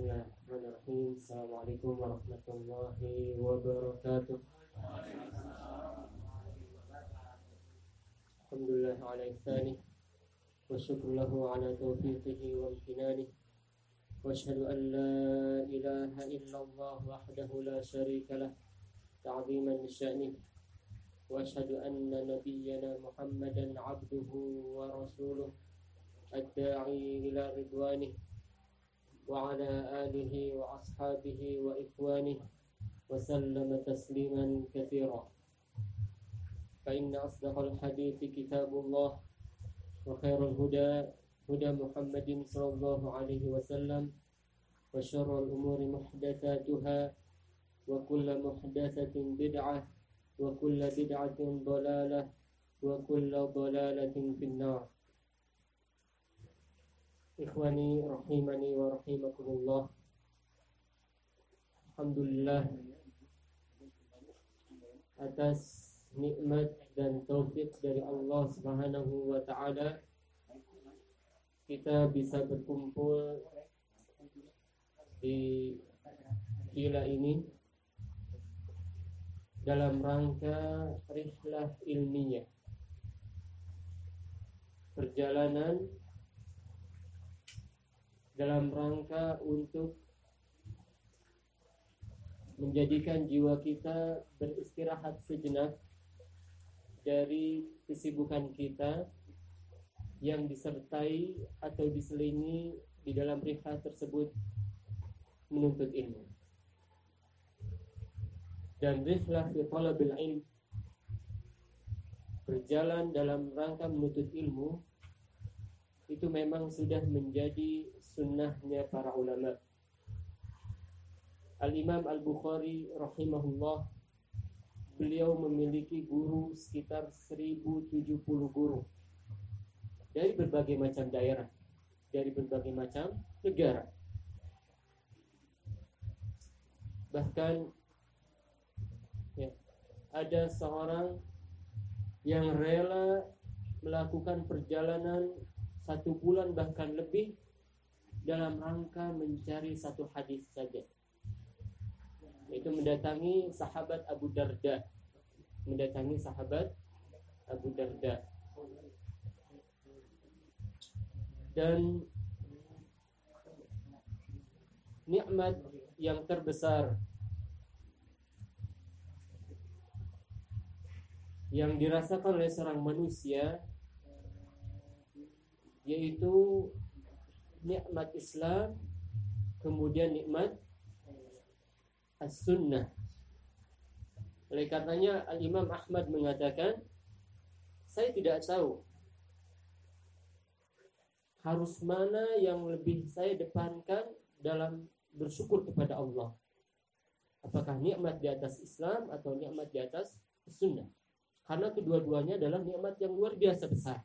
Bismillahirrahmanirrahim. Assalamualaikum warahmatullahi wabarakatuh. Alhamdulillah ala ihsanih wa syukur lahu ala taufiqihi wa amtinanih wa ashhadu an la ilaha illallah wahdahu la syarika lah ta'ziman lisya'nih wa ashhadu anna nabiyyana Muhammadan abduhu wa rasuluh ad-da'i ila ridwanih وعلى آله وأصحابه وإخوانه وسلم تسليما كثيرا. فإن أصدق الحديث كتاب الله وخير الهدى هدى محمد صلى الله عليه وسلم وشر الأمور محدثاتها وكل محدثة بدعة وكل بدعة ضلالة وكل ضلالة في النار. Ikhwani rahimani wa rahimakumullah. Alhamdulillah. Atas nikmat dan taufik dari Allah Subhanahu wa taala kita bisa berkumpul di villa ini dalam rangka rihlah ilmiah perjalanan dalam rangka untuk menjadikan jiwa kita beristirahat sejenak dari kesibukan kita yang disertai atau diselingi di dalam rihlah tersebut menuntut ilmu. Dan rihlah fi talabil ilm berjalan dalam rangka menuntut ilmu itu memang sudah menjadi sunnahnya para ulama. Al-Imam Al-Bukhari rahimahullah beliau memiliki guru sekitar 1070 guru dari berbagai macam daerah, dari berbagai macam negara. Bahkan ya, ada seorang yang rela melakukan perjalanan satu bulan bahkan lebih dalam rangka mencari satu hadis saja. Yaitu mendatangi sahabat Abu Darda. Mendatangi sahabat Abu Darda. Dan nikmat yang terbesar yang dirasakan oleh seorang manusia yaitu nikmat Islam kemudian nikmat as-sunnah. Oleh karenanya Al-Imam Ahmad mengatakan saya tidak tahu harus mana yang lebih saya depankan dalam bersyukur kepada Allah. Apakah nikmat di atas Islam atau nikmat di atas sunnah? Karena kedua-duanya adalah nikmat yang luar biasa besar.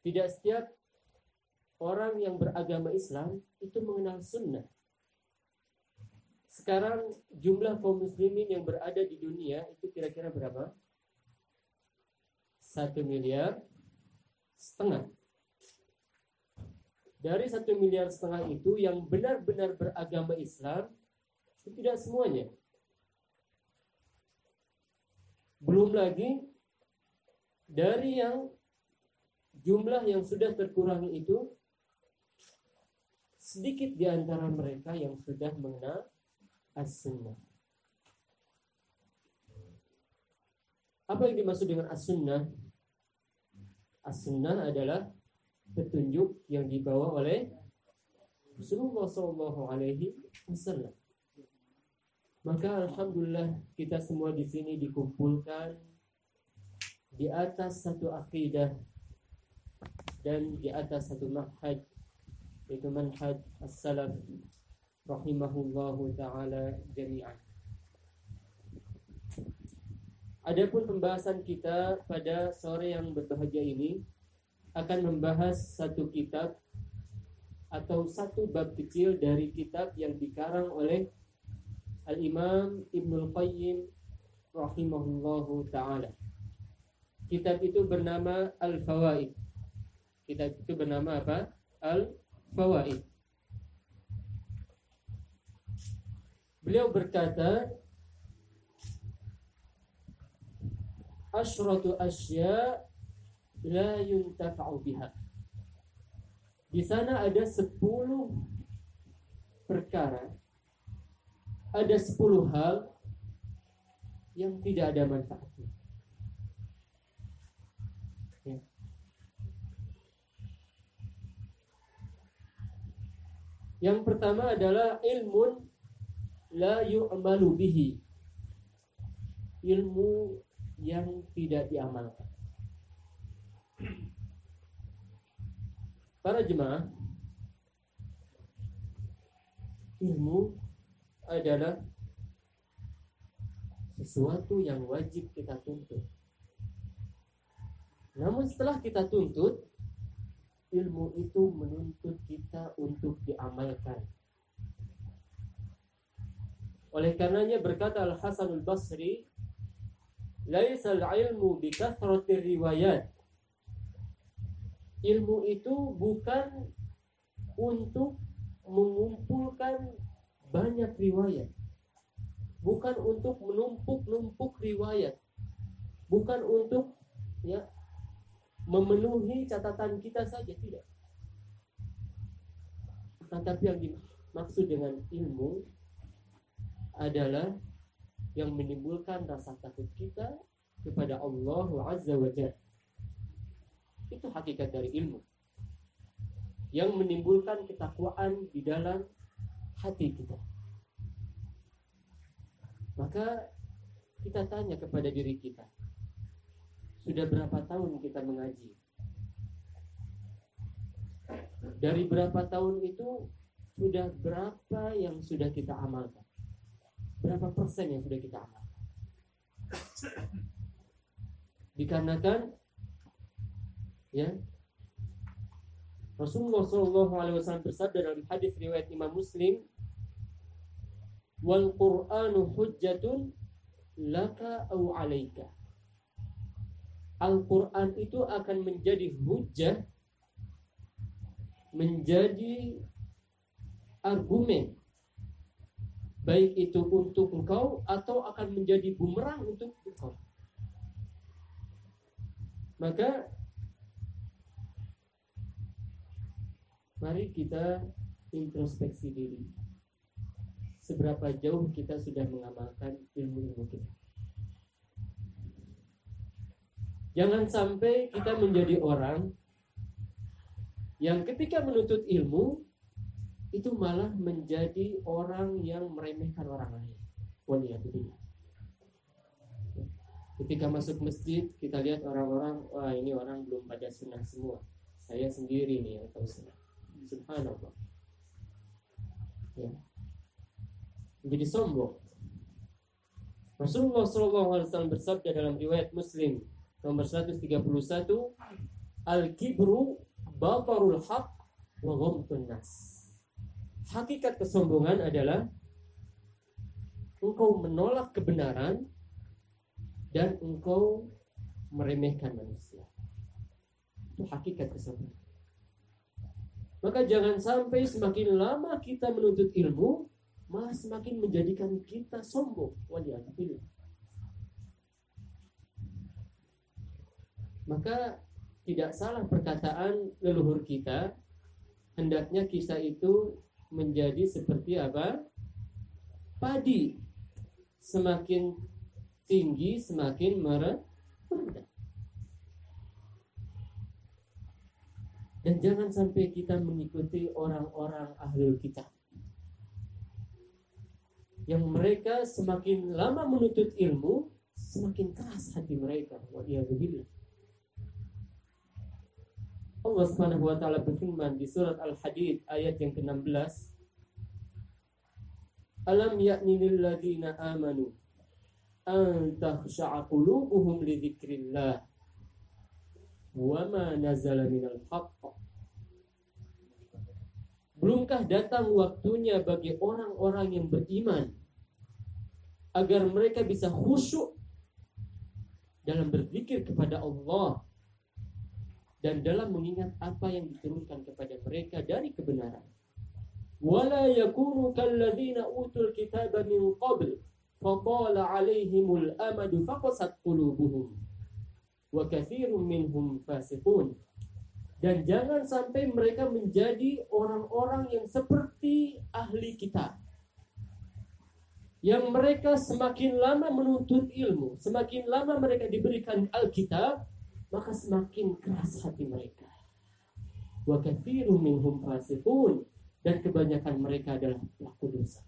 Tidak setiap orang yang beragama Islam itu mengenal sunnah. Sekarang jumlah kaum muslimin yang berada di dunia itu kira-kira berapa? Satu miliar setengah. Dari satu miliar setengah itu yang benar-benar beragama Islam itu tidak semuanya. Belum lagi dari yang jumlah yang sudah terkurangi itu sedikit di antara mereka yang sudah mengenal as-sunnah. Apa yang dimaksud dengan as-sunnah? As-sunnah adalah petunjuk yang dibawa oleh Rasulullah Shallallahu Alaihi Wasallam. Maka alhamdulillah kita semua di sini dikumpulkan di atas satu akidah dan di atas satu manhaj itu manhaj as-salaf rahimahullahu taala jami'an. Adapun pembahasan kita pada sore yang berbahagia ini akan membahas satu kitab atau satu bab kecil dari kitab yang dikarang oleh Al-Imam Ibnul Qayyim rahimahullahu taala. Kitab itu bernama Al-Fawaid. Kitab itu bernama apa? Al fawaid. Beliau berkata, asyratu asya la yuntafa'u biha. Di sana ada sepuluh perkara, ada sepuluh hal yang tidak ada manfaatnya. Yang pertama adalah ilmun la yu'malu bihi. Ilmu yang tidak diamalkan. Para jemaah, ilmu adalah sesuatu yang wajib kita tuntut. Namun setelah kita tuntut, ilmu itu menuntut kita untuk diamalkan. Oleh karenanya berkata Al Hasan Al Basri, "Laisa al-ilmu bi riwayat." Ilmu itu bukan untuk mengumpulkan banyak riwayat. Bukan untuk menumpuk-numpuk riwayat. Bukan untuk ya memenuhi catatan kita saja tidak. Tetapi yang dimaksud dengan ilmu adalah yang menimbulkan rasa takut kita kepada Allah Azza wa Jalla. Itu hakikat dari ilmu. Yang menimbulkan ketakwaan di dalam hati kita. Maka kita tanya kepada diri kita. Sudah berapa tahun kita mengaji? Dari berapa tahun itu sudah berapa yang sudah kita amalkan? berapa persen yang sudah kita amalkan? Dikarenakan ya Rasulullah Shallallahu Alaihi Wasallam bersabda dalam hadis riwayat Imam Muslim, wal Quranu hujjatun laka au alaika. Al-Quran itu akan menjadi hujjah, menjadi argumen baik itu untuk engkau atau akan menjadi bumerang untuk engkau. Maka mari kita introspeksi diri. Seberapa jauh kita sudah mengamalkan ilmu-ilmu kita. Jangan sampai kita menjadi orang yang ketika menuntut ilmu itu malah menjadi orang yang meremehkan orang lain. Waliyahudillah. Ketika masuk masjid, kita lihat orang-orang, wah ini orang belum pada sunnah semua. Saya sendiri nih yang tahu sunnah. Subhanallah. Ya. Menjadi sombong. Rasulullah SAW bersabda dalam riwayat Muslim nomor 131, Al-kibru batarul haq wa ghamtun nas hakikat kesombongan adalah engkau menolak kebenaran dan engkau meremehkan manusia. Itu hakikat kesombongan. Maka jangan sampai semakin lama kita menuntut ilmu, malah semakin menjadikan kita sombong. Waliyahillah. Maka tidak salah perkataan leluhur kita, hendaknya kisah itu menjadi seperti apa? Padi. Semakin tinggi, semakin merendah. Dan jangan sampai kita mengikuti orang-orang ahlul kita Yang mereka semakin lama menuntut ilmu, semakin keras hati mereka. Wa'iyahudillah. Allah Subhanahu wa taala berfirman di surat Al-Hadid ayat yang ke-16. Alam ya'ni lil ladzina amanu an takhsha'a qulubuhum li dzikrillah wa ma nazala minal haqq. Belumkah datang waktunya bagi orang-orang yang beriman agar mereka bisa khusyuk dalam berzikir kepada Allah dan dalam mengingat apa yang diturunkan kepada mereka dari kebenaran. Wala yakunu kalladzina utul kitaba min qabl faqala alaihimul amadu faqasat qulubuhum wa katsirun minhum fasiqun. Dan jangan sampai mereka menjadi orang-orang yang seperti ahli kita Yang mereka semakin lama menuntut ilmu, semakin lama mereka diberikan Alkitab, maka semakin keras hati mereka. Wa katsirun minhum fasiqun dan kebanyakan mereka adalah pelaku dosa.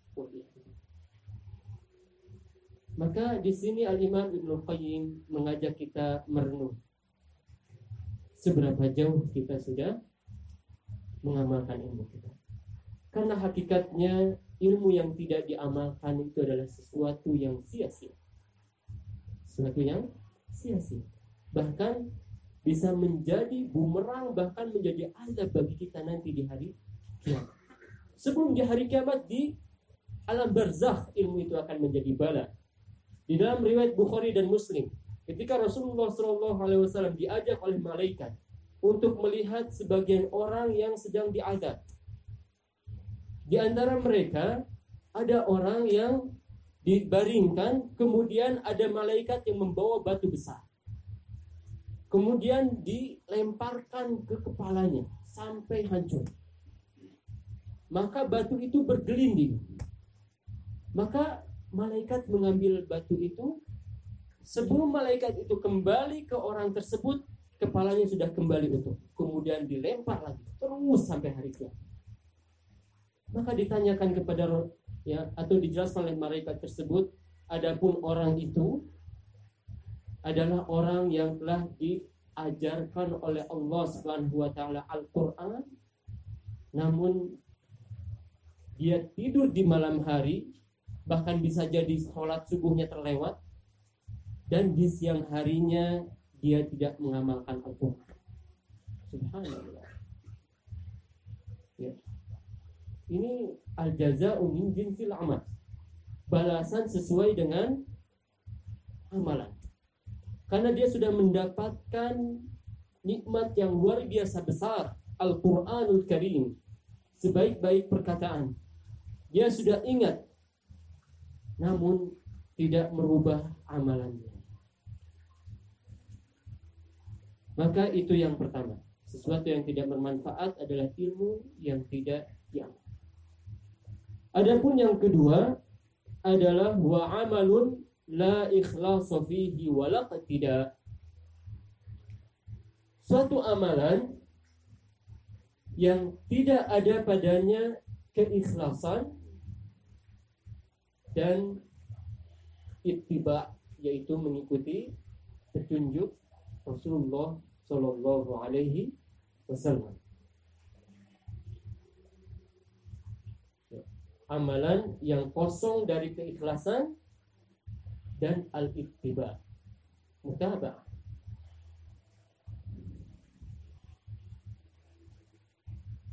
Maka di sini Al-Imam Ibnu Qayyim mengajak kita merenung. Seberapa jauh kita sudah mengamalkan ilmu kita. Karena hakikatnya ilmu yang tidak diamalkan itu adalah sesuatu yang sia-sia. Sesuatu yang sia-sia. Bahkan bisa menjadi bumerang bahkan menjadi azab bagi kita nanti di hari kiamat. Sebelum di hari kiamat di alam barzakh ilmu itu akan menjadi bala. Di dalam riwayat Bukhari dan Muslim, ketika Rasulullah SAW diajak oleh malaikat untuk melihat sebagian orang yang sedang diadab. Di antara mereka ada orang yang dibaringkan, kemudian ada malaikat yang membawa batu besar. Kemudian dilemparkan ke kepalanya sampai hancur maka batu itu bergelinding. Maka malaikat mengambil batu itu sebelum malaikat itu kembali ke orang tersebut kepalanya sudah kembali utuh. Kemudian dilempar lagi terus sampai hari kiamat. Maka ditanyakan kepada ya atau dijelaskan oleh malaikat tersebut adapun orang itu adalah orang yang telah diajarkan oleh Allah Subhanahu wa taala Al-Qur'an namun dia tidur di malam hari, bahkan bisa jadi sholat subuhnya terlewat, dan di siang harinya dia tidak mengamalkan Al-Quran. Subhanallah. Ya. Ini al-jaza'u min jinsil amal. Balasan sesuai dengan amalan. Karena dia sudah mendapatkan nikmat yang luar biasa besar, Al-Quranul Karim, sebaik-baik perkataan dia sudah ingat, namun tidak merubah amalannya. Maka itu yang pertama. Sesuatu yang tidak bermanfaat adalah ilmu yang tidak diamal. Adapun yang kedua adalah wa amalun la ikhlas fihi wa tidak. Suatu amalan yang tidak ada padanya keikhlasan dan ittiba yaitu mengikuti petunjuk Rasulullah Shallallahu Alaihi Wasallam. Amalan yang kosong dari keikhlasan dan al-ittiba. Mutabah.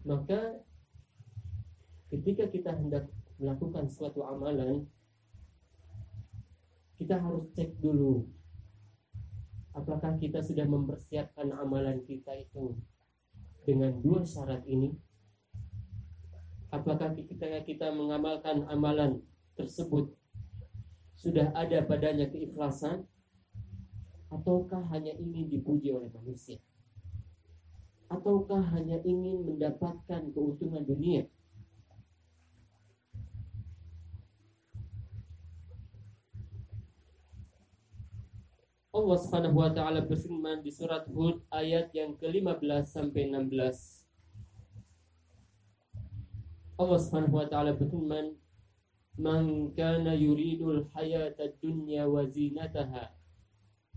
Maka ketika kita hendak melakukan suatu amalan kita harus cek dulu apakah kita sudah mempersiapkan amalan kita itu dengan dua syarat ini apakah ketika kita mengamalkan amalan tersebut sudah ada padanya keikhlasan ataukah hanya ingin dipuji oleh manusia ataukah hanya ingin mendapatkan keuntungan dunia Allah Subhanahu wa taala berfirman di surat Hud ayat yang ke-15 sampai 16. Allah Subhanahu wa taala berfirman, "Man kana yuridul hayata dunya wa zinataha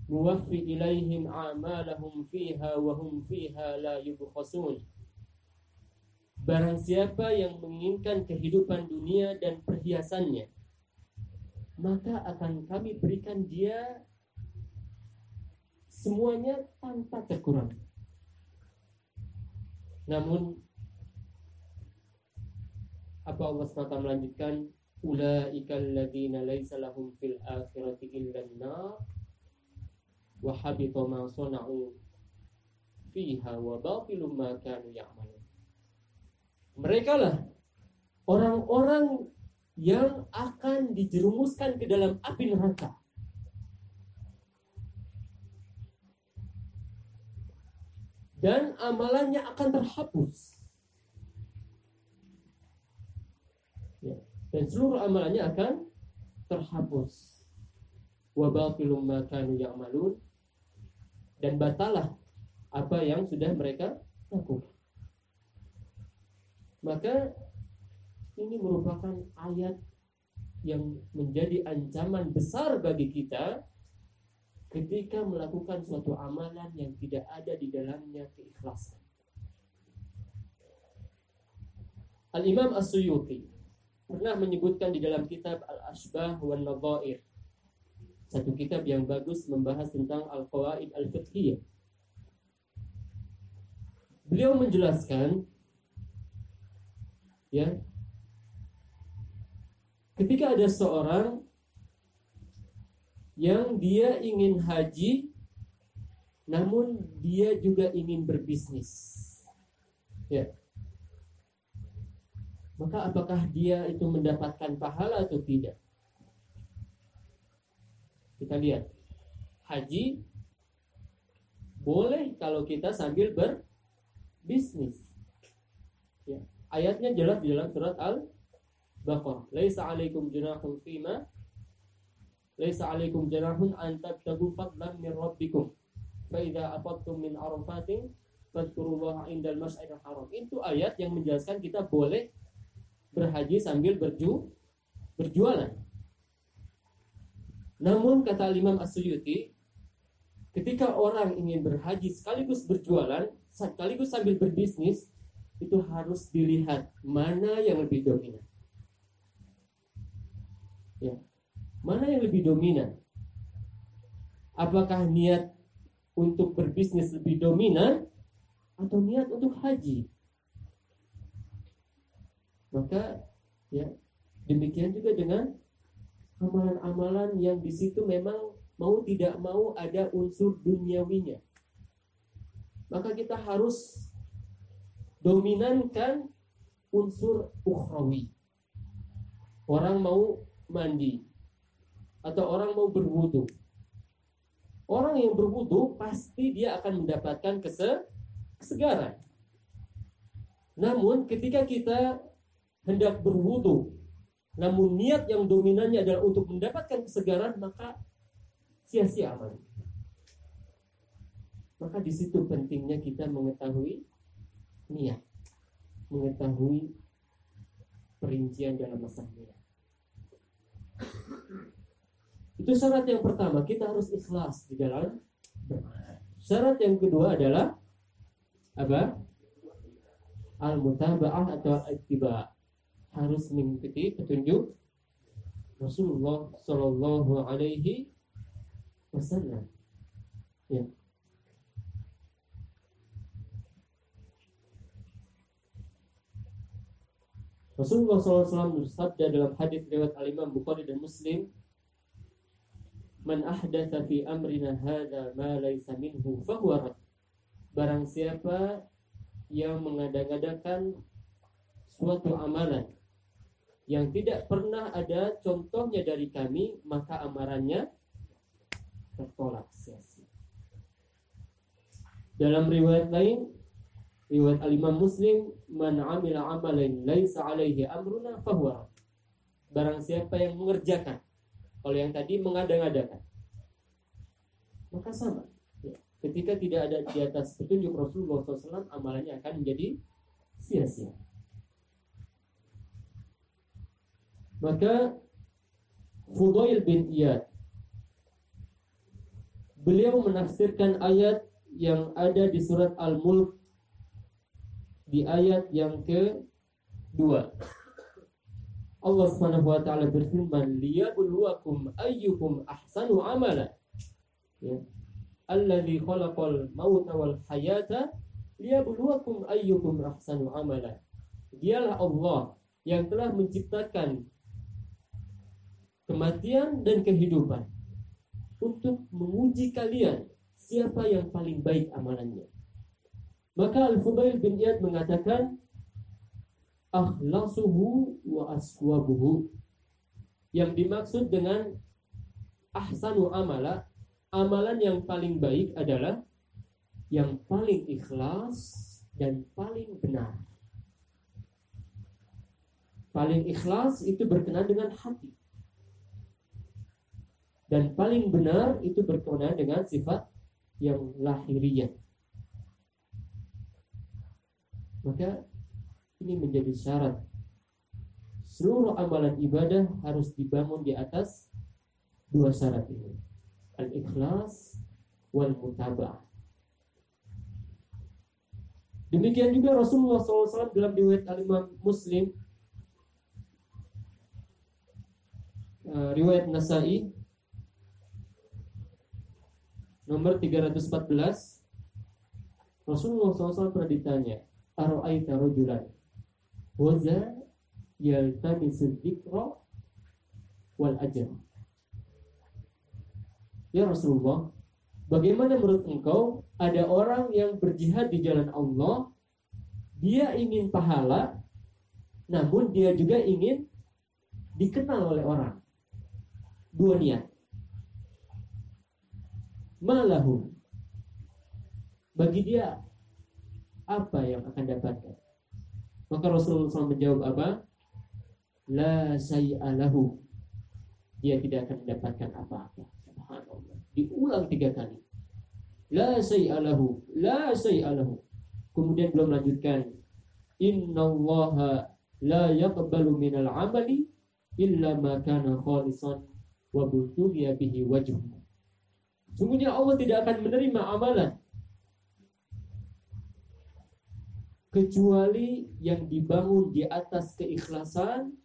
nuwaffi ilaihim a'malahum fiha wa hum fiha la yubkhasun." Barang siapa yang menginginkan kehidupan dunia dan perhiasannya, maka akan kami berikan dia semuanya tanpa terkurang. Namun apa Allah SWT melanjutkan ulaikal ladzina laisa lahum fil wa habita ma sana'u fiha wa ma. Mereka lah orang-orang yang akan dijerumuskan ke dalam api neraka. Dan amalannya akan terhapus. Dan seluruh amalannya akan terhapus. Wabatilum makanu ya'malun dan batalah apa yang sudah mereka lakukan. Maka ini merupakan ayat yang menjadi ancaman besar bagi kita ketika melakukan suatu amalan yang tidak ada di dalamnya keikhlasan. Al-Imam As-Suyuti pernah menyebutkan di dalam kitab Al-Ashbah wa Nadhair. Satu kitab yang bagus membahas tentang Al-Qawaid Al-Fiqhiyah. Beliau menjelaskan ya ketika ada seorang yang dia ingin haji namun dia juga ingin berbisnis. Ya maka apakah dia itu mendapatkan pahala atau tidak kita lihat haji boleh kalau kita sambil berbisnis ya. ayatnya jelas di dalam surat al Baqarah. Laisa 'alaikum junahun fima Laisa 'alaikum junahun an tabtagu fadlan min rabbikum. Fa idza min arafatin fadhkurullaha indal mas'idil haram. Itu ayat yang menjelaskan kita boleh berhaji sambil berju berjualan. Namun kata Imam As-Suyuti, ketika orang ingin berhaji sekaligus berjualan, sekaligus sambil berbisnis, itu harus dilihat mana yang lebih dominan. Ya. Mana yang lebih dominan? Apakah niat untuk berbisnis lebih dominan atau niat untuk haji? Maka ya demikian juga dengan amalan-amalan yang di situ memang mau tidak mau ada unsur duniawinya. Maka kita harus dominankan unsur ukhrawi. Orang mau mandi atau orang mau berwudu. Orang yang berwudu pasti dia akan mendapatkan kese kesegaran. Namun ketika kita hendak berwudu, namun niat yang dominannya adalah untuk mendapatkan kesegaran, maka sia-sia amal. Maka di situ pentingnya kita mengetahui niat, mengetahui perincian dalam masalah niat. Itu syarat yang pertama, kita harus ikhlas di dalam Syarat yang kedua adalah apa? Al-mutaba'ah atau ittiba. Harus mengikuti petunjuk Rasulullah Shallallahu alaihi wasallam. Ya. Rasulullah SAW bersabda dalam hadis riwayat Al Imam Bukhari dan Muslim, "Man ahdatha fi amrina hadza ma laysa minhu fahuwa rad." Barang siapa yang mengadakan suatu amalan yang tidak pernah ada contohnya dari kami, maka amarannya tertolak sia-sia. Dalam riwayat lain, riwayat al-Imam Muslim man amila amalan laisa alaihi amruna fahuwa barang siapa yang mengerjakan kalau yang tadi mengada-ngadakan maka sama ya. ketika tidak ada di atas petunjuk Rasulullah SAW amalannya akan menjadi sia-sia maka Fudail bin Iyad beliau menafsirkan ayat yang ada di surat Al-Mulk di ayat yang kedua. Allah Subhanahu wa taala berfirman, "Liyabluwakum ayyukum ahsanu amala." Ya. Alladzi khalaqal mauta wal hayata liyabluwakum ayyukum ahsanu amala. Dialah Allah yang telah menciptakan kematian dan kehidupan untuk menguji kalian siapa yang paling baik amalannya. Maka Al-Fudail bin Iyad mengatakan akhlasuhu wa aswabuhu. Yang dimaksud dengan ahsanu amala, amalan yang paling baik adalah yang paling ikhlas dan paling benar. Paling ikhlas itu berkenan dengan hati. Dan paling benar itu berkenan dengan sifat yang lahiriah. Maka ini menjadi syarat. Seluruh amalan ibadah harus dibangun di atas dua syarat ini. Al-ikhlas wal mutabah demikian juga Rasulullah SAW dalam riwayat al-Imam Muslim uh, riwayat Nasai nomor 314 Rasulullah SAW pernah ditanya Aro'aita rojulan Waza yaltamisul dzikra wal ajr. Ya Rasulullah, bagaimana menurut engkau ada orang yang berjihad di jalan Allah, dia ingin pahala, namun dia juga ingin dikenal oleh orang. Dua niat. Malahu. Bagi dia apa yang akan dapatkan? Maka Rasulullah SAW menjawab apa? la say'alahu dia tidak akan mendapatkan apa-apa. Subhanallah. Diulang tiga kali. La say'alahu la say'alahu kemudian belum melanjutkan innallaha la yaqbalu minal amali illa ma kana khalisan wa bihi wajhu sungguhnya Allah tidak akan menerima amalan kecuali yang dibangun di atas keikhlasan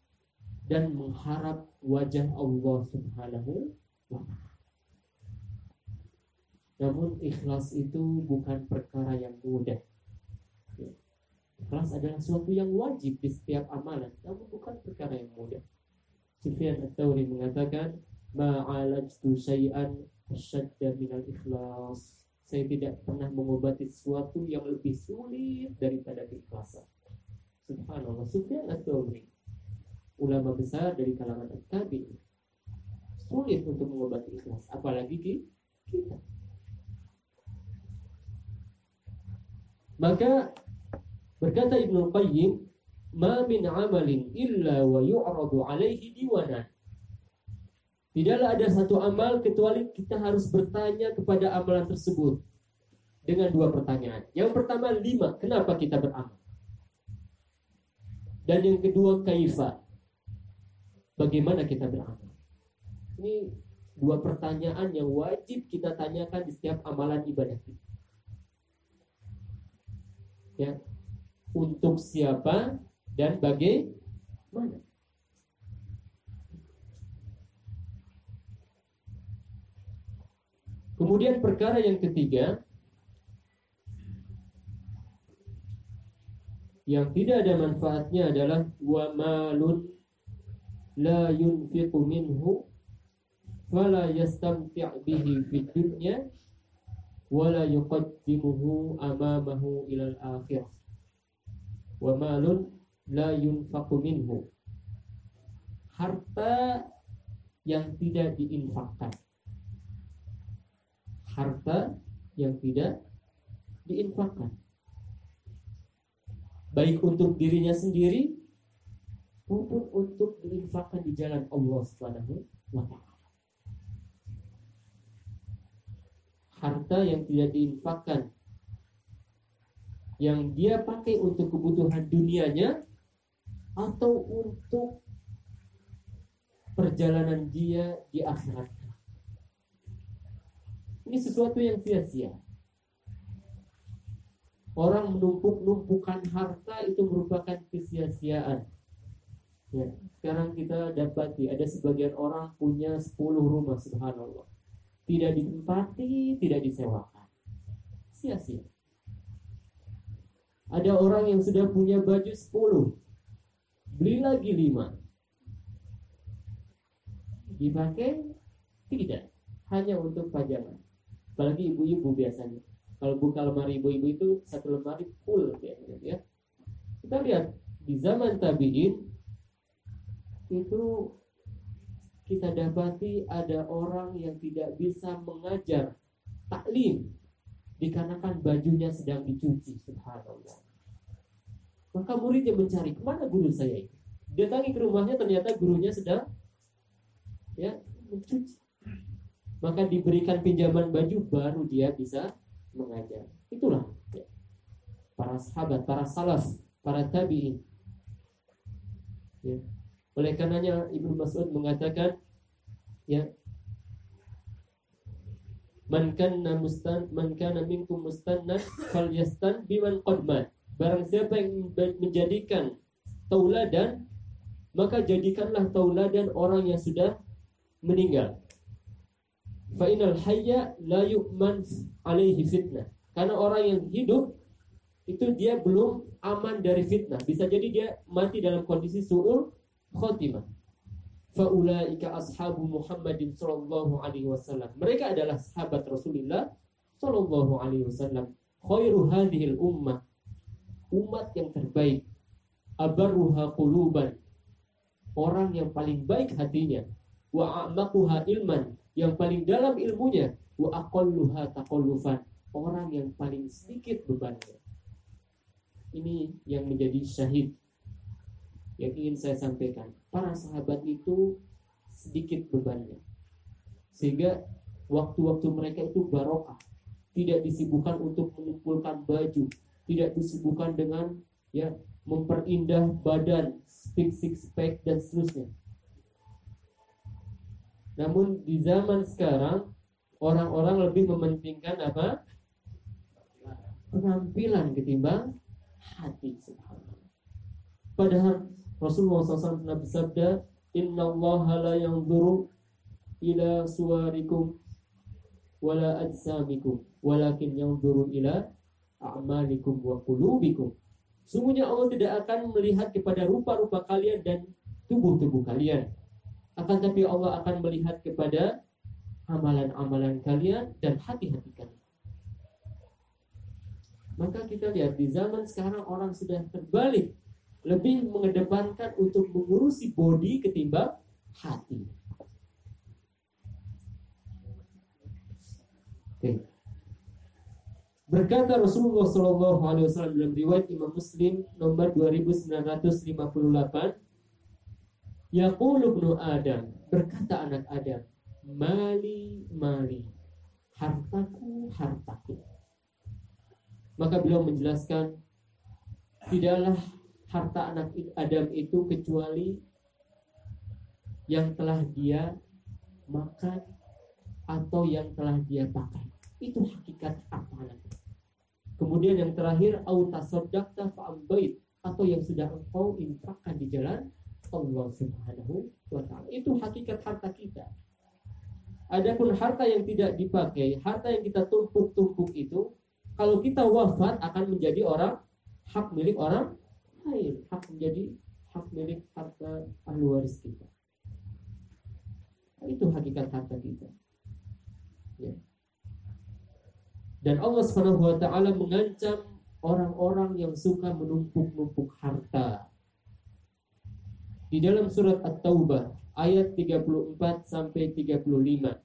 dan mengharap wajah Allah Subhanahu wa taala. Namun ikhlas itu bukan perkara yang mudah. Ikhlas adalah sesuatu yang wajib di setiap amalan, namun bukan perkara yang mudah. Sufyan Ats-Tsauri mengatakan, "Ma'alajtu syai'an asyadda minal ikhlas." Saya tidak pernah mengobati sesuatu yang lebih sulit daripada keikhlasan. Subhanallah, Sufyan Ats-Tsauri ulama besar dari kalangan tabi sulit untuk mengobati ikhlas apalagi kita maka berkata Ibnu Qayyim ma min amalin illa wa yu'radu alaihi diwana Tidaklah ada satu amal kecuali kita harus bertanya kepada amalan tersebut dengan dua pertanyaan. Yang pertama lima, kenapa kita beramal? Dan yang kedua kaifa, bagaimana kita beramal. Ini dua pertanyaan yang wajib kita tanyakan di setiap amalan ibadah kita. Ya, untuk siapa dan bagaimana. Kemudian perkara yang ketiga yang tidak ada manfaatnya adalah wa malun la yunfiqu minhu fala yastamti' bihi fid dunya wala yuqaddimuhu amamahu ilal akhirah. Wa malun la yunfaqu minhu. Harta yang tidak diinfakkan harta yang tidak diinfakkan baik untuk dirinya sendiri maupun untuk diinfakkan di jalan Allah Subhanahu wa taala. Harta yang tidak diinfakkan yang dia pakai untuk kebutuhan dunianya atau untuk perjalanan dia di akhirat. Ini sesuatu yang sia-sia. Orang menumpuk-numpukan harta itu merupakan kesia-siaan Ya, sekarang kita dapati ada sebagian orang punya 10 rumah subhanallah. Tidak ditempati, tidak disewakan. Sia-sia. Ada orang yang sudah punya baju 10. Beli lagi 5. Dipakai? Tidak. Hanya untuk pajangan. Apalagi ibu-ibu biasanya. Kalau buka lemari ibu-ibu itu satu lemari full ya. Kita lihat di zaman tabi'in itu kita dapati ada orang yang tidak bisa mengajar taklim dikarenakan bajunya sedang dicuci subhanallah maka muridnya mencari ke mana guru saya itu datangi ke rumahnya ternyata gurunya sedang ya mencuci maka diberikan pinjaman baju baru dia bisa mengajar itulah ya. para sahabat para salaf para tabiin ya oleh karenanya Ibnu Mas'ud mengatakan ya Man kana mustan man kana minkum falyastan biman qad Barang siapa yang menjadikan tauladan maka jadikanlah tauladan orang yang sudah meninggal. Fa inal hayya la yu'man alaihi fitnah. Karena orang yang hidup itu dia belum aman dari fitnah. Bisa jadi dia mati dalam kondisi su'ul khotimah. Faulaika ashabu Muhammadin sallallahu alaihi wasallam. Mereka adalah sahabat Rasulullah sallallahu alaihi wasallam. Khairu hadhil ummah. Umat yang terbaik. Abarruha quluban. Orang yang paling baik hatinya. Wa a'maquha ilman. Yang paling dalam ilmunya. Wa aqalluha taqallufan. Orang yang paling sedikit bebannya. Ini yang menjadi syahid yang ingin saya sampaikan. Para sahabat itu sedikit bebannya. Sehingga waktu-waktu mereka itu barokah. Tidak disibukkan untuk mengumpulkan baju. Tidak disibukkan dengan ya memperindah badan, speak six pack dan seterusnya. Namun di zaman sekarang orang-orang lebih mementingkan apa? Penampilan ketimbang hati. Padahal Rasulullah SAW pernah bersabda, Inna Allah la yanzuru ila suwarikum wala ajsamikum walakin yanzuru ila a'malikum wa qulubikum. Sungguhnya Allah tidak akan melihat kepada rupa-rupa kalian dan tubuh-tubuh kalian. Akan tapi Allah akan melihat kepada amalan-amalan kalian dan hati-hati kalian. Maka kita lihat di zaman sekarang orang sudah terbalik lebih mengedepankan untuk mengurusi body ketimbang hati. Oke. Berkata Rasulullah Shallallahu Alaihi Wasallam dalam riwayat Imam Muslim nomor 2958, Yaqulu ibnu Adam, berkata anak Adam, mali mali, hartaku hartaku. Maka beliau menjelaskan, tidaklah harta anak Adam itu kecuali yang telah dia makan atau yang telah dia pakai. Itu hakikat harta anak. Kemudian yang terakhir autasaddaqta fa'ambait atau yang sudah engkau infakkan di jalan Allah Subhanahu wa taala. Itu hakikat harta kita. Adapun harta yang tidak dipakai, harta yang kita tumpuk-tumpuk itu kalau kita wafat akan menjadi orang hak milik orang lain hak menjadi hak milik harta ahli waris kita itu hakikat harta kita ya. dan Allah Subhanahu wa taala mengancam orang-orang yang suka menumpuk-numpuk harta di dalam surat At-Taubah ayat 34 sampai 35.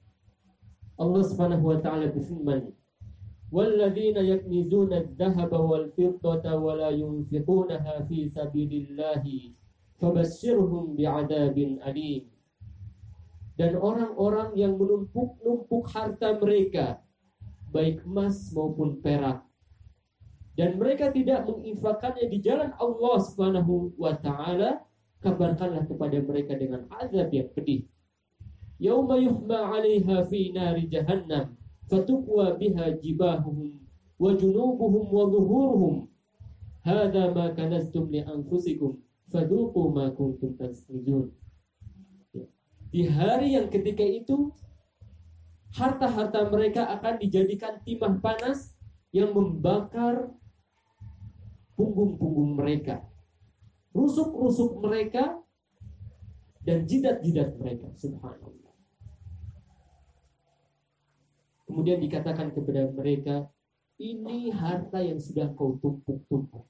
Allah Subhanahu wa taala berfirman, "Walladzina yaknizuna adh-dhahaba wal fiddata wa la yunfiqunaha fi sabilillahi fabashshirhum bi'adzabin alim." Dan orang-orang yang menumpuk-numpuk harta mereka, baik emas maupun perak, dan mereka tidak menginfakannya di jalan Allah Subhanahu wa taala, kabarkanlah kepada mereka dengan azab yang pedih. Yauma yuhma 'alaiha fi nari jahannam fatukwa biha jibahuhum wa junubuhum wa zuhuruhum. Hadha ma kanastum li anfusikum faduqu ma kuntum tasnijun di hari yang ketika itu harta-harta mereka akan dijadikan timah panas yang membakar punggung-punggung mereka rusuk-rusuk mereka dan jidat-jidat mereka subhanallah Kemudian dikatakan kepada mereka, ini harta yang sudah kau tumpuk-tumpuk.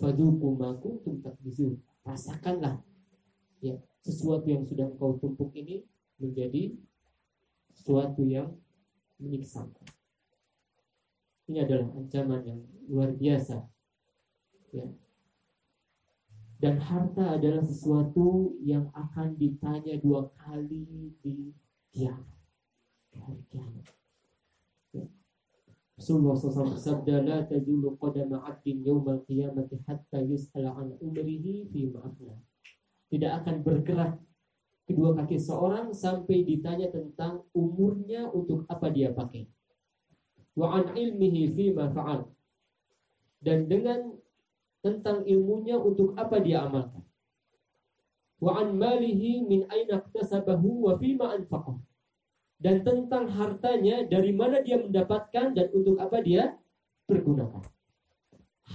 Faduku maku tuntak bisu. Rasakanlah ya sesuatu yang sudah kau tumpuk ini menjadi sesuatu yang menyiksa. Ini adalah ancaman yang luar biasa. Ya. Dan harta adalah sesuatu yang akan ditanya dua kali di kiamat. Hari kiamat. Ya. Rasulullah SAW bersabda La tajulu qadama abdin yawmal qiyamati hatta yus'ala an umrihi fi ma'afna. Tidak akan bergerak kedua kaki seorang sampai ditanya tentang umurnya untuk apa dia pakai. Wa an ilmihi fima fa'al. Dan dengan tentang ilmunya untuk apa dia amalkan. Wa an malihi min aina iktasabahu wa fima anfaqah. Dan tentang hartanya dari mana dia mendapatkan dan untuk apa dia pergunakan.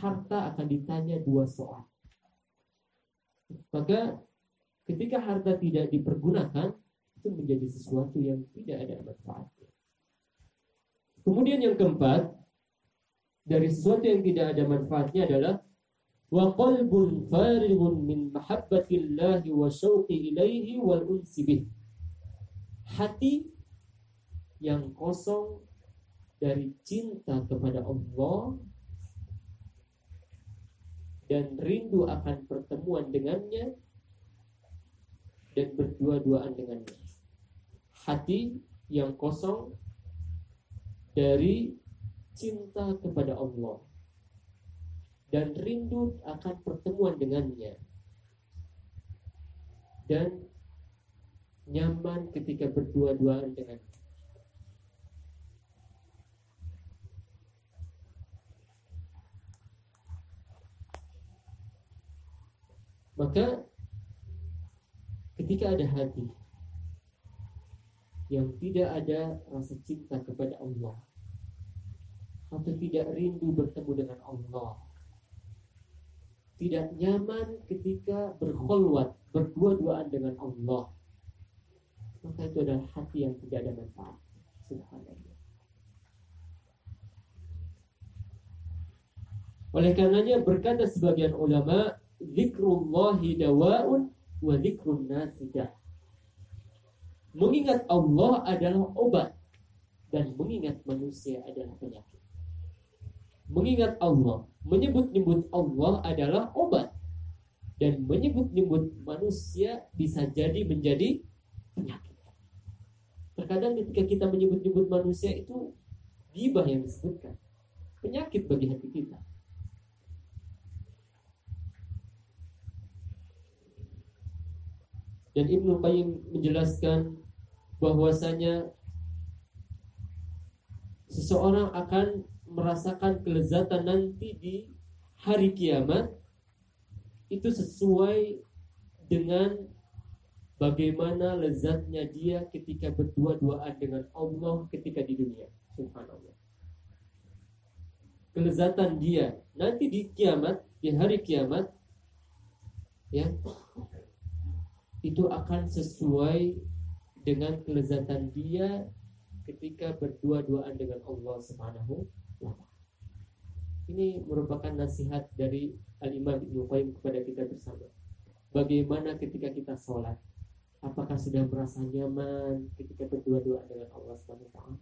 Harta akan ditanya dua soal. Maka Ketika harta tidak dipergunakan, itu menjadi sesuatu yang tidak ada manfaatnya. Kemudian yang keempat, dari sesuatu yang tidak ada manfaatnya adalah wa qalbun farighun min mahabbatillah wa syauqi ilaihi wal unsi bih. Hati yang kosong dari cinta kepada Allah dan rindu akan pertemuan dengannya dan berdua-duaan dengannya. Hati yang kosong dari cinta kepada Allah dan rindu akan pertemuan dengannya dan nyaman ketika berdua-duaan dengannya. Maka Ketika ada hati yang tidak ada rasa cinta kepada Allah atau tidak rindu bertemu dengan Allah, tidak nyaman ketika berkhulwat, berdua-duaan dengan Allah, maka itu adalah hati yang tidak ada manfaat. Subhanallah. Oleh karenanya berkata sebagian ulama, zikrullahi dawa'un wa dzikrun nasidah. Mengingat Allah adalah obat dan mengingat manusia adalah penyakit. Mengingat Allah, menyebut-nyebut Allah adalah obat dan menyebut-nyebut manusia bisa jadi menjadi penyakit. Terkadang ketika kita menyebut-nyebut manusia itu gibah yang disebutkan. Penyakit bagi hati kita. Dan Ibnu Qayyim menjelaskan bahwasanya seseorang akan merasakan kelezatan nanti di hari kiamat itu sesuai dengan bagaimana lezatnya dia ketika berdua-duaan dengan Allah ketika di dunia. Subhanallah. Kelezatan dia nanti di kiamat, di hari kiamat ya itu akan sesuai dengan kelezatan dia ketika berdua-duaan dengan Allah Subhanahu Ini merupakan nasihat dari Al-Imam Ibnu Qayyim kepada kita bersama. Bagaimana ketika kita sholat? Apakah sudah merasa nyaman ketika berdua-duaan dengan Allah wa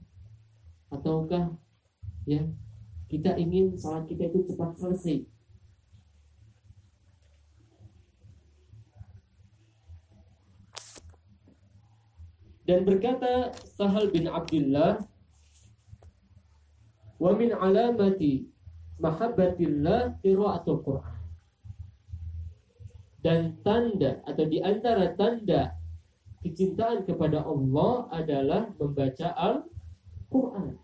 Ataukah ya kita ingin sholat kita itu cepat selesai Dan berkata Sahal bin Abdullah Wa min alamati mahabbatillah qiraatul Quran. Dan tanda atau di antara tanda kecintaan kepada Allah adalah membaca Al-Quran.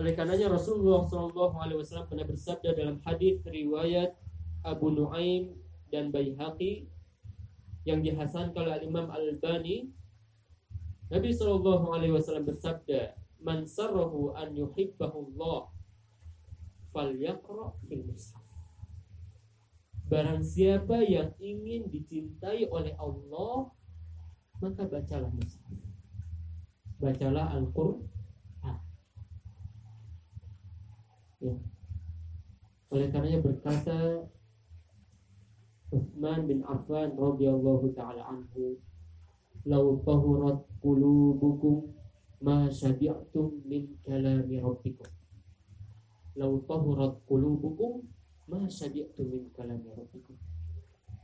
Oleh karenanya Rasulullah SAW pernah bersabda dalam hadis riwayat Abu Nuaim dan Baihaqi yang dihasankan oleh Imam Al-Bani Nabi Shallallahu Alaihi Wasallam bersabda man sarrahu an yuhibbahu Allah falyaqra fil mushaf Barang siapa yang ingin dicintai oleh Allah maka bacalah mushaf bacalah Al-Qur'an. Ya. Oleh karenanya berkata Uthman bin Affan radhiyallahu taala anhu, "Lau tahurat qulubukum ma syabi'tum min kalami rabbikum." Lau tahurat qulubukum ma syabi'tum min kalami rabbikum.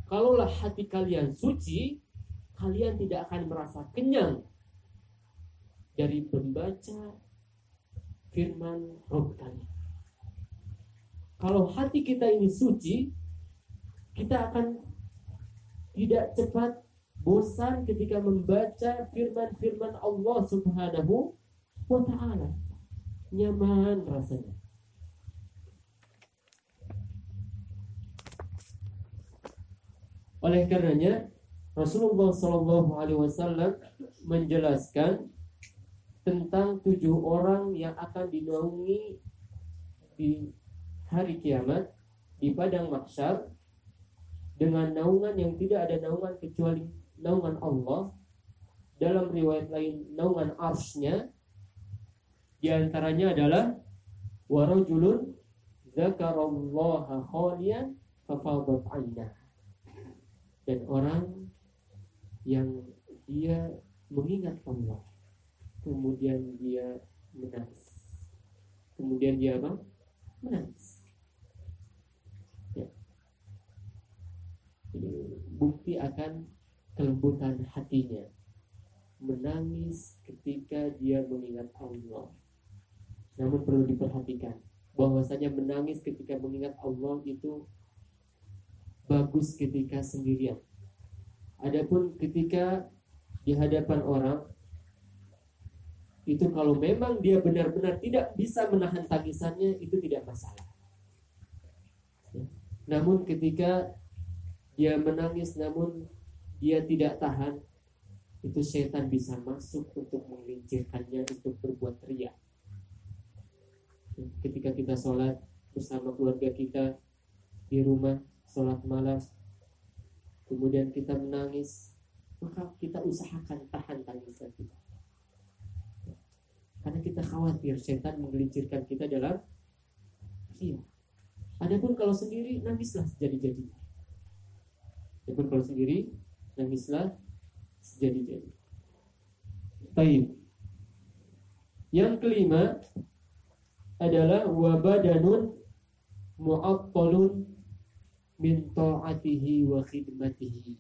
Kalaulah hati kalian suci, kalian tidak akan merasa kenyang dari membaca firman Rabb kalian. Kalau hati kita ini suci, kita akan tidak cepat bosan ketika membaca firman-firman Allah Subhanahu wa taala. Nyaman rasanya. Oleh karenanya Rasulullah Shallallahu Alaihi Wasallam menjelaskan tentang tujuh orang yang akan dinaungi di hari kiamat di padang mahsyar dengan naungan yang tidak ada naungan kecuali naungan Allah. Dalam riwayat lain naungan arsnya di antaranya adalah warajulun zakarallaha khalian fafadat ainah dan orang yang dia mengingat Allah kemudian dia menangis. Kemudian dia apa? Menangis. Ini bukti akan kelembutan hatinya. Menangis ketika dia mengingat Allah. Namun perlu diperhatikan bahwasanya menangis ketika mengingat Allah itu bagus ketika sendirian. Adapun ketika di hadapan orang itu kalau memang dia benar-benar tidak bisa menahan tangisannya itu tidak masalah. Namun ketika dia menangis namun dia tidak tahan. Itu setan bisa masuk untuk menggelincirkannya untuk berbuat teriak ketika kita sholat bersama keluarga kita di rumah sholat malam kemudian kita menangis maka kita usahakan tahan tangisan kita. Karena kita khawatir setan menggelincirkan kita dalam iya adapun kalau sendiri nangislah jadi-jadi Adapun kalau sendiri nangislah sejadi-jadi. Baik. Yang kelima adalah wabadanun mu'attalun min ta'atihi wa khidmatihi.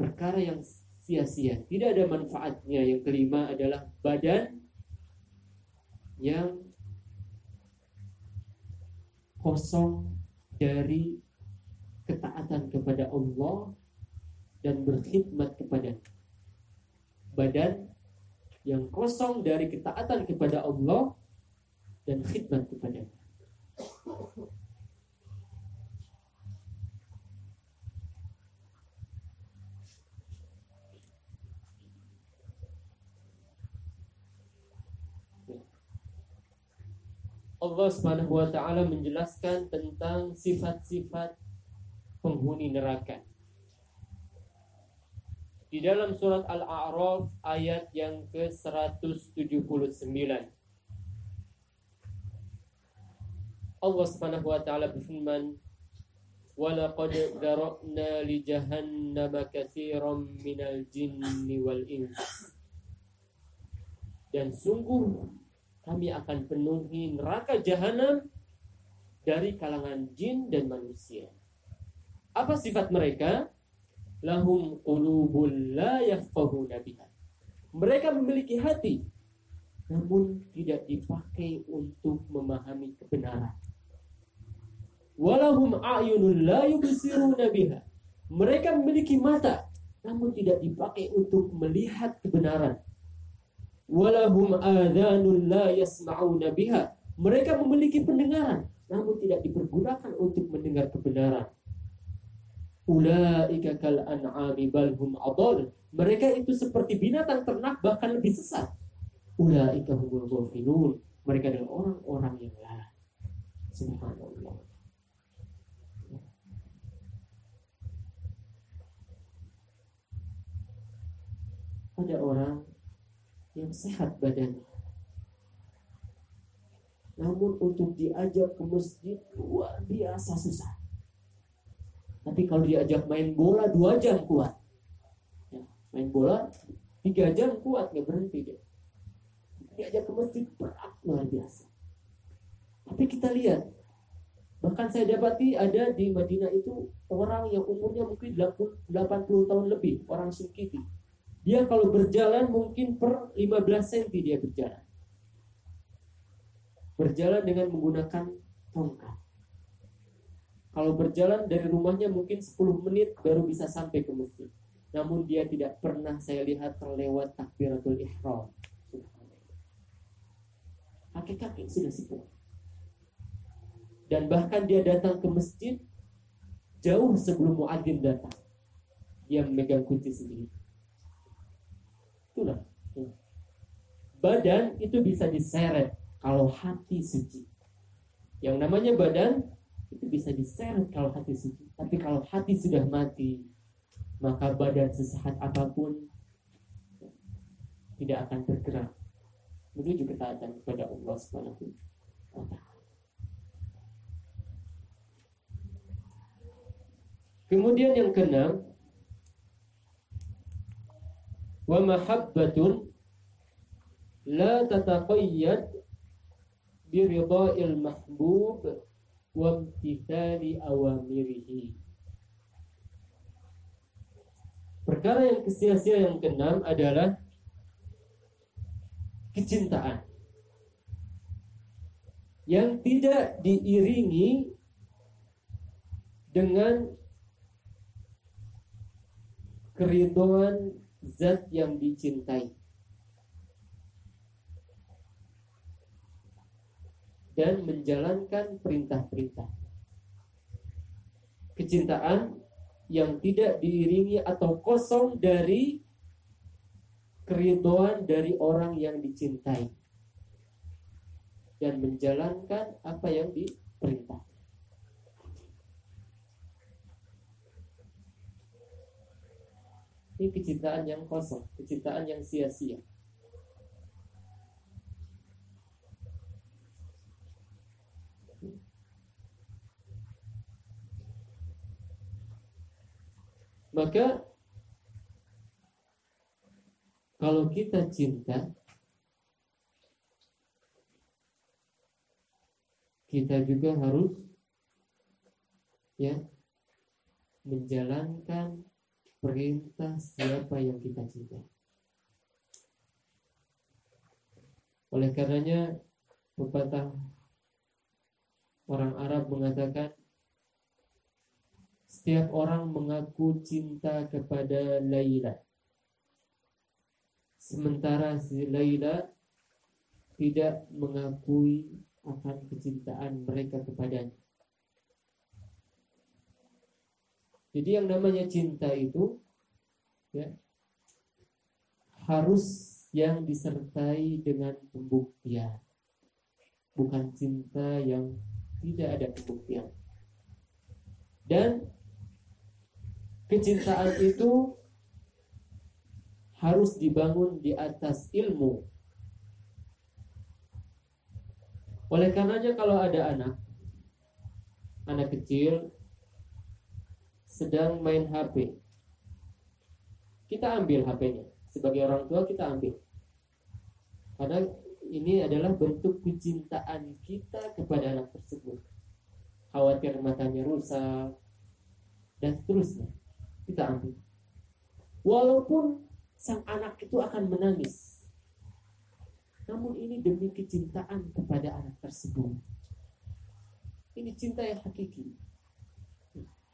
Perkara yang sia-sia, tidak ada manfaatnya. Yang kelima adalah badan yang kosong dari ketaatan kepada Allah dan berkhidmat kepada badan yang kosong dari ketaatan kepada Allah dan khidmat kepada Allah Subhanahu wa taala menjelaskan tentang sifat-sifat penghuni neraka. Di dalam surat Al-A'raf ayat yang ke-179. Allah Subhanahu wa taala berfirman, "Walaqad dzara'na li jahannama katsiran minal jinni wal ins." Dan sungguh kami akan penuhi neraka jahanam dari kalangan jin dan manusia. Apa sifat mereka? Lahum qulubun la yafqahuna biha. Mereka memiliki hati namun tidak dipakai untuk memahami kebenaran. Walahum a'yunun la yubsiruna biha. Mereka memiliki mata namun tidak dipakai untuk melihat kebenaran. Walahum adhanun la yasma'una biha. Mereka memiliki pendengaran namun tidak dipergunakan untuk mendengar kebenaran. Ulaika kal an'ami bal hum. Mereka itu seperti binatang ternak bahkan lebih sesat. Ulaika humul ghafilun. Mereka adalah orang-orang yang lalai. Subhanallah. Ada orang yang sehat badannya. namun untuk diajak ke masjid luar biasa susah. Tapi kalau diajak main bola dua jam kuat. Ya, main bola tiga jam kuat nggak berhenti dia. Diajak ke masjid berat luar biasa. Tapi kita lihat, bahkan saya dapati ada di Madinah itu orang yang umurnya mungkin 80 tahun lebih, orang Sukiti. Dia kalau berjalan mungkin per 15 cm dia berjalan. Berjalan dengan menggunakan tongkat. Kalau berjalan dari rumahnya mungkin 10 menit baru bisa sampai ke masjid. Namun dia tidak pernah saya lihat terlewat takbiratul ihram. Kaki-kaki sudah sepuh. Dan bahkan dia datang ke masjid jauh sebelum muadzin datang. Dia memegang kunci sendiri. Itulah. Badan itu bisa diseret kalau hati suci. Yang namanya badan itu bisa diseret kalau hati suci. Tapi kalau hati sudah mati, maka badan sesehat apa pun tidak akan bergerak menuju ketaatan kepada Allah Subhanahu. Kemudian yang keenam, wa mahabbatun la tataqayyad bi mahbub wamtithali awamirihi. Perkara yang kesia-sia yang keenam adalah kecintaan yang tidak diiringi dengan keriduan zat yang dicintai. Dan menjalankan perintah-perintah. Kecintaan yang tidak diiringi atau kosong dari keriduan dari orang yang dicintai dan menjalankan apa yang diperintah. Ini kecintaan yang kosong, kecintaan yang sia-sia. Maka kalau kita cinta kita juga harus ya menjalankan perintah siapa yang kita cinta. Oleh karenanya pepatah orang Arab mengatakan setiap orang mengaku cinta kepada Laila. Sementara si Laila tidak mengakui akan kecintaan mereka kepadanya. Jadi yang namanya cinta itu ya harus yang disertai dengan pembuktian. Bukan cinta yang tidak ada pembuktian. Dan kecintaan itu harus dibangun di atas ilmu. Oleh karenanya kalau ada anak, anak kecil sedang main HP, kita ambil HP-nya. Sebagai orang tua kita ambil. Karena ini adalah bentuk kecintaan kita kepada anak tersebut. Khawatir matanya rusak, dan seterusnya kita ambil. Walaupun sang anak itu akan menangis. Namun ini demi kecintaan kepada anak tersebut. Ini cinta yang hakiki.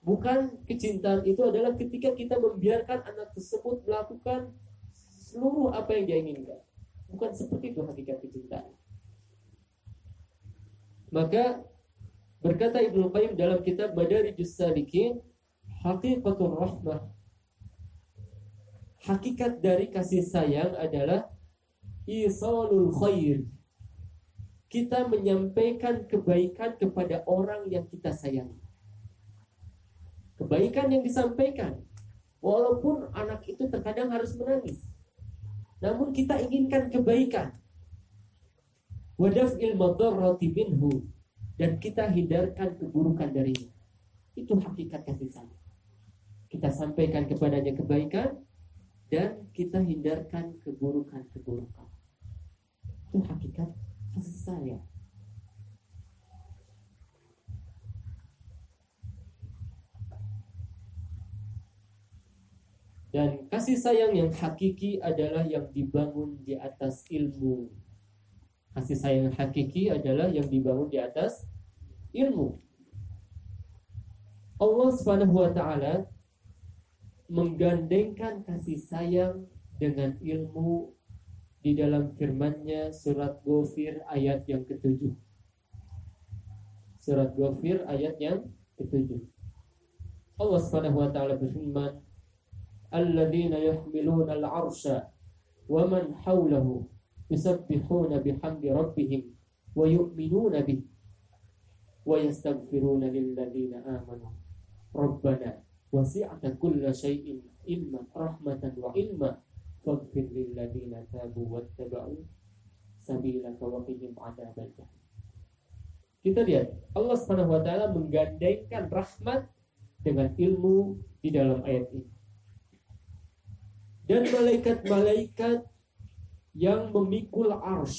Bukan kecintaan itu adalah ketika kita membiarkan anak tersebut melakukan seluruh apa yang dia inginkan. Bukan seperti itu hakikat kecintaan. Maka berkata Ibnu Qayyim dalam kitab Madarijus Salikin, Hakikatul rahmah Hakikat dari kasih sayang adalah Isalul khair. Kita menyampaikan kebaikan kepada orang yang kita sayangi. Kebaikan yang disampaikan Walaupun anak itu terkadang harus menangis. Namun kita inginkan kebaikan. Madarrati minhu. Dan kita hindarkan keburukan darinya. Itu hakikat kasih sayang. Kita sampaikan kepadanya kebaikan dan kita hindarkan keburukan-keburukan. Itu hakikat sayang. Dan kasih sayang yang hakiki adalah yang dibangun di atas ilmu. Kasih sayang yang hakiki adalah yang dibangun di atas ilmu. Allah Subhanahu wa taala menggandengkan kasih sayang dengan ilmu di dalam firman-Nya surat Ghafir ayat yang ketujuh. Surat Ghafir ayat yang ketujuh. Allah Subhanahu wa taala berfirman, "Alladzina yahmiluna al-'arsya wa man hawlahu yusabbihuna bihamdi rabbihim wa yu'minuna bihi wa yastaghfiruna lilladzina amanu." Rabbana wasi'ata kulla syai'in rahmatan wa ilma faghfir lil ladzina tabu wattaba'u sabilaka wa qihim adzaban kita lihat Allah Subhanahu wa taala menggandengkan rahmat dengan ilmu di dalam ayat ini. Dan malaikat-malaikat yang memikul ars.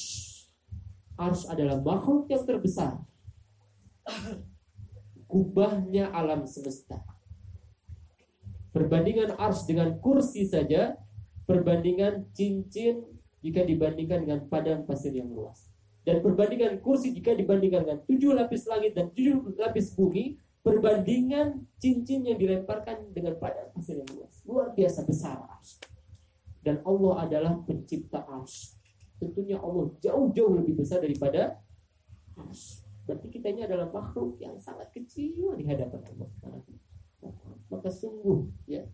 Ars adalah makhluk yang terbesar. Kubahnya alam semesta Perbandingan ars dengan kursi saja, perbandingan cincin jika dibandingkan dengan padang pasir yang luas. Dan perbandingan kursi jika dibandingkan dengan tujuh lapis langit dan tujuh lapis bumi, perbandingan cincin yang dilemparkan dengan padang pasir yang luas. Luar biasa besar ars dan Allah adalah pencipta ars. Tentunya Allah jauh-jauh lebih besar daripada ars. Berarti kita ini adalah makhluk yang sangat kecil di hadapan Allah Maka sungguh ya,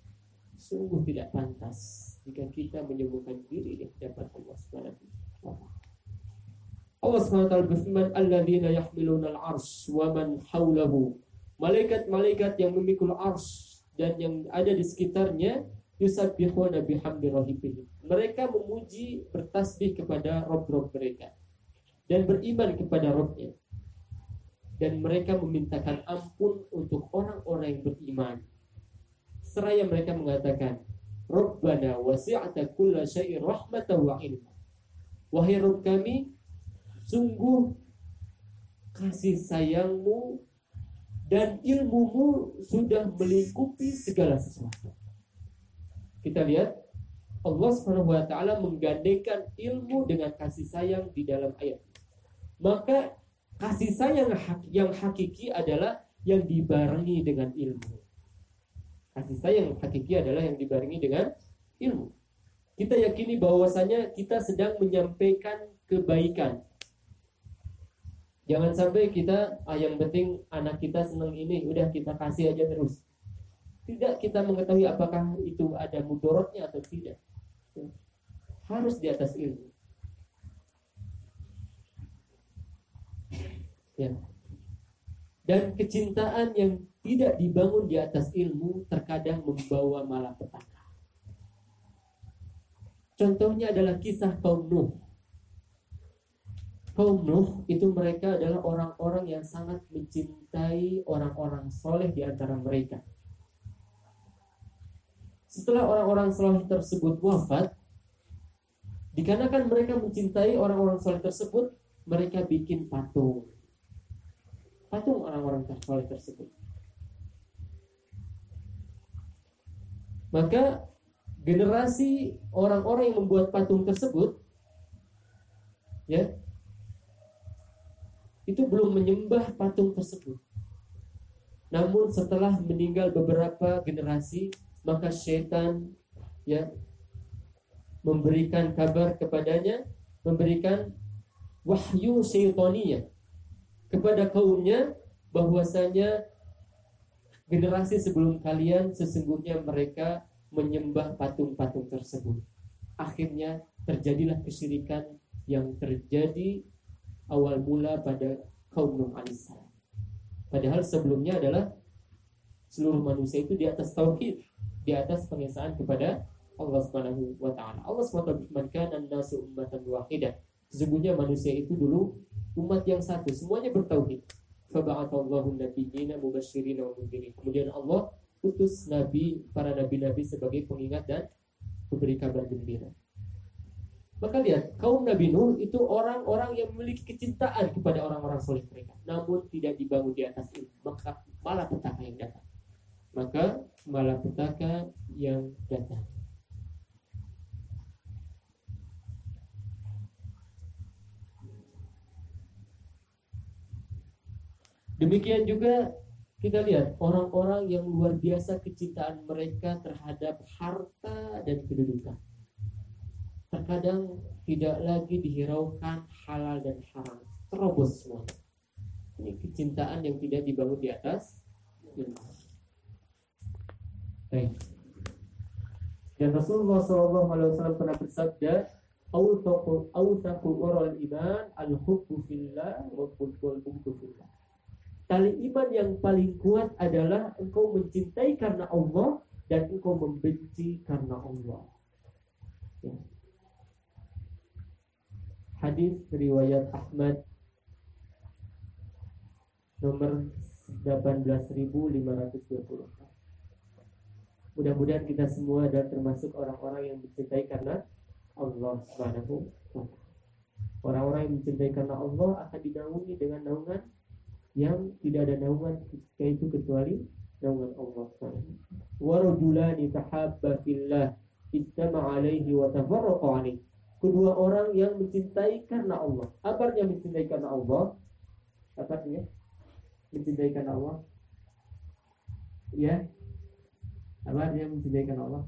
sungguh tidak pantas jika kita menyembuhkan diri di hadapan Allah Subhanahu Allah SWT berfirman alladzina yahmiluna al-ars wa man hawlahu malaikat-malaikat yang memikul ars dan yang ada di sekitarnya yusabbihuna bihamdi rabbihim. Mereka memuji bertasbih kepada Rob-Rob mereka dan beriman kepada Robnya. Dan mereka memintakan ampun untuk orang-orang yang beriman. Seraya mereka mengatakan, Rabbana wasi'ata kulla syai'in rahmatan wa ilma. Wahai Rabb kami, sungguh kasih sayangmu dan ilmumu sudah melingkupi segala sesuatu. Kita lihat Allah Subhanahu wa taala ilmu dengan kasih sayang di dalam ayat. Maka kasih sayang yang hakiki adalah yang dibarengi dengan ilmu. Kasih sayang hakiki adalah yang dibarengi dengan ilmu. Kita yakini bahwasanya kita sedang menyampaikan kebaikan. Jangan sampai kita ah yang penting anak kita senang ini udah kita kasih aja terus tidak kita mengetahui apakah itu ada mudorotnya atau tidak. Harus di atas ilmu. Ya. Dan kecintaan yang tidak dibangun di atas ilmu terkadang membawa malapetaka. Contohnya adalah kisah kaum Nuh. Kaum Nuh itu mereka adalah orang-orang yang sangat mencintai orang-orang soleh di antara mereka setelah orang-orang soleh tersebut wafat, dikarenakan mereka mencintai orang-orang soleh tersebut, mereka bikin patung. Patung orang-orang soleh tersebut. Maka generasi orang-orang yang membuat patung tersebut ya itu belum menyembah patung tersebut. Namun setelah meninggal beberapa generasi maka setan ya memberikan kabar kepadanya, memberikan wahyu syaitania kepada kaumnya bahwasanya generasi sebelum kalian sesungguhnya mereka menyembah patung-patung tersebut. Akhirnya terjadilah kesyirikan yang terjadi awal mula pada kaum Nuh alaihissalam. Padahal sebelumnya adalah seluruh manusia itu di atas tauhid di atas pengesaan kepada Allah Subhanahu wa taala. Allah SWT berfirman kana nasu ummatan wahidah. Sesungguhnya manusia itu dulu umat yang satu, semuanya bertauhid. Faba'atallahu nabiyyina mubasysyirin wa Kemudian Allah utus nabi para nabi-nabi sebagai pengingat dan pemberi kabar gembira. Maka lihat, kaum Nabi Nuh itu orang-orang yang memiliki kecintaan kepada orang-orang soleh mereka. Namun tidak dibangun di atas ini. Maka malah petaka yang datang. Maka malah petaka yang datang. Demikian juga kita lihat orang-orang yang luar biasa kecintaan mereka terhadap harta dan kedudukan terkadang tidak lagi dihiraukan halal dan haram terobos semua ini kecintaan yang tidak dibangun di atas Baik. Dan Rasulullah SAW pernah bersabda, "Autaqu autaqu ural iman al-hubbu fillah wa bughdu fillah." Tali iman yang paling kuat adalah engkau mencintai karena Allah dan engkau membenci karena Allah. Ya. Hadis riwayat Ahmad nomor 18.520 Mudah-mudahan kita semua adalah termasuk orang-orang yang mencintai karena Allah Subhanahu Orang-orang yang mencintai karena Allah akan dinaungi dengan naungan yang tidak ada naungan ketika itu kecuali naungan Allah Subhanahu wa rajulani tahabba fillah istama alaihi wa tafarraqa alaihi kedua orang yang mencintai karena Allah. Apa artinya mencintai karena Allah? Apa artinya? Mencintai karena Allah? Ya. Apa artinya mencintai karena Allah?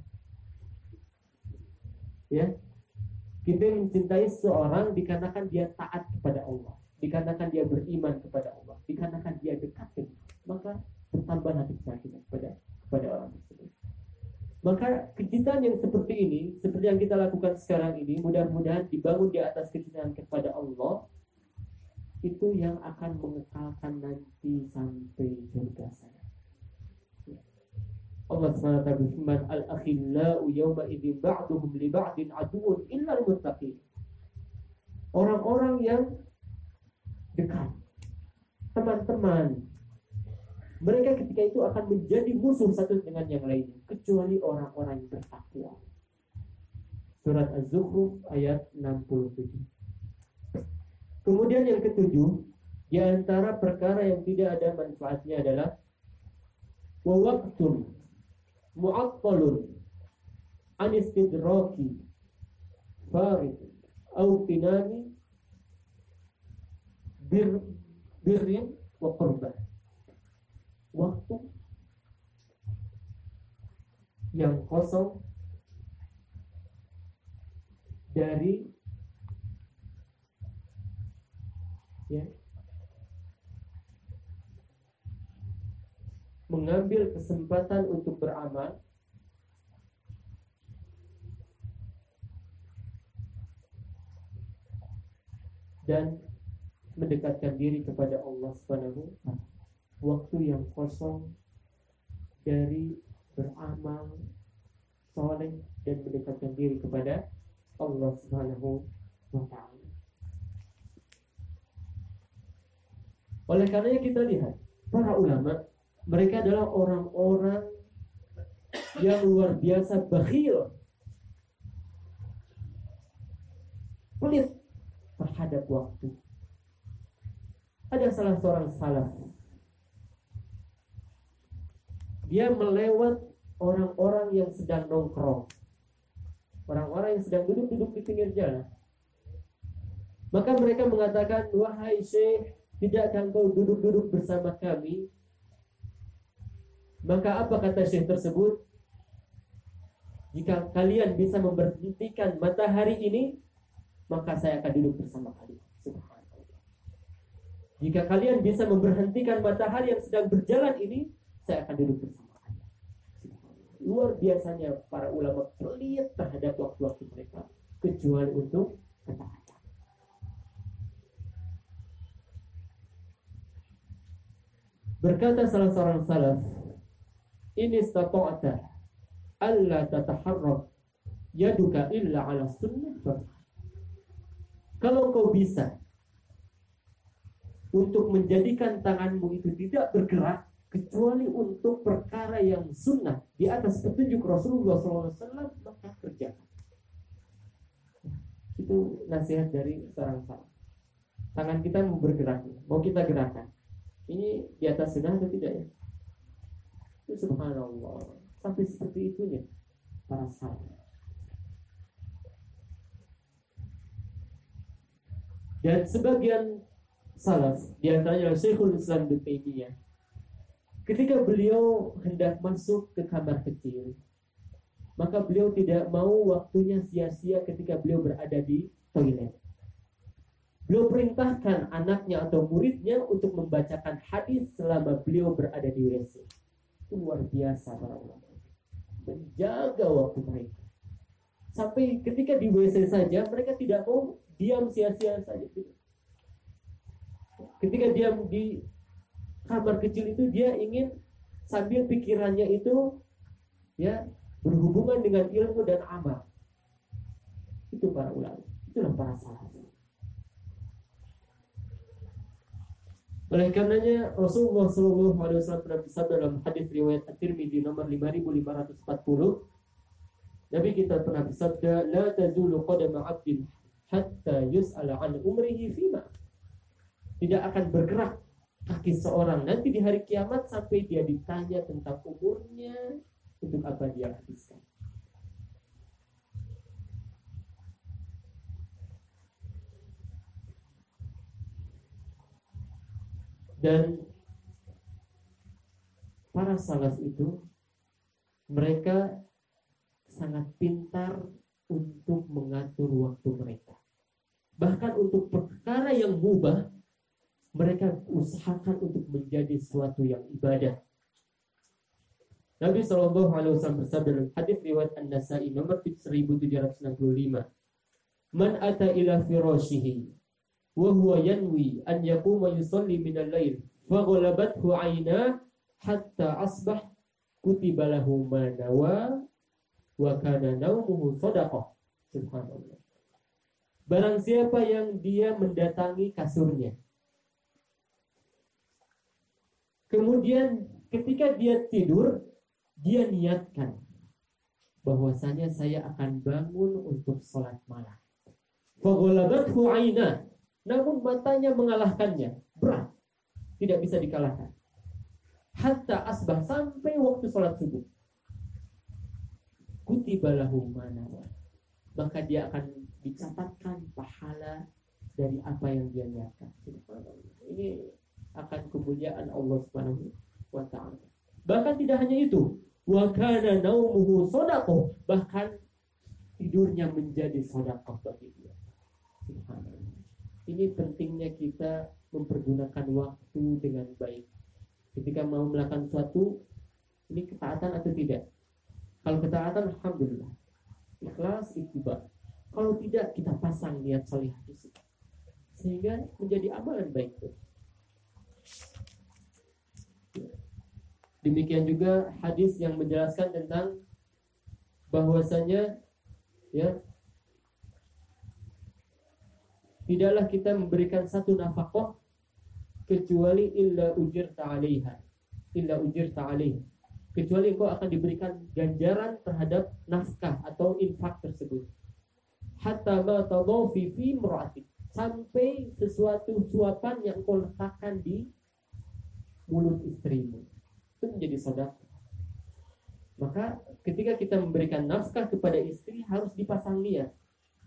Ya. Kita mencintai seorang dikarenakan dia taat kepada Allah, dikarenakan dia beriman kepada Allah, dikarenakan dia dekat dengan maka bertambah hati kita kepada kepada orang tersebut. Maka kecintaan yang seperti ini, seperti yang kita lakukan sekarang ini, mudah-mudahan dibangun di atas kecintaan kepada Allah, itu yang akan mengekalkan nanti sampai surga sana. Allah SWT berfirman Al-akhillau yawma idin ba'duhum li ba'din aduun illa al-muttaqin Orang-orang yang dekat Teman-teman mereka ketika itu akan menjadi musuh satu dengan yang lainnya kecuali orang-orang yang bertakwa. Surat Az-Zukhruf ayat 67. Kemudian yang ketujuh, di antara perkara yang tidak ada manfaatnya adalah wawaktun mu'attalun anistidraki farid au tinani bir birrin wa qurbah waktu yang kosong dari ya mengambil kesempatan untuk beramal dan mendekatkan diri kepada Allah Subhanahu waktu yang kosong dari beramal soleh dan mendekatkan diri kepada Allah Subhanahu wa taala. Oleh karenanya kita lihat para ulama mereka adalah orang-orang yang luar biasa bakhil pelit terhadap waktu. Ada salah seorang salaf. Dia melewat orang-orang yang sedang nongkrong. Orang-orang yang sedang duduk-duduk di pinggir jalan. Maka mereka mengatakan wahai syekh tidakkah engkau duduk-duduk bersama kami? Maka apa kata syekh tersebut? Jika kalian bisa memberhentikan matahari ini maka saya akan duduk bersama kalian jika kalian bisa memberhentikan matahari yang sedang berjalan ini saya akan duduk bersama Anda. Luar biasanya para ulama pelit terhadap waktu-waktu mereka, kecuali untuk ketaatan. Berkata salah seorang salaf, ini stata'ata alla tataharrak yaduka illa ala sunnah Kalau kau bisa untuk menjadikan tanganmu itu tidak bergerak kecuali untuk perkara yang sunnah di atas petunjuk Rasulullah SAW maka kerjakan. Itu nasihat dari seorang sahabat. Tangan kita mau bergerak, mau kita gerakan. Ini di atas sunnah atau tidak ya? Itu subhanallah. Sampai seperti itunya para sahabat. Dan sebagian salaf di antaranya Syekhul Islam bin Taimiyah ketika beliau hendak masuk ke kamar kecil maka beliau tidak mau waktunya sia-sia ketika beliau berada di toilet. Beliau perintahkan anaknya atau muridnya untuk membacakan hadis selama beliau berada di WC. Itu luar biasa para ulama. Menjaga waktu mereka. Sampai ketika di WC saja mereka tidak mau diam sia-sia saja. Ketika diam di kamar kecil itu dia ingin sambil pikirannya itu ya berhubungan dengan ilmu dan amal. Itu para ulama, itulah para sahabat. Oleh karenanya Rasulullah Shallallahu Alaihi Wasallam pernah bersabda dalam hadis riwayat At-Tirmidzi nomor 5540 Nabi kita pernah bersabda la tazulu qadama 'abdin hatta yus'ala an umrihi fima tidak akan bergerak kaki seorang nanti di hari kiamat sampai dia ditanya tentang umurnya untuk apa dia habiskan. Dan para salaf itu mereka sangat pintar untuk mengatur waktu mereka. Bahkan untuk perkara yang mubah mereka usahakan untuk menjadi suatu yang ibadah. Nabi Shallallahu Alaihi Wasallam bersabda dalam hadis riwayat An Nasai nomor 1765, Man ata ila firashihi wa huwa yanwi an yaquma yusalli min al-lail fa ghalabathu aina hatta asbah kutiba lahu ma nawa wa kana naumuhu sadaqah. Subhanallah. Barang siapa yang dia mendatangi kasurnya Kemudian ketika dia tidur, dia niatkan bahwasanya saya akan bangun untuk sholat malam. Faghalabathu aina. Namun matanya mengalahkannya. Berat. Tidak bisa dikalahkan. Hatta asbah sampai waktu sholat subuh. Kutibalahu manawa. Maka dia akan dicatatkan pahala dari apa yang dia niatkan. Ini akan kemuliaan Allah Subhanahu wa taala. Bahkan tidak hanya itu, wa kana naumuhu sadaqah, bahkan tidurnya menjadi sedekah bagi dia. Ini pentingnya kita mempergunakan waktu dengan baik. Ketika mau melakukan sesuatu, ini ketaatan atau tidak? Kalau ketaatan, alhamdulillah. Ikhlas, ittiba. Kalau tidak, kita pasang niat solihah di. Sehingga menjadi amalan baik. Demikian juga hadis yang menjelaskan tentang bahwasanya ya tidaklah kita memberikan satu nafkah kecuali illa ujir ta'alaiha illa ujir ta'alaih kecuali engkau akan diberikan ganjaran terhadap nafkah atau infak tersebut. Hatta ma tadawfi fi mur'atik sampai sesuatu suapan yang kau letakkan di mulut istrimu itu menjadi saudara. Maka ketika kita memberikan nafkah kepada istri harus dipasang niat.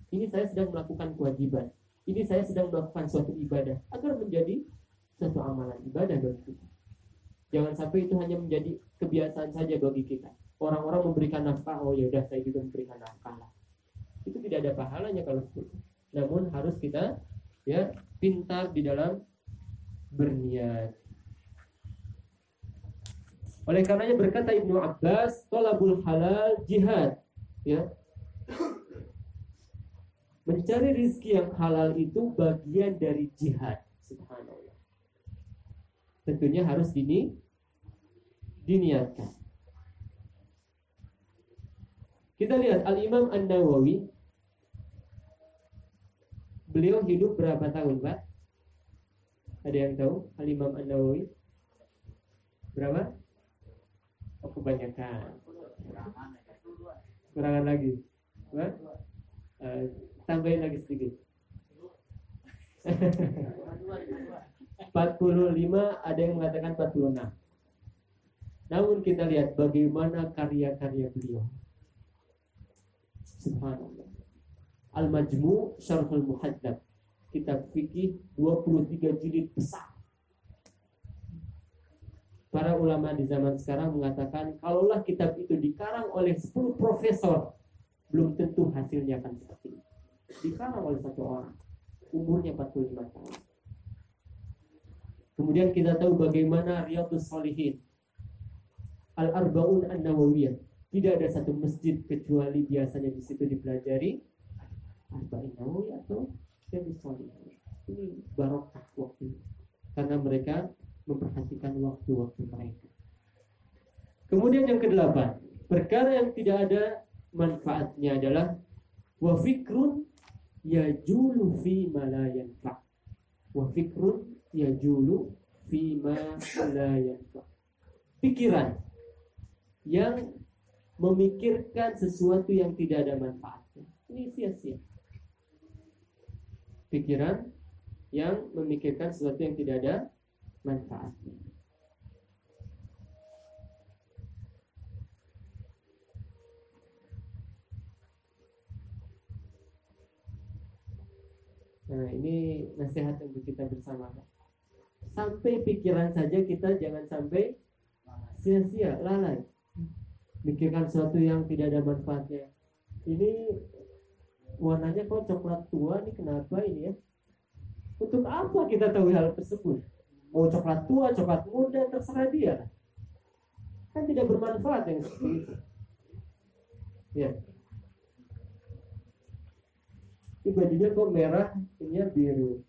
Ini saya sedang melakukan kewajiban. Ini saya sedang melakukan suatu ibadah agar menjadi suatu amalan ibadah bagi kita. Jangan sampai itu hanya menjadi kebiasaan saja bagi kita. Orang-orang memberikan nafkah, oh ya udah saya juga memberikan nafkah lah. Itu tidak ada pahalanya kalau seperti. Namun harus kita ya pintar di dalam berniat. Oleh karenanya berkata Ibnu Abbas, tolabul halal jihad. Ya. Mencari rizki yang halal itu bagian dari jihad. Subhanallah. Tentunya harus dini diniatkan. Kita lihat Al-Imam An-Nawawi Beliau hidup berapa tahun, Pak? Ada yang tahu? Al-Imam An-Nawawi? Berapa? Oh, kebanyakan. Kurangan lagi. Pak? Uh, tambahin lagi sedikit. 45 ada yang mengatakan 46. Namun kita lihat bagaimana karya-karya beliau. Subhanallah. Al-Majmu' Syarhul Muhaddab. Kitab fikih 23 jilid besar. Para ulama di zaman sekarang mengatakan kalaulah kitab itu dikarang oleh 10 profesor belum tentu hasilnya akan seperti ini. Dikarang oleh satu orang umurnya 45 tahun. Kemudian kita tahu bagaimana Riyadus Salihin Al-Arba'un An-Nawawiyah tidak ada satu masjid kecuali biasanya di situ dipelajari Arba'in Nawawi atau Riyadus Salihin. Ini barokah waktu karena mereka memperhatikan waktu-waktu mereka. Kemudian yang kedelapan, perkara yang tidak ada manfaatnya adalah wa fikrun yajulu fi ma la yanfa. Wa fikrun yajulu fi ma la yanfa. Pikiran yang memikirkan sesuatu yang tidak ada manfaatnya. Ini sia-sia. Pikiran yang memikirkan sesuatu yang tidak ada manfaatnya Nah, ini nasihat untuk kita bersama. Sampai pikiran saja kita jangan sampai sia-sia, lalai. Mikirkan sesuatu yang tidak ada manfaatnya. Ini warnanya kok coklat tua nih kenapa ini ya? Untuk apa kita tahu hal tersebut? Mau coklat tua, coklat muda, terserah dia. Kan tidak bermanfaat yang seperti itu. Ya, ini bajunya kok merah ini biru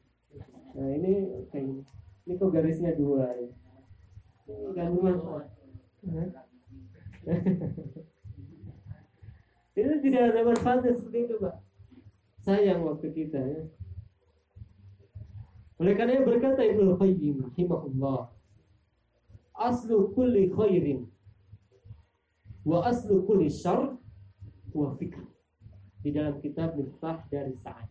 nah ini kayak ini ini kok garisnya dua ya. gandungan itu tidak ada manfaatnya seperti itu pak sayang waktu kita ya oleh karena berkata Ibnu Qayyim rahimahullah aslu kulli khairin wa aslu kulli syar wa fikr di dalam kitab Miftah dari Sa'ad.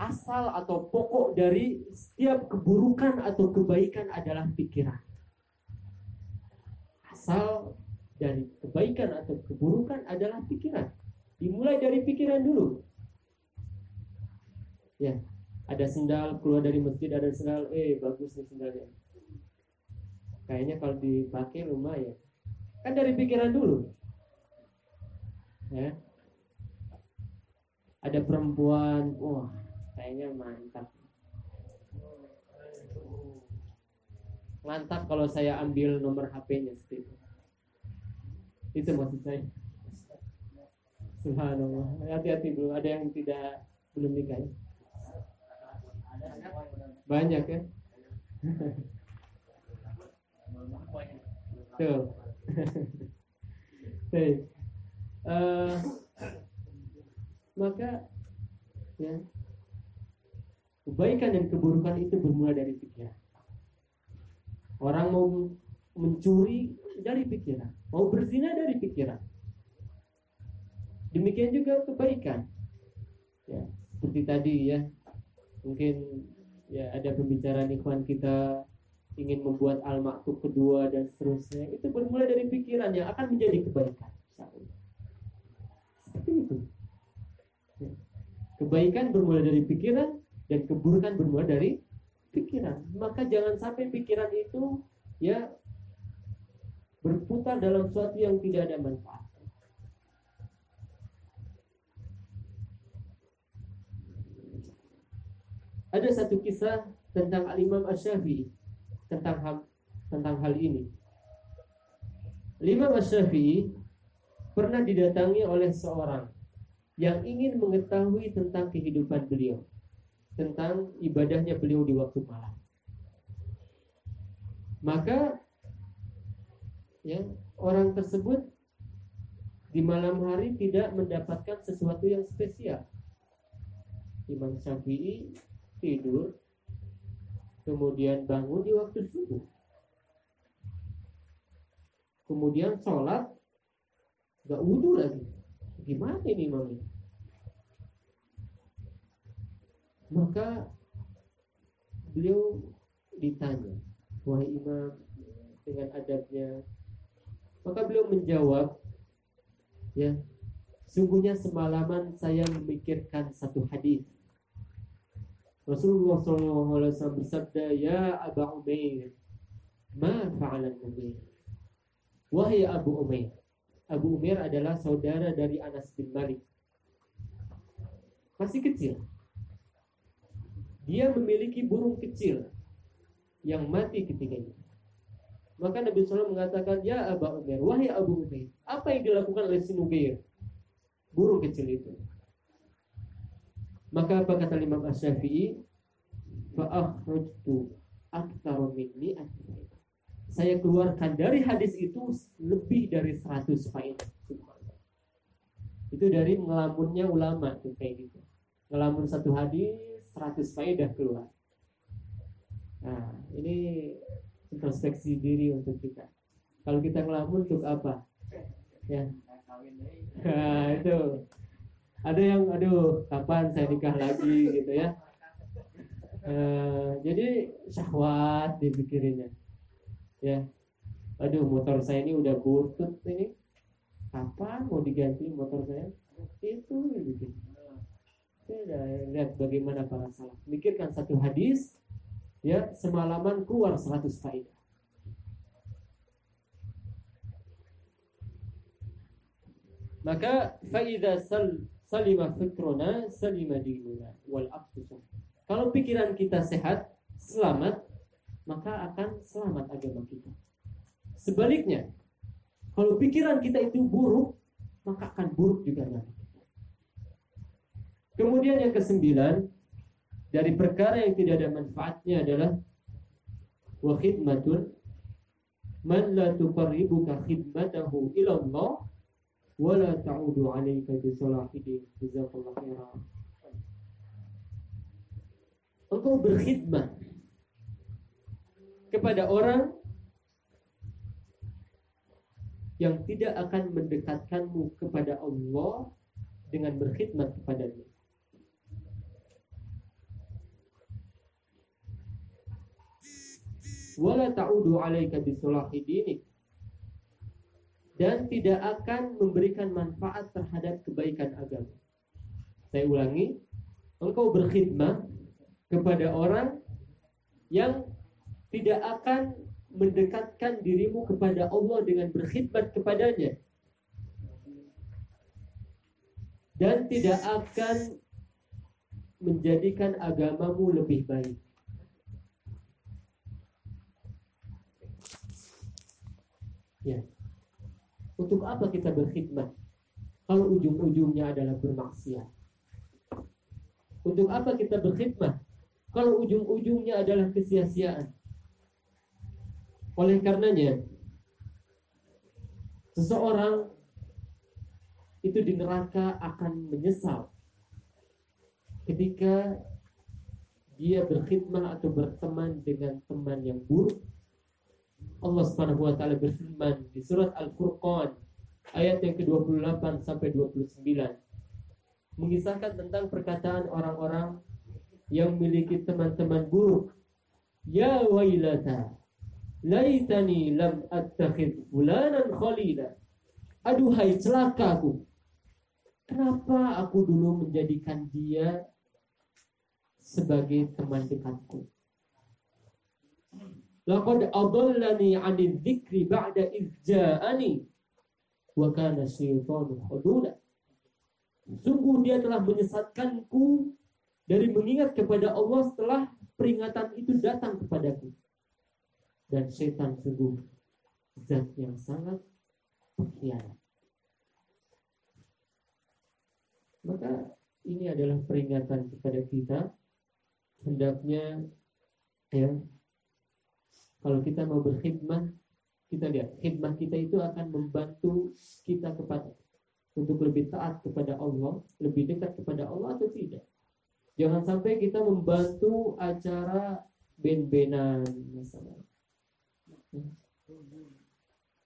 Asal atau pokok dari setiap keburukan atau kebaikan adalah pikiran. Asal dari kebaikan atau keburukan adalah pikiran. Dimulai dari pikiran dulu. Ya, ada sendal keluar dari masjid ada sendal, eh bagus nih sendalnya. Kayaknya kalau dipakai lumayan. Kan dari pikiran dulu. Ya, ada perempuan wah kayaknya mantap mantap kalau saya ambil nomor HP-nya itu itu maksud saya Subhanallah hati-hati belum ada yang tidak belum nikah ya? Banyak ya tuh uh, maka ya kebaikan dan keburukan itu bermula dari pikiran. Orang mau mencuri dari pikiran, mau berzina dari pikiran. Demikian juga kebaikan. Ya, seperti tadi ya. Mungkin ya ada pembicaraan ikhwan kita ingin membuat al-maktub kedua dan seterusnya. Itu bermula dari pikiran yang akan menjadi kebaikan. Seperti itu. Kebaikan bermula dari pikiran dan keburukan bermula dari pikiran. Maka jangan sampai pikiran itu ya berputar dalam sesuatu yang tidak ada manfaat. Ada satu kisah tentang Al-Imam Asy-Syafi'i tentang hal, tentang hal ini. Al-Imam Asy-Syafi'i pernah didatangi oleh seorang yang ingin mengetahui tentang kehidupan beliau, tentang ibadahnya beliau di waktu malam. Maka ya, orang tersebut di malam hari tidak mendapatkan sesuatu yang spesial. Imam Syafi'i tidur kemudian bangun di waktu subuh. Kemudian sholat gak wudhu lagi. Gimana ini imam? Ini maka beliau ditanya wahai imam dengan adabnya maka beliau menjawab ya sungguhnya semalaman saya memikirkan satu hadis Rasulullah SAW bersabda ya Abu Umair ma fa'alan Umair wahai Abu Umair Abu Umair adalah saudara dari Anas bin Malik masih kecil dia memiliki burung kecil yang mati ketika itu. Maka Nabi SAW mengatakan, Ya Abu Umair, wahai Abu Umair, apa yang dilakukan oleh si Nubair? Burung kecil itu. Maka apa kata Imam Ash-Syafi'i? Fa'akhrajtu aktaru minni Saya keluarkan dari hadis itu lebih dari 100 faedah. Itu dari ngelamunnya ulama tuh kayak gitu. Ngelamun satu hadis 100 faedah keluar. Nah, ini introspeksi diri untuk kita. Kalau kita ngelamun untuk apa? Ya. Nah, itu. Ada yang aduh, kapan saya nikah lagi gitu ya. Uh, jadi syahwat dipikirinnya. Ya. Aduh, motor saya ini udah butut ini. Kapan mau diganti motor saya? Itu gitu. Saya lihat bagaimana para salaf. Mikirkan satu hadis, ya semalaman keluar 100 faedah. Maka faida sal salima fikrona salima dinuna wal Kalau pikiran kita sehat, selamat, maka akan selamat agama kita. Sebaliknya, kalau pikiran kita itu buruk, maka akan buruk juga nanti. Kemudian yang kesembilan, dari perkara yang tidak ada manfaatnya adalah wa khidmatun man la tuqarribuka khidmatahu ila Allah la ta'udu 'alaika bi salahidin jazakallahu khairan engkau berkhidmat kepada orang yang tidak akan mendekatkanmu kepada Allah dengan berkhidmat kepadanya. Wala ta'udu 'alaika bisalahi dinik dan tidak akan memberikan manfaat terhadap kebaikan agama. Saya ulangi, engkau berkhidmat kepada orang yang tidak akan mendekatkan dirimu kepada Allah dengan berkhidmat kepadanya dan tidak akan menjadikan agamamu lebih baik. Ya. Untuk apa kita berkhidmat? Kalau ujung-ujungnya adalah bermaksiat. Untuk apa kita berkhidmat? Kalau ujung-ujungnya adalah kesia-siaan. Oleh karenanya, seseorang itu di neraka akan menyesal ketika dia berkhidmat atau berteman dengan teman yang buruk Allah Subhanahu wa taala berfirman di surat Al-Furqan ayat yang ke-28 sampai 29 mengisahkan tentang perkataan orang-orang yang memiliki teman-teman buruk. Ya wailata laitani lam attakhid fulanan khalila. Aduhai celakaku. Kenapa aku dulu menjadikan dia sebagai teman dekatku? Laqad adallani 'anil dzikri ba'da idh ja'ani wa kana syaitanu khududa. Sungguh dia telah menyesatkanku dari mengingat kepada Allah setelah peringatan itu datang kepadaku. Dan setan sungguh zat yang sangat pengkhianat. Maka ini adalah peringatan kepada kita hendaknya ya kalau kita mau berkhidmat, kita lihat khidmat kita itu akan membantu kita kepada untuk lebih taat kepada Allah, lebih dekat kepada Allah atau tidak. Jangan sampai kita membantu acara ben-benan misalnya.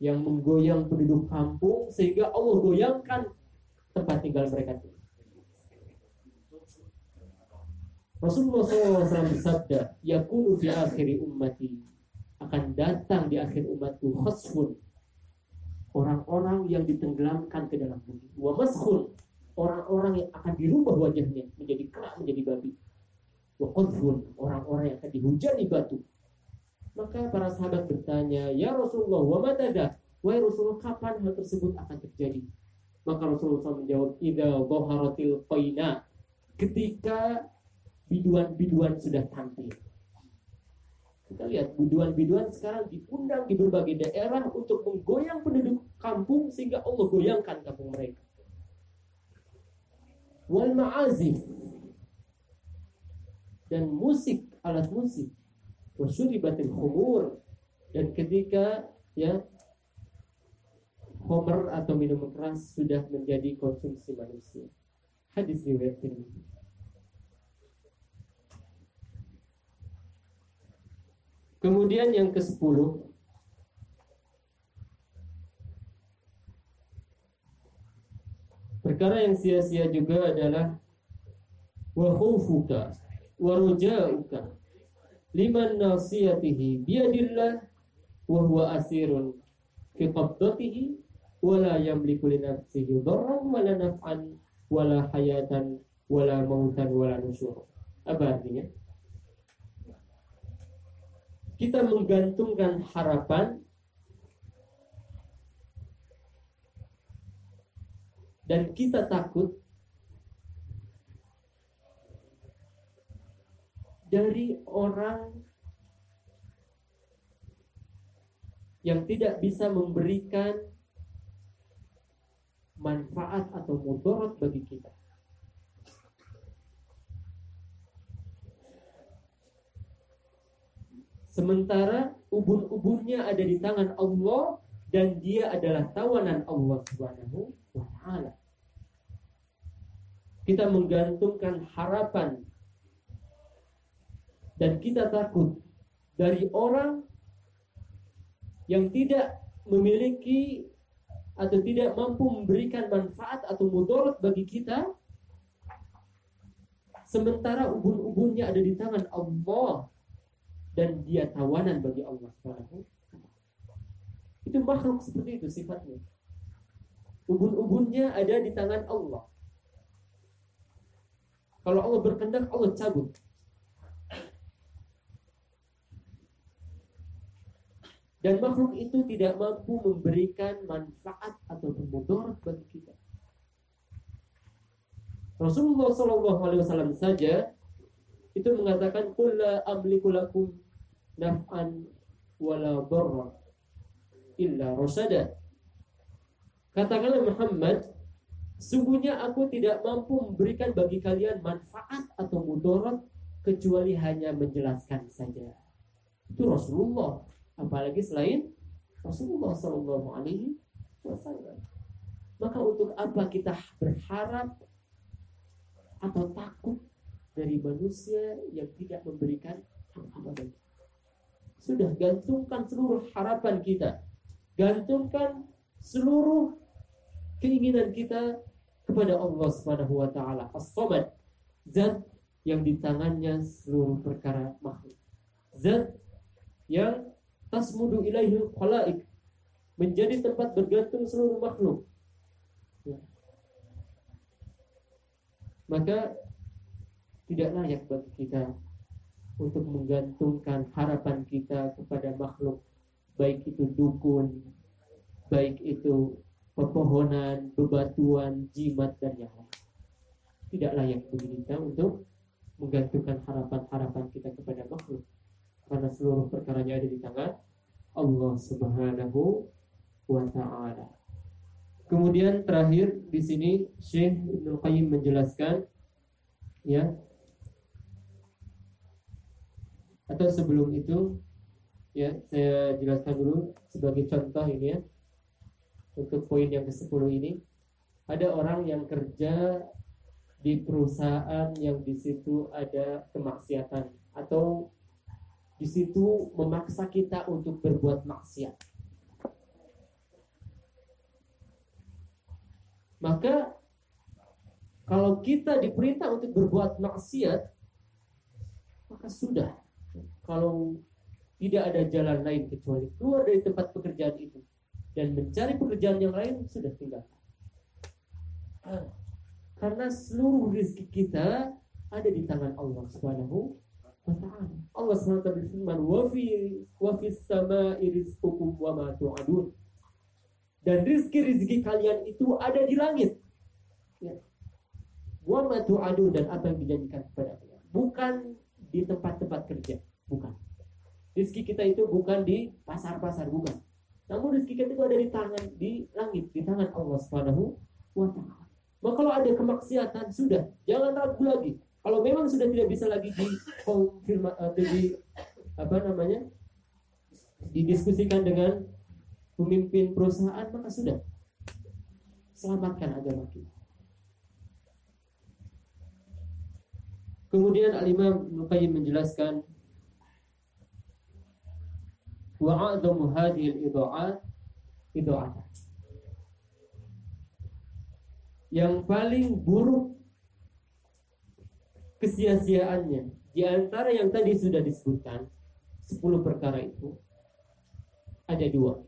Yang menggoyang penduduk kampung sehingga Allah goyangkan tempat tinggal mereka. Rasulullah SAW bersabda, Yakunu fi akhiri ummati akan datang di akhir umatku khasfun orang-orang yang ditenggelamkan ke dalam bumi. Wa maskhun orang-orang yang akan dirubah wajahnya menjadi kerak menjadi babi. Wa qadfun orang-orang yang akan dihujani batu. Maka para sahabat bertanya, "Ya Rasulullah, wa matada?" Wahai Rasulullah, kapan hal tersebut akan terjadi? Maka Rasulullah SAW menjawab, "Idza dhaharatil qaina." Ketika biduan-biduan sudah tampil. Kita lihat biduan-biduan sekarang diundang di berbagai daerah untuk menggoyang penduduk kampung sehingga Allah goyangkan kampung mereka. Wal ma'azif dan musik alat musik wasyuribatil khumur dan ketika ya homer atau minuman keras sudah menjadi konsumsi manusia. Hadis riwayat Tirmidzi. Kemudian yang ke-10 Perkara yang sia-sia juga adalah wa khufuka wa rujauka liman nasiyatihi biyadillah wa huwa asirun fi qabdatihi wa la yamliku li nafsihi dharran wa la naf'an wa la hayatan wa la mautan wa la nusyur. Apa artinya? Kita menggantungkan harapan dan kita takut dari orang yang tidak bisa memberikan manfaat atau mudarat bagi kita. Sementara ubun-ubunnya ada di tangan Allah dan dia adalah tawanan Allah Subhanahu wa taala. Kita menggantungkan harapan dan kita takut dari orang yang tidak memiliki atau tidak mampu memberikan manfaat atau mudarat bagi kita sementara ubun-ubunnya ada di tangan Allah dan dia tawanan bagi Allah Subhanahu itu makhluk seperti itu sifatnya. Ubun-ubunnya ada di tangan Allah. Kalau Allah berkehendak Allah cabut. Dan makhluk itu tidak mampu memberikan manfaat atau mudarat bagi kita. Rasulullah SAW saja itu mengatakan kulla amliku lakum naf'an wala barra illa rasada. Katakanlah Muhammad, sungguhnya aku tidak mampu memberikan bagi kalian manfaat atau mudarat kecuali hanya menjelaskan saja. Itu Rasulullah, apalagi selain Rasulullah Shallallahu Alaihi Wasallam. Maka untuk apa kita berharap atau takut dari manusia yang tidak memberikan apa-apa sudah gantungkan seluruh harapan kita. Gantungkan seluruh keinginan kita kepada Allah Subhanahu wa taala. As-Samad, zat yang di tangannya seluruh perkara makhluk. Zat yang tasmudu ilaihi khalaik menjadi tempat bergantung seluruh makhluk. Ya. Maka tidak layak bagi kita untuk menggantungkan harapan kita kepada makhluk baik itu dukun baik itu pepohonan, bebatuan, jimat dan yang lain. Tidak layak bagi kita untuk menggantungkan harapan-harapan kita kepada makhluk karena seluruh perkaranya ada di tangan Allah Subhanahu wa taala. Kemudian terakhir di sini Syekh Ibnu Qayyim menjelaskan ya atau sebelum itu ya saya jelaskan dulu sebagai contoh ini ya untuk poin yang ke-10 ini ada orang yang kerja di perusahaan yang di situ ada kemaksiatan atau di situ memaksa kita untuk berbuat maksiat. Maka kalau kita diperintah untuk berbuat maksiat, maka sudah. Kalau tidak ada jalan lain kecuali keluar dari tempat pekerjaan itu dan mencari pekerjaan yang lain sudah tinggal. Karena seluruh rezeki kita ada di tangan Allah Subhanahu wa taala. Allah SWT berfirman, "Wa fi wa fis sama'i rizqukum wa ma tu'adun." Dan rizki-rizki kalian itu ada di langit. Ya. Wa ma tu'adun dan apa yang dijanjikan kepada kalian. Bukan di tempat-tempat kerja, bukan. Rizki kita itu bukan di pasar-pasar, bukan. Namun rizki kita itu ada di tangan, di langit, di tangan Allah Subhanahu wa taala. Maka kalau ada kemaksiatan sudah, jangan ragu lagi. Kalau memang sudah tidak bisa lagi dikonfirmasi atau eh, di apa namanya didiskusikan dengan pemimpin perusahaan maka sudah selamatkan agama kita. Kemudian Al-Imam menjelaskan wa'adamu hadhil idu'at idu'at yang paling buruk kesia-siaannya di antara yang tadi sudah disebutkan 10 perkara itu ada dua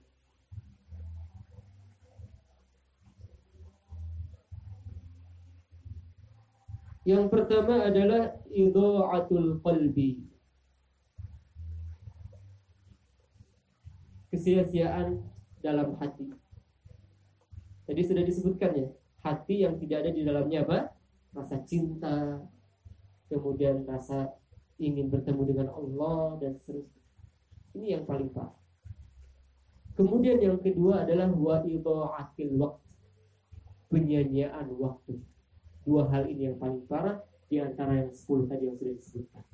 Yang pertama adalah idha'atul qalbi. Kesia-siaan dalam hati. Tadi sudah disebutkan ya, hati yang tidak ada di dalamnya apa? Rasa cinta, kemudian rasa ingin bertemu dengan Allah dan seterusnya. Ini yang paling parah. Kemudian yang kedua adalah wa idha'atil waqt. Penyanyian waktu. Dua hal ini yang paling parah di antara yang sepuluh tadi yang sudah disebutkan.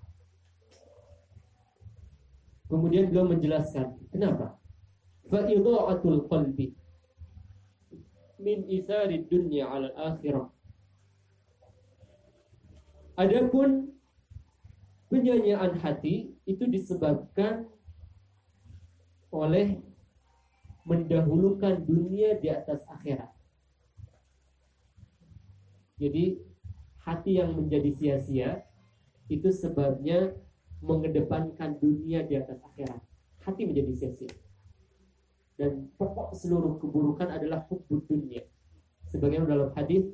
Kemudian beliau menjelaskan kenapa? Fa idha'atul qalbi min isari dunya al akhirah Adapun penyanyian hati itu disebabkan oleh mendahulukan dunia di atas akhirat. Jadi hati yang menjadi sia-sia itu sebabnya mengedepankan dunia di atas akhirat. Hati menjadi sia-sia. Dan pokok seluruh keburukan adalah hubbud dunia. Sebagaimana dalam hadis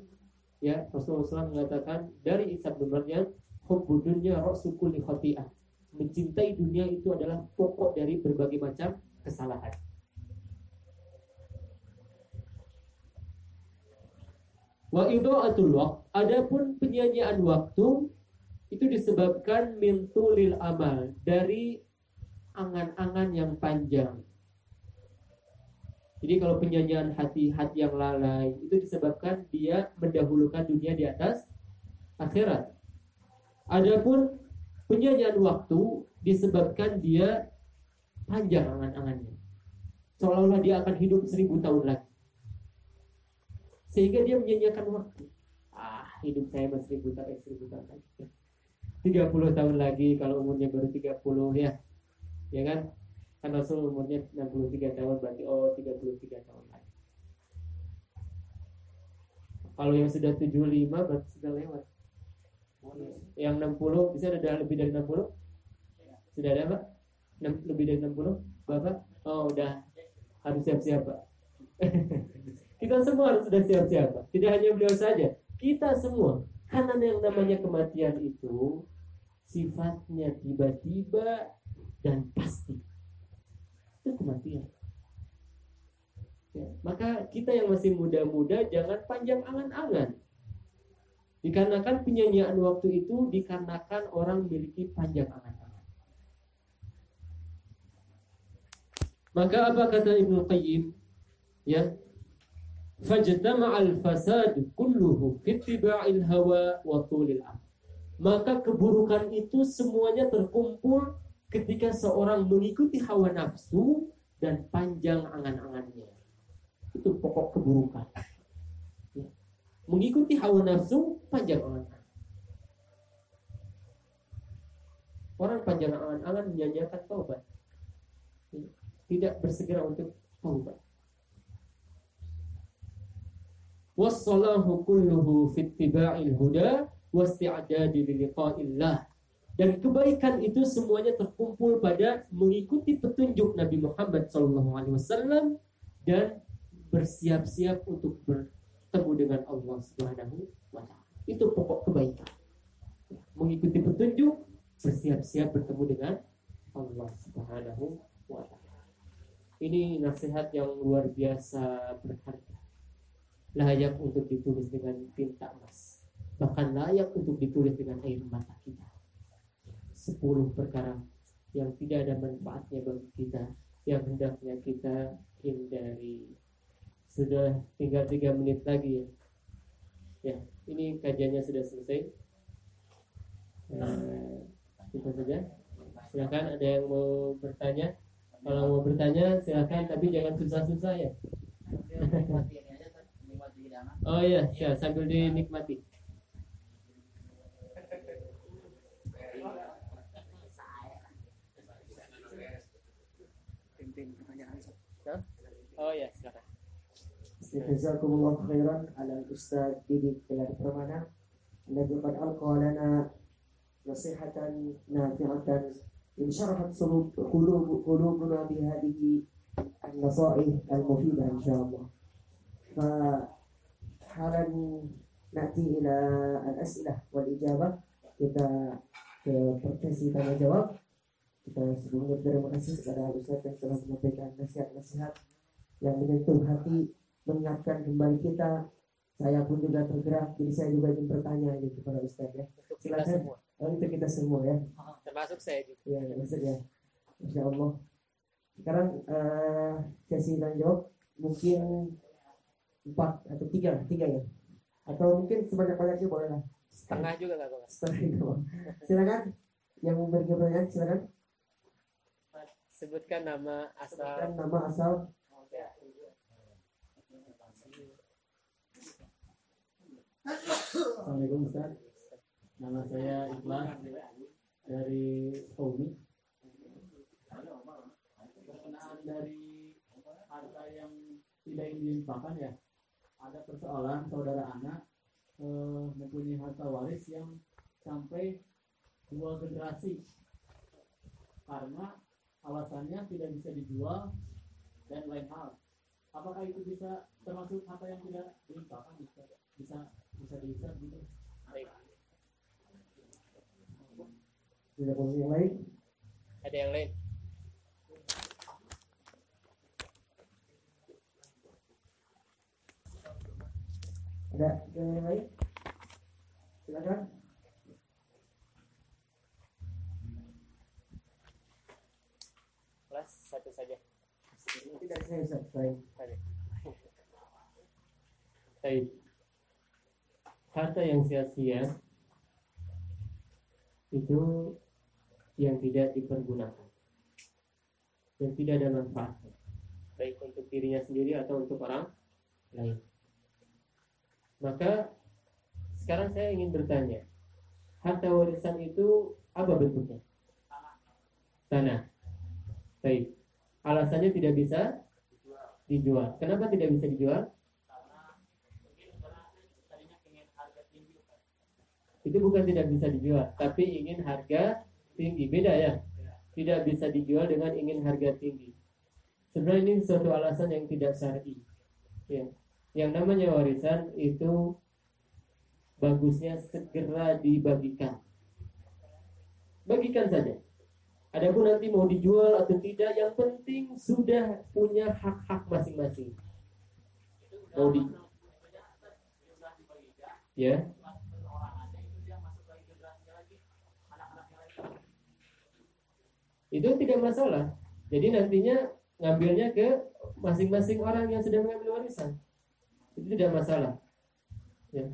ya Rasulullah SAW mengatakan dari Isa bin Maryam hubbu dunya ra'su kulli khati'ah. Mencintai dunia itu adalah pokok dari berbagai macam kesalahan. Wa idha'atul waqt adapun penyanyian waktu itu disebabkan min tulil amal dari angan-angan yang panjang jadi kalau penyanyian hati-hati yang lalai itu disebabkan dia mendahulukan dunia di atas akhirat. Adapun penyanyian waktu disebabkan dia panjang angan-angannya. Seolah-olah dia akan hidup seribu tahun lagi. Sehingga dia menyanyiakan waktu. Ah, hidup saya masih seribu tahun, eh, seribu tahun lagi. 30 tahun lagi kalau umurnya baru 30 ya. Ya kan? Kan Rasul umurnya 63 tahun berarti oh 33 tahun lagi. Kalau yang sudah 75 berarti sudah lewat. Yang 60 bisa ada lebih dari 60 sudah ada pak lebih dari 60 bapak? Oh udah. Harus siap-siap pak. Kita semua harus sudah siap-siap pak. Tidak hanya beliau saja. Kita semua. Karena yang namanya kematian itu sifatnya tiba-tiba dan pasti itu kematian. Ya, maka kita yang masih muda-muda jangan panjang angan-angan. Dikarenakan penyanyian waktu itu dikarenakan orang memiliki panjang angan-angan. Maka apa kata Ibnu Qayyim? Ya, fajtama'al fasad kulluhu fi ittiba'il hawa wa tulil Maka keburukan itu semuanya terkumpul ketika seorang mengikuti hawa nafsu dan panjang angan-angannya. Itu pokok keburukan. Ya. mengikuti hawa nafsu panjang angan orang panjang angan-angan menyanyiakan taubat tidak bersegera untuk taubat wassalahu kulluhu fit tiba'il huda wasti'adadi liqa'illah dan kebaikan itu semuanya terkumpul pada mengikuti petunjuk Nabi Muhammad SAW dan bersiap-siap untuk bertemu dengan Allah Subhanahu wa taala. Itu pokok kebaikan. Mengikuti petunjuk, bersiap-siap bertemu dengan Allah Subhanahu wa taala. Ini nasihat yang luar biasa berharga. Layak untuk ditulis dengan tinta emas. Bahkan layak untuk ditulis dengan air mata kita sepuluh perkara yang tidak ada manfaatnya bagi kita yang hendaknya kita hindari. Sudah tinggal tiga menit lagi ya. Ya ini kajiannya sudah selesai. Nah, kita saja. Silakan ada yang mau bertanya. Kalau mau bertanya silakan tapi jangan susah-susah ya. Oh iya ya sambil dinikmati Oh ya, silakan. Jazakumullah khairan. Ala Ustaz Didi Kelar Permana. Alladhi qad alqa lana nasihatan nafi'atan. Sulub qulub qulubuna bi hadhihi an-nasaih al-mufidah insyaallah. Fa halan nati ila al-as'ilah wal ijabah kita ke persesi tanya jawab. Kita sebelumnya berterima kasih kepada Ustaz yang telah menyampaikan nasihat-nasihat yang menyentuh hati mengingatkan kembali kita. Saya pun juga tergerak jadi saya juga ingin bertanya ini kepada Ustaz ya. Untuk kita semua. Oh, itu kita semua ya. Termasuk saya juga. Ya Ustaz ya. Masya Allah. Sekarang uh, sesi dan jawab mungkin empat atau tiga tiga ya. Atau mungkin sebanyak banyaknya boleh lah. Setengah juga nggak apa setengah itu. Silakan. Yang mau bertanya silakan. Sebutkan nama asal. Sebutkan nama asal Assalamualaikum Ustaz. Nama saya Ikhlas dari Saudi Perkenaan dari harta yang tidak ingin diinfakkan ya Ada persoalan saudara anak eh, mempunyai harta waris yang sampai dua generasi. Karena alasannya tidak bisa dijual dan lain hal. Apakah itu bisa termasuk harta yang tidak diinfakkan Ustaz? Bisa bisa dihisap gitu. Baik. tidak punya yang lain? Ada yang lain? Ada yang lain? Silakan. Kelas satu saja. Tidak saya Ustaz baik Baik. Harta yang sia-sia itu yang tidak dipergunakan dan tidak ada manfaatnya baik untuk dirinya sendiri atau untuk orang lain. Maka sekarang saya ingin bertanya, harta warisan itu apa bentuknya? Tanah. Baik. Alasannya tidak bisa dijual. Kenapa tidak bisa dijual? Itu bukan tidak bisa dijual, tapi ingin harga tinggi. Beda ya? Tidak bisa dijual dengan ingin harga tinggi. Sebenarnya ini suatu alasan yang tidak syar'i. Ya. Yang namanya warisan itu bagusnya segera dibagikan. Bagikan saja. Adapun nanti mau dijual atau tidak, yang penting sudah punya hak-hak masing-masing. Mau di ya itu tidak masalah. Jadi nantinya ngambilnya ke masing-masing orang yang sedang mengambil warisan. Itu tidak masalah. Ya.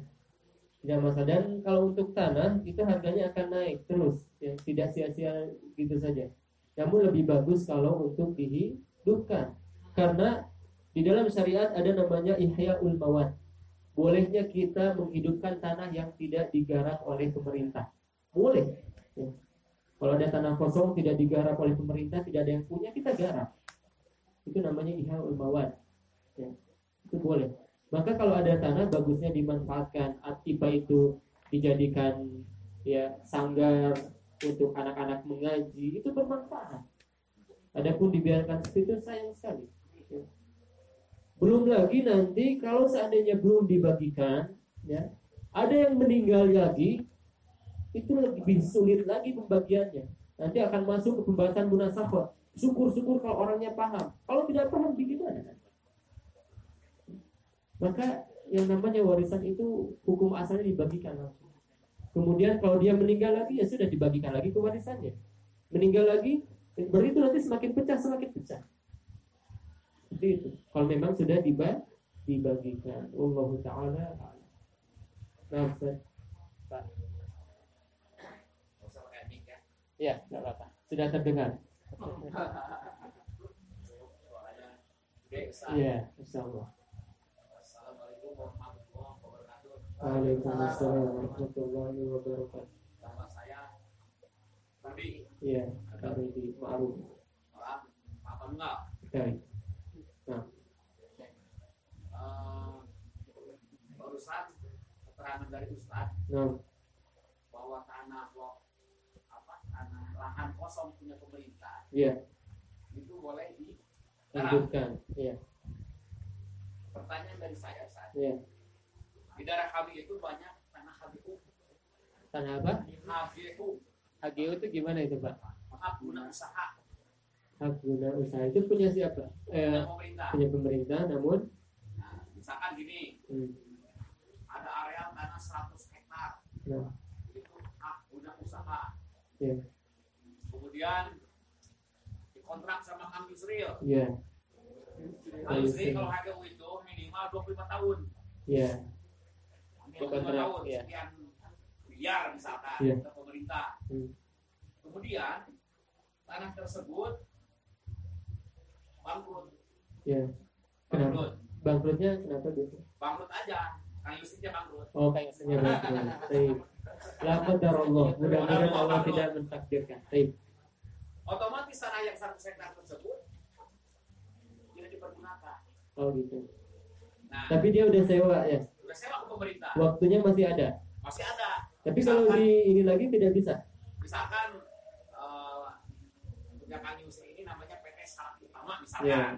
Tidak masalah. Dan kalau untuk tanah itu harganya akan naik terus, ya. tidak sia-sia gitu saja. Namun lebih bagus kalau untuk dihidupkan. Karena di dalam syariat ada namanya ihya mawad. bolehnya kita menghidupkan tanah yang tidak digarap oleh pemerintah. Boleh. Ya. Kalau ada tanah kosong tidak digarap oleh pemerintah, tidak ada yang punya, kita garap. Itu namanya ihya ulmawad. Ya. Itu boleh. Maka kalau ada tanah bagusnya dimanfaatkan. Atiba itu dijadikan ya sanggar untuk anak-anak mengaji itu bermanfaat. Adapun dibiarkan itu sayang sekali. Ya. Belum lagi nanti kalau seandainya belum dibagikan, ya ada yang meninggal lagi, itu lebih sulit lagi pembagiannya. Nanti akan masuk ke pembahasan munasabah. Syukur-syukur kalau orangnya paham. Kalau tidak paham, bagaimana? Maka yang namanya warisan itu hukum asalnya dibagikan langsung. Kemudian kalau dia meninggal lagi ya sudah dibagikan lagi ke warisannya. Meninggal lagi berarti itu nanti semakin pecah semakin pecah. Seperti itu. Kalau memang sudah dibagikan. Allah taala. Nah, Pak. Ya, tidak apa-apa. Sudah terdengar. Iya, insya Allah. Waalaikumsalam warahmatullahi wabarakatuh. Nama saya Rudi. Iya, Rudi Ma'ruf. Orang Pak Tunggal. Baik. Eh, barusan keterangan dari Ustaz Nah, bahwa tanah apa tanah lahan kosong punya pemerintah iya, itu boleh di lanjutkan. Iya, pertanyaan dari saya Ustaz. iya. Di daerah kami itu banyak tanah HGU. Tanah apa? HGU, HGU itu gimana itu, Pak? hak guna usaha Hak guna usaha itu punya siapa? Eh, punya pemerintah. punya pemerintah, namun Nah, misalkan gini, hmm, ada areal tanah 100 hektar. nah, Itu hak guna usaha. iya, Kemudian dikontrak sama Kang Yusril. iya, Kang Yusril kalau HGU itu minimal 25 tahun. iya, 25 Dikontrak, tahun iya. sekian miliar misalkan Iya. ke pemerintah. Hmm. Kemudian tanah tersebut bangkrut, iya. Kenapa? bangkrut, Bangkrutnya kenapa gitu? bangkrut aja. Kang Yusril bangkrut. Oh, kayak saja bangkrut. Baik. La qadarullah. Mudah-mudahan Allah tidak mentakdirkan. Baik. Otomatis tanah yang 100 hektar tersebut tidak dipergunakan. Oh gitu. Nah, Tapi dia udah sewa ya. udah sewa ke pemerintah, Waktunya masih ada. masih ada. Tapi kalau di ini lagi tidak bisa. Misalkan eh, punya Kang Yusril ini namanya PT Sarat Utama Iya. misalkan.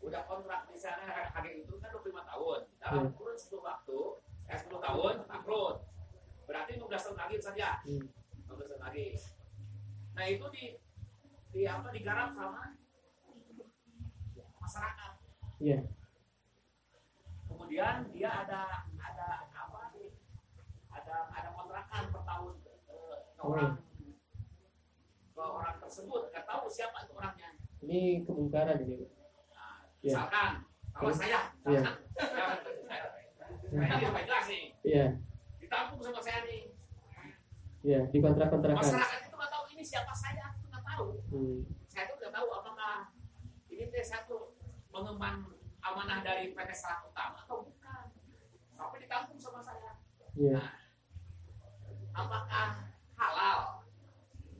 Udah kontrak di sana harga itu kan 25 tahun. Dalam kurun 10 waktu, eh 10 tahun bangkrut. Berarti 15 tahun lagi saja. Hmm. 15 tahun lagi. Nah, itu di di apa digarap sama masyarakat. Iya. Kemudian dia ada ada apa? Ada ada kontrakan per tahun eh, ke Oh. orang ke orang tersebut. Nggak tahu siapa itu orangnya. Ini kemungkaran ini. Nah, Iya. misalkan kalau saya, Iya. misalkan, saya ini apa jelas nih, Iya. ditampung sama saya nih. Iya, di kontrak-kontrakan. Masyarakat itu nggak tahu ini siapa saya, itu nggak tahu. Hmm. Saya tuh nggak tahu apakah ini teh satu mengemban amanah dari PT Serat Utama atau bukan. Tapi ditampung sama saya. Iya. Nah, apakah halal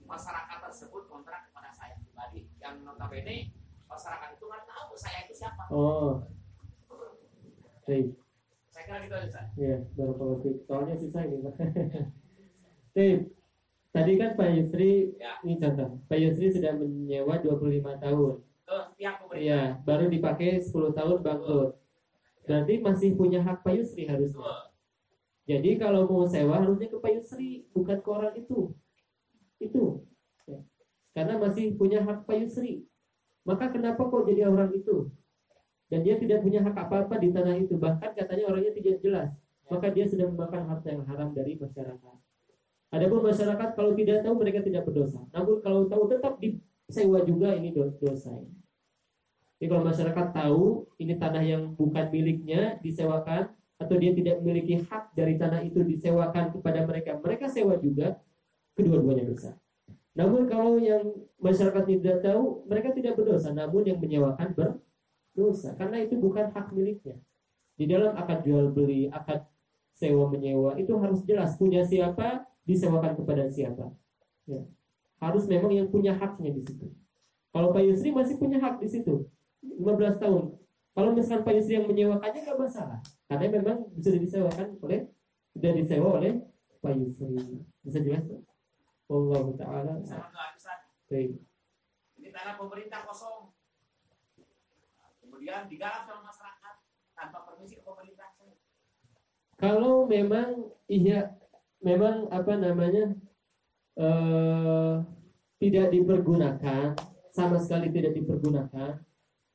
masyarakat tersebut kontrak kepada saya pribadi yang notabene masyarakat itu nggak tahu saya itu siapa. Oh. Baik. Saya kira gitu aja. Iya, baru kalau soalnya susah ini, Pak. Tadi kan Pak Yusri, Ya. ini contoh. Pak Yusri sudah menyewa 25 tahun. Pemerintah. Iya, baru dipakai 10 tahun bangkrut. Berarti masih punya hak Pak Yusri harusnya. Betul. Jadi kalau mau sewa harusnya ke Pak Yusri, bukan ke orang itu. Itu. Ya. Karena masih punya hak Pak Yusri. Maka kenapa kok jadi orang itu? Dan dia tidak punya hak apa-apa di tanah itu. Bahkan katanya orangnya tidak jelas. Maka dia sudah memakan harta yang haram dari masyarakat. Adapun masyarakat kalau tidak tahu mereka tidak berdosa. Namun kalau tahu tetap disewa juga ini do- dosa. Jadi kalau masyarakat tahu ini tanah yang bukan miliknya disewakan atau dia tidak memiliki hak dari tanah itu disewakan kepada mereka, mereka sewa juga, kedua-duanya dosa. Namun kalau yang masyarakat tidak tahu, mereka tidak berdosa, namun yang menyewakan berdosa karena itu bukan hak miliknya. Di dalam akad jual beli, akad sewa menyewa itu harus jelas punya siapa, disewakan kepada siapa. Ya. Harus memang yang punya haknya di situ. Kalau Pak Yusri masih punya hak di situ, 15 tahun. Kalau misalkan Pak Yusri yang menyewakannya nggak masalah, karena memang sudah disewakan oleh sudah disewa oleh Pak Yusri. Bisa jelas? Allah Taala. Baik. Ini tanah pemerintah kosong. Kemudian digarap sama masyarakat tanpa permisi pemerintah. Kalau memang iya memang apa namanya eh, tidak dipergunakan sama sekali tidak dipergunakan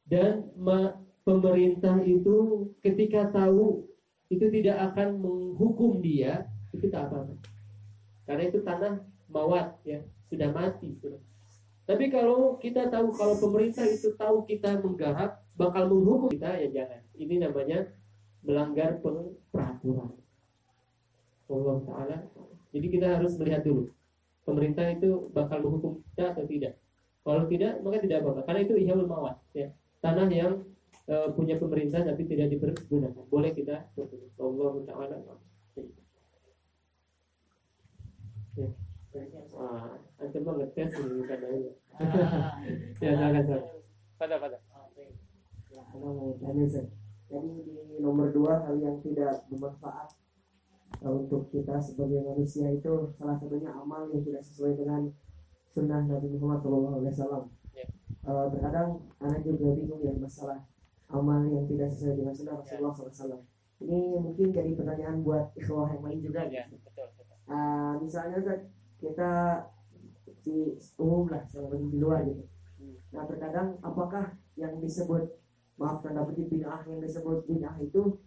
dan pemerintah itu ketika tahu itu tidak akan menghukum dia itu tak apa-apa karena itu tanah mawat ya sudah mati sudah. Tapi kalau kita tahu kalau pemerintah itu tahu kita menggarap bakal menghukum kita ya jangan. Ini namanya melanggar per- peraturan. Allah taala. Jadi kita harus melihat dulu pemerintah itu bakal menghukum kita atau tidak. Kalau tidak maka tidak apa-apa karena itu ihyaul mawat ya. Tanah yang eh, punya pemerintah tapi tidak dipergunakan. Boleh kita. Allah taala. Ya. Ah, antum ngetes ini bukan aja. Ya, silakan, silakan. Pada, pada. Ya. Jadi di nomor dua hal yang tidak bermanfaat untuk kita sebagai manusia itu salah satunya amal yang tidak sesuai dengan sunnah Nabi Muhammad SAW. Ya. Uh, terkadang anak juga bingung ya masalah amal yang tidak sesuai dengan sunnah Rasulullah SAW. Ini mungkin jadi pertanyaan buat ikhwah yang lain juga. Ya, betul, betul. Uh, misalnya kita di umum lah sama di luar gitu. Nah terkadang apakah yang disebut maaf tanda kutip bid'ah yang disebut bid'ah itu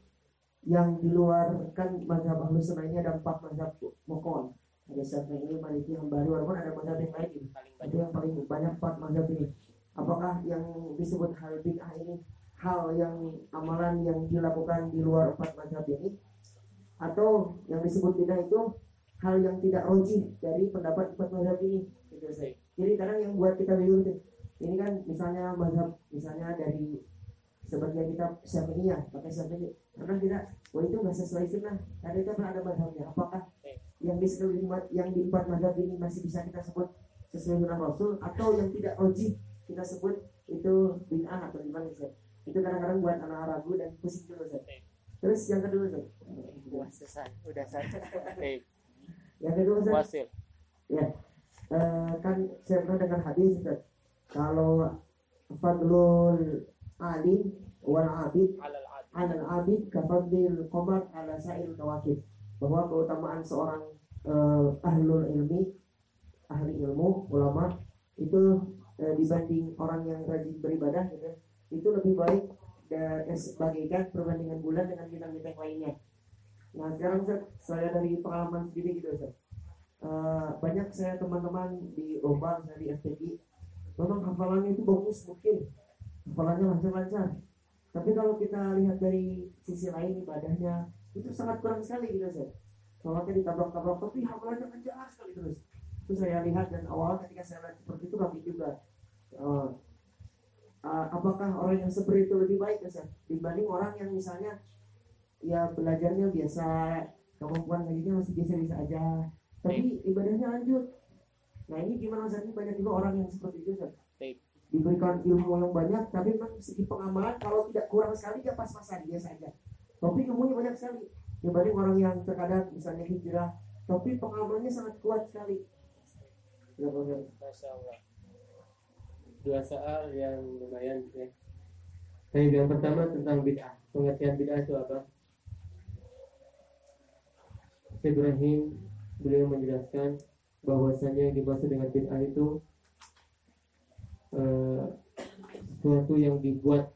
yang di luar kan mazhab ahlus sunnah ini ada empat mazhab mokon. Ada Syafi'i, Maliki, Hambali, walaupun ada mazhab yang lain. Gitu. Paling Itu yang paling banyak. Empat mazhab ini. Apakah yang disebut hal bid'ah ini hal yang amalan yang dilakukan di luar empat mazhab ini? Atau yang disebut bid'ah itu hal yang tidak rojih dari pendapat empat mazhab ini? Gitu jadi kadang yang buat kita bingung ini kan misalnya mazhab misalnya dari sebagian kita syafi'iyah pakai syafi'i karena tidak wah itu nggak sesuai sunnah karena itu kan ada mazhabnya apakah yang di yang di empat mazhab ini masih bisa kita sebut sesuai sunnah rasul atau yang tidak rojih kita sebut itu bid'ah atau gimana Ustaz? itu kadang-kadang buat anak ragu dan pusing dulu Ustaz. terus yang kedua Ustaz. Wah, selesai. Udah. Baik. yang kedua Ustaz, Wasil. Ya, eh, kan saya pernah dengar hadis Ustaz. Kalau fadlul alim wal abid Alal abid kafadlil qamar ala sa'il kawakib. Bahwa keutamaan seorang eh, ahlul ilmi, ahli ilmu, ulama itu eh, dibanding orang yang rajin beribadah gitu, itu lebih baik dan sebagaikan perbandingan bulan dengan bintang-bintang lainnya. Nah sekarang Ustaz, saya dari pengalaman sendiri gitu Ustaz. Eh, banyak saya teman-teman di lomba misalnya di FTI memang hafalannya itu bagus mungkin hafalannya lancar-lancar tapi kalau kita lihat dari sisi lain ibadahnya itu sangat kurang sekali gitu Ustaz sholatnya ditabrak-tabrak tapi hafalannya lancar sekali terus. Itu saya lihat dan awal ketika saya lihat seperti itu kami juga eh, eh, apakah orang yang seperti itu lebih baik Ustaz dibanding orang yang misalnya ya belajarnya biasa kemampuan ngajinya masih biasa-biasa aja. Tapi ibadahnya lanjut. Nah ini gimana Ustaz ini banyak juga orang yang seperti itu Ustaz. Diberikan ilmu yang banyak tapi memang segi pengamalan kalau tidak kurang sekali dia pas-pasan biasa aja tapi ilmunya banyak sekali dibanding orang yang terkadang misalnya hijrah tapi pengamalannya sangat kuat sekali Ya. Masya Allah. Dua soal yang lumayan ya. Baik, yang pertama tentang bid'ah. Pengertian bid'ah itu apa? Ibrahim beliau menjelaskan bahwasanya yang dimaksud dengan bid'ah itu eh, sesuatu yang dibuat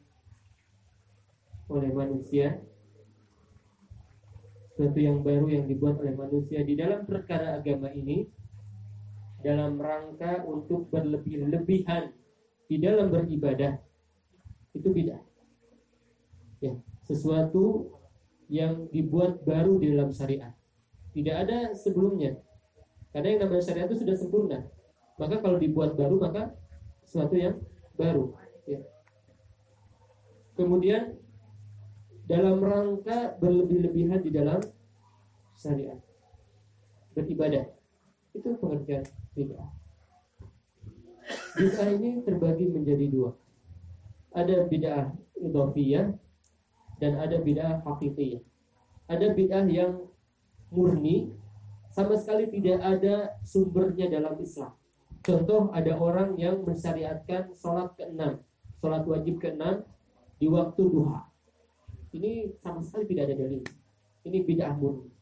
oleh manusia sesuatu yang baru yang dibuat oleh manusia di dalam perkara agama ini dalam rangka untuk berlebih-lebihan di dalam beribadah itu bid'ah. Ya sesuatu yang dibuat baru di dalam syariat. Tidak ada sebelumnya. Karena yang namanya syariat itu sudah sempurna. Maka kalau dibuat baru maka sesuatu yang baru ya. kemudian dalam rangka berlebih-lebihan di dalam syariat beribadah itu pengertian bid'ah. Bid'ah ini terbagi menjadi dua. Ada bid'ah idhofiyah dan ada bid'ah hakikiyah ada bid'ah yang murni sama sekali tidak ada sumbernya dalam Islam contoh ada orang yang mensyariatkan sholat ke-6 sholat wajib ke-6 di waktu duha ini sama sekali tidak ada dalil ini bid'ah murni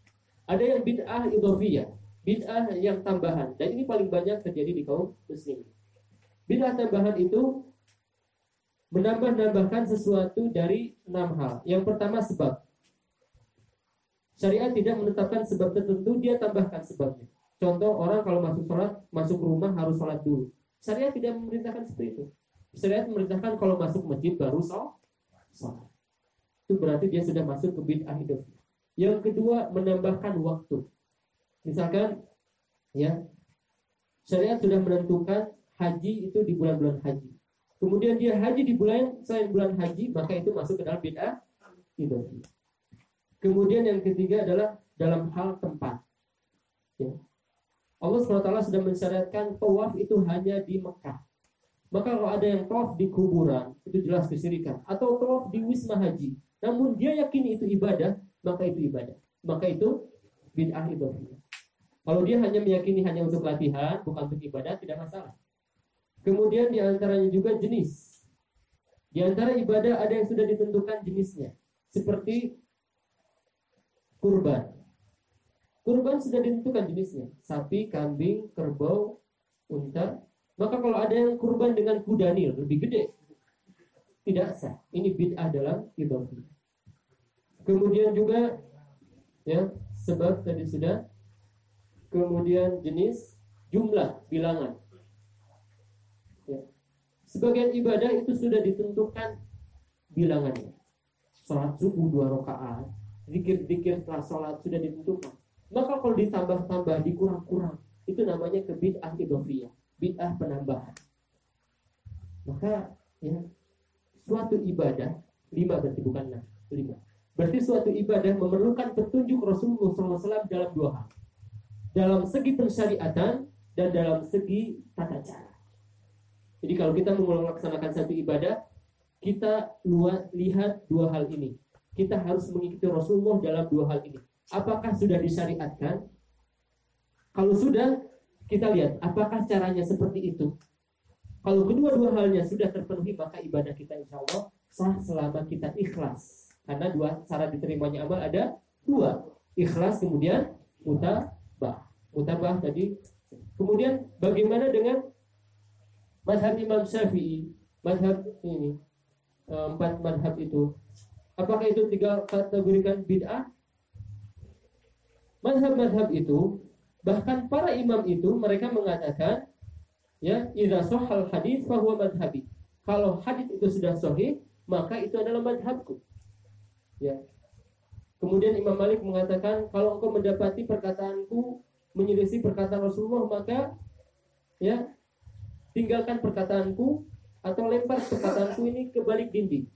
ada yang bid'ah idhofiyah, bid'ah yang tambahan. Dan ini paling banyak terjadi di kaum muslim. Bid'ah tambahan itu menambah-nambahkan sesuatu dari enam hal. Yang pertama sebab. Syariat tidak menetapkan sebab tertentu, dia tambahkan sebabnya. Contoh orang kalau masuk sholat, masuk rumah harus sholat dulu. Syariat tidak memerintahkan seperti itu. Syariat memerintahkan kalau masuk masjid baru sholat. Itu berarti dia sudah masuk ke bid'ah hidup. Yang kedua, menambahkan waktu. Misalkan, ya, syariat sudah menentukan haji itu di bulan-bulan haji. Kemudian dia haji di bulan selain bulan haji, maka itu masuk ke dalam bid'ah itu. Kemudian yang ketiga adalah dalam hal tempat. Ya. Allah SWT sudah mensyariatkan tawaf itu hanya di Mekah. Maka kalau ada yang tawaf di kuburan, itu jelas kesyirikan. Atau tawaf di wisma haji. Namun dia yakin itu ibadah, maka itu ibadah. Maka itu bid'ah itu. Kalau dia hanya meyakini hanya untuk latihan, bukan untuk ibadah, tidak masalah. Kemudian di antaranya juga jenis. Di antara ibadah ada yang sudah ditentukan jenisnya. Seperti kurban. Kurban sudah ditentukan jenisnya. Sapi, kambing, kerbau, unta. Maka kalau ada yang kurban dengan kuda nil, lebih gede. Tidak sah. Ini bid'ah dalam ibadah. Kemudian juga ya sebab tadi sudah. Kemudian jenis, jumlah, bilangan. Ya. Sebagian ibadah itu sudah ditentukan bilangannya. Sholat subuh dua rakaat, zikir-zikir setelah sholat sudah ditentukan. Maka kalau ditambah-tambah, dikurang-kurang, itu namanya kebid'ah idofiyah, bid'ah penambahan. Maka ya suatu ibadah lima berarti bukan enam, lima Berarti suatu ibadah memerlukan petunjuk Rasulullah SAW dalam dua hal. Dalam segi pensyariatan dan dalam segi tata cara. Jadi kalau kita mau melaksanakan satu ibadah, kita lihat dua hal ini. Kita harus mengikuti Rasulullah dalam dua hal ini. Apakah sudah disyariatkan? Kalau sudah, kita lihat apakah caranya seperti itu. Kalau kedua-dua halnya sudah terpenuhi, maka ibadah kita insya Allah sah selama kita ikhlas karena dua cara diterimanya amal ada dua. Ikhlas kemudian mutabah. Mutabah tadi. Kemudian bagaimana dengan madhab Imam Syafi'i? Madhab ini eh, empat madhab itu. Apakah itu tiga kategorikan bid'ah? Madhab-madhab itu bahkan para imam itu mereka mengatakan ya idza sahal hadis bahwa madhabi. Kalau hadis itu sudah sahih, maka itu adalah madhabku. Ya. Kemudian Imam Malik mengatakan kalau engkau mendapati perkataanku menyelisih perkataan Rasulullah maka ya tinggalkan perkataanku atau lempar perkataanku ini ke balik dinding.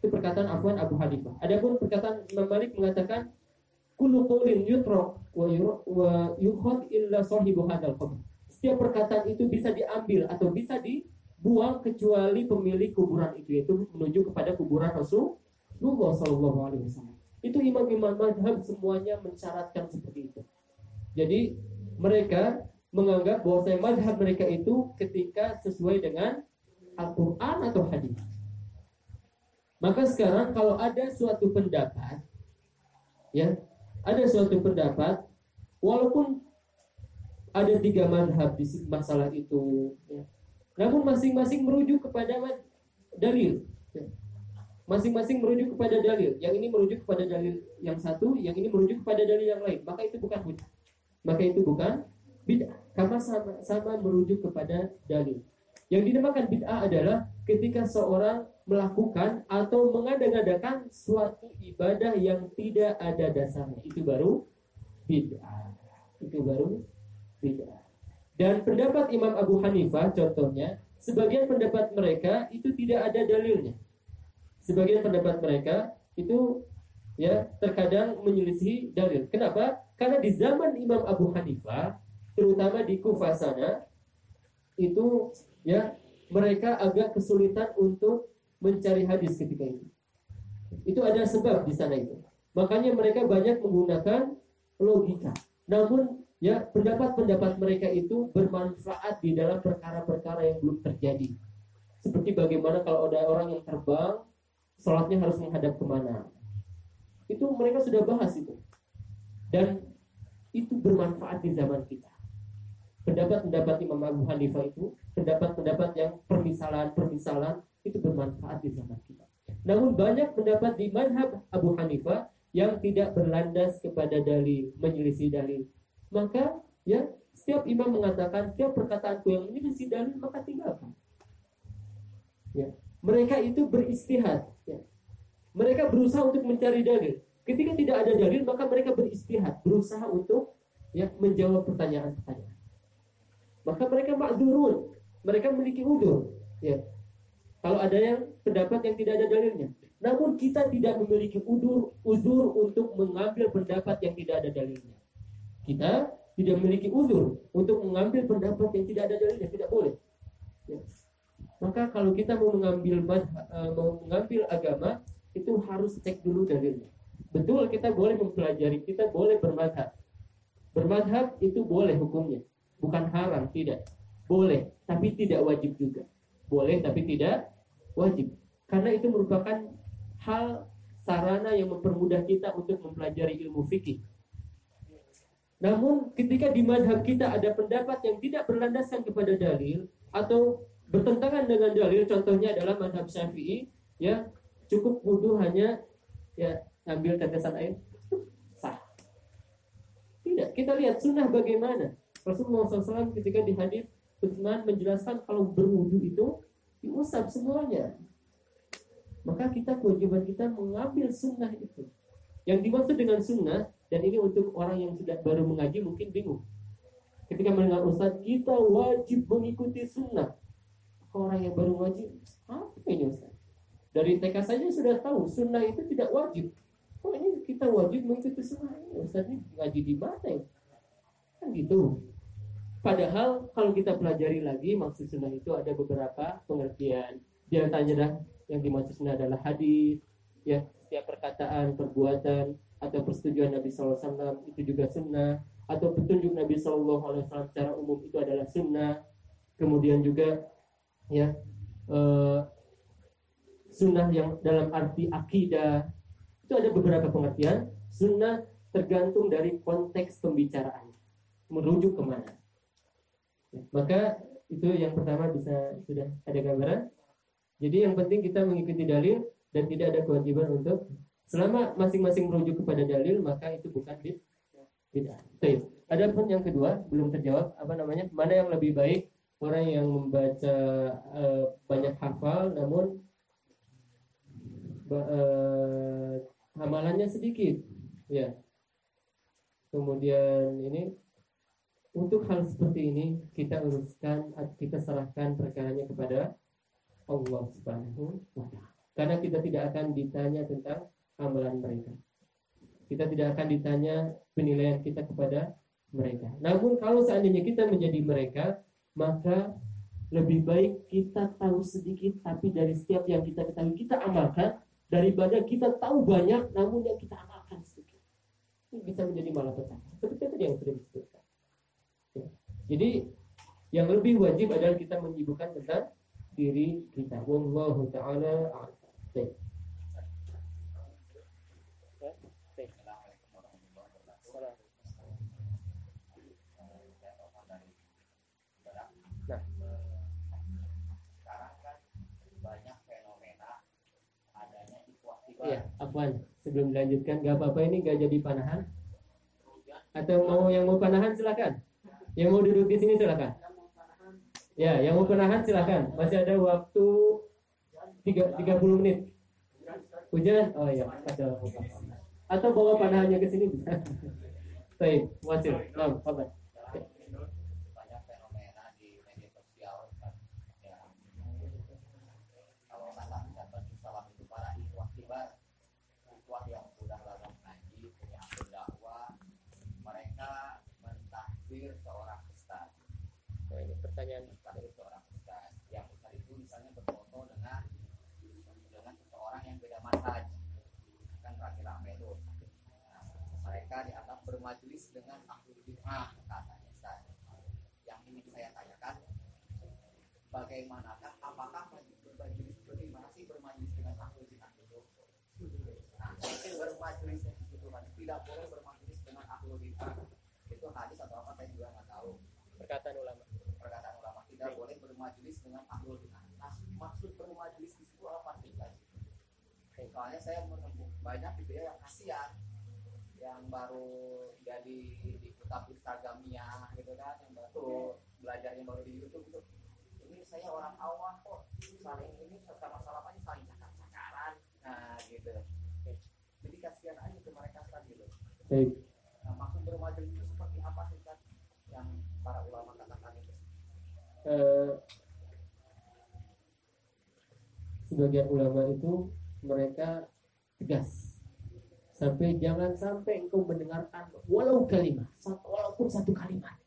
Itu perkataan Afwan Abu Hanifah. Adapun perkataan Imam Malik mengatakan kullu qawlin yutraq wa yukhad illa sahibu hadzal qabr. Setiap perkataan itu bisa diambil atau bisa dibuang kecuali pemilik kuburan itu yaitu menuju kepada kuburan Rasul Rasulullah Shallallahu Alaihi Wasallam. Itu imam-imam madhab semuanya mensyaratkan seperti itu. Jadi mereka menganggap bahwa madhab mereka itu ketika sesuai dengan Al-Quran atau hadis. Maka sekarang kalau ada suatu pendapat, ya, ada suatu pendapat, walaupun ada tiga madhab di masalah itu, ya, namun masing-masing merujuk kepada dalil. Ya masing-masing merujuk kepada dalil. Yang ini merujuk kepada dalil yang satu, yang ini merujuk kepada dalil yang lain. Maka itu bukan bid'ah. Maka itu bukan bid'ah. Karena sama, sama merujuk kepada dalil. Yang dinamakan bid'ah adalah ketika seorang melakukan atau mengada-ngadakan suatu ibadah yang tidak ada dasarnya. Itu baru bid'ah. Itu baru bid'ah. Dan pendapat Imam Abu Hanifah contohnya, sebagian pendapat mereka itu tidak ada dalilnya. Sebagian pendapat mereka itu ya terkadang menyelisihi dalil. Kenapa? Karena di zaman Imam Abu Hanifah, terutama di Kufah sana, itu ya mereka agak kesulitan untuk mencari hadis ketika itu. Itu ada sebab di sana itu. Makanya mereka banyak menggunakan logika. Namun ya pendapat-pendapat mereka itu bermanfaat di dalam perkara-perkara yang belum terjadi. Seperti bagaimana kalau ada orang yang terbang, sholatnya harus menghadap ke mana. Itu mereka sudah bahas itu. Dan itu bermanfaat di zaman kita. Pendapat-pendapat Imam Abu Hanifah itu, pendapat-pendapat yang permisalan-permisalan itu bermanfaat di zaman kita. Namun banyak pendapat di madhab Abu Hanifah yang tidak berlandas kepada dalil, menyelisih dalil. Maka ya setiap imam mengatakan setiap perkataanku yang menyelisih dalil maka tinggalkan. Ya. Mereka itu beristihad. Ya. Mereka berusaha untuk mencari dalil. Ketika tidak ada dalil, maka mereka beristihad, berusaha untuk ya menjawab pertanyaan-pertanyaan. Maka mereka makdurun, mereka memiliki udur. Ya. Kalau ada yang pendapat yang tidak ada dalilnya. Namun kita tidak memiliki udur, uzur untuk mengambil pendapat yang tidak ada dalilnya. Kita tidak memiliki uzur untuk mengambil pendapat yang tidak ada dalilnya, tidak boleh. Ya. Maka kalau kita mau mengambil eh, mau mengambil agama, itu harus cek dulu dalilnya. Betul kita boleh mempelajari, kita boleh bermadhab. Bermadhab itu boleh hukumnya. Bukan haram, tidak. Boleh, tapi tidak wajib juga. Boleh, tapi tidak wajib. Karena itu merupakan hal sarana yang mempermudah kita untuk mempelajari ilmu fikih. Namun ketika di madhab kita ada pendapat yang tidak berlandaskan kepada dalil atau bertentangan dengan dalil, contohnya adalah madhab syafi'i, ya cukup wudhu hanya ya ambil tetesan air sah tidak kita lihat sunnah bagaimana Rasulullah SAW ketika di hadis Utsman menjelaskan kalau berwudu itu diusap semuanya. Maka kita kewajiban kita mengambil sunnah itu. Yang dimaksud dengan sunnah dan ini untuk orang yang sudah baru mengaji mungkin bingung. Ketika mendengar ustaz kita wajib mengikuti sunnah. Orang yang baru ngaji apa ini ustaz? Dari TK saja sudah tahu sunnah itu tidak wajib. Kok ini kita wajib mengikuti sunnah ini? Ustaz ini ngaji di mana kan gitu padahal kalau kita pelajari lagi maksud sunnah itu ada beberapa pengertian di antaranya yang dimaksud sunnah adalah hadis ya setiap perkataan perbuatan atau persetujuan Nabi SAW itu juga sunnah atau petunjuk Nabi SAW secara umum itu adalah sunnah kemudian juga ya eh, sunnah yang dalam arti akidah itu ada beberapa pengertian. Sunnah tergantung dari konteks pembicaraan. Merujuk ke mana. Maka itu yang pertama bisa sudah ada gambaran. Jadi yang penting kita mengikuti dalil dan tidak ada kewajiban untuk selama masing-masing merujuk kepada dalil maka itu bukan bid'ah. Baik. Ada pun yang kedua belum terjawab apa namanya? Mana yang lebih baik orang yang membaca uh, banyak hafal namun uh, amalannya sedikit ya kemudian ini untuk hal seperti ini kita uruskan kita serahkan perkaranya kepada Allah Subhanahu wa karena kita tidak akan ditanya tentang amalan mereka kita tidak akan ditanya penilaian kita kepada mereka namun kalau seandainya kita menjadi mereka maka lebih baik kita tahu sedikit tapi dari setiap yang kita ketahui kita amalkan daripada kita tahu banyak namun yang kita amalkan sedikit. Ini bisa menjadi malapetaka. Seperti tadi yang sudah disebutkan. Jadi yang lebih wajib adalah kita menyibukkan tentang diri kita. Wallahu taala a'lam. Iya, Afwan. Sebelum dilanjutkan, gak apa-apa ini gak jadi panahan. Atau mau yang mau panahan silakan. Yang mau duduk di sini silakan. Ya, yang mau penahan silakan. Masih ada waktu 30 menit. Hujan? Oh iya, ada Atau bawa panahannya ke sini bisa. Baik, masih. Nah, apa? Ya. yang sudah lama ngaji punya dakwah mereka mentahdir pertanyaan dari seorang ustaz yang ustaz itu misalnya berfoto dengan dengan seseorang yang beda manhaj kan rame-rame tuh. Nah, mereka dianggap bermajelis dengan ahlul bid'ah katanya ustaz. Yang ingin saya tanyakan bagaimanakah apakah bermajelis bagaimana sih bermajelis dengan ahlul bid'ah itu? Nah mungkin bermajelis itu kan tidak boleh bermajelis dengan ahlul bid'ah itu hadis atau apa saya juga nggak tahu. Perkataan ulama perkataan ulama tidak boleh bermajelis dengan ahlul bidah. Nah, maksud bermajelis di situ apa sih? Soalnya saya menemukan banyak gitu ya yang kasihan yang baru jadi di kitab Instagramnya gitu kan yang baru belajarnya baru di YouTube gitu ini saya orang awam kok saling ini sama aja saling cakar-cakaran nah gitu. Jadi kasihan aja ke mereka kan gitu nah maksud bermajelis itu seperti apa sih kan yang para ulama katakan itu Eh, sebagian ulama itu mereka tegas. Sampai jangan sampai engkau mendengarkan walau kalimat satu walaupun satu kalimat.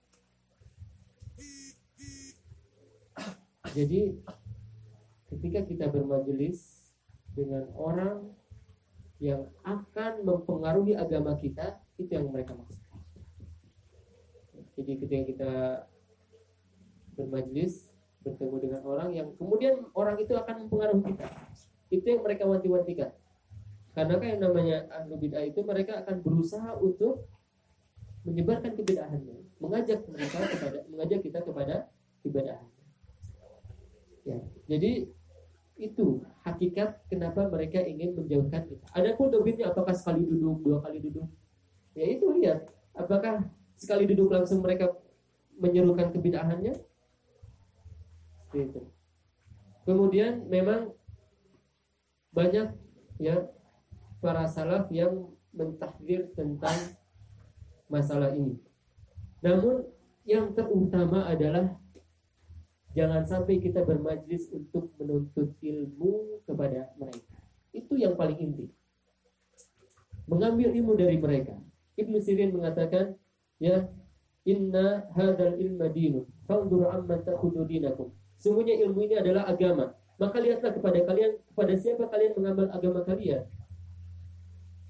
Jadi ketika kita bermajelis dengan orang yang akan mempengaruhi agama kita itu yang mereka maksudkan jadi ketika kita bermajlis bertemu dengan orang yang kemudian orang itu akan mempengaruhi kita. Itu yang mereka wanti-wantikan. Karena kan yang namanya ahlu bid'ah itu mereka akan berusaha untuk menyebarkan kebidahannya mengajak mereka kepada mengajak kita kepada kebidahan. Ya jadi itu hakikat kenapa mereka ingin menjauhkan kita. Ada pun dobitnya apakah sekali duduk dua kali duduk? Ya itu lihat apakah sekali duduk langsung mereka menyerukan kebidahannya Gitu. Kemudian memang banyak ya para salaf yang mentahdir tentang masalah ini. Namun yang terutama adalah jangan sampai kita bermajlis untuk menuntut ilmu kepada mereka. Itu yang paling inti. Mengambil ilmu dari mereka. Ibnu Sirin mengatakan, ya inna hadal ilma dinun. Fanzur amman ta'khudhu dinakum. Sungguhnya ilmu ini adalah agama. Maka lihatlah kepada kalian, kepada siapa kalian mengambil agama kalian.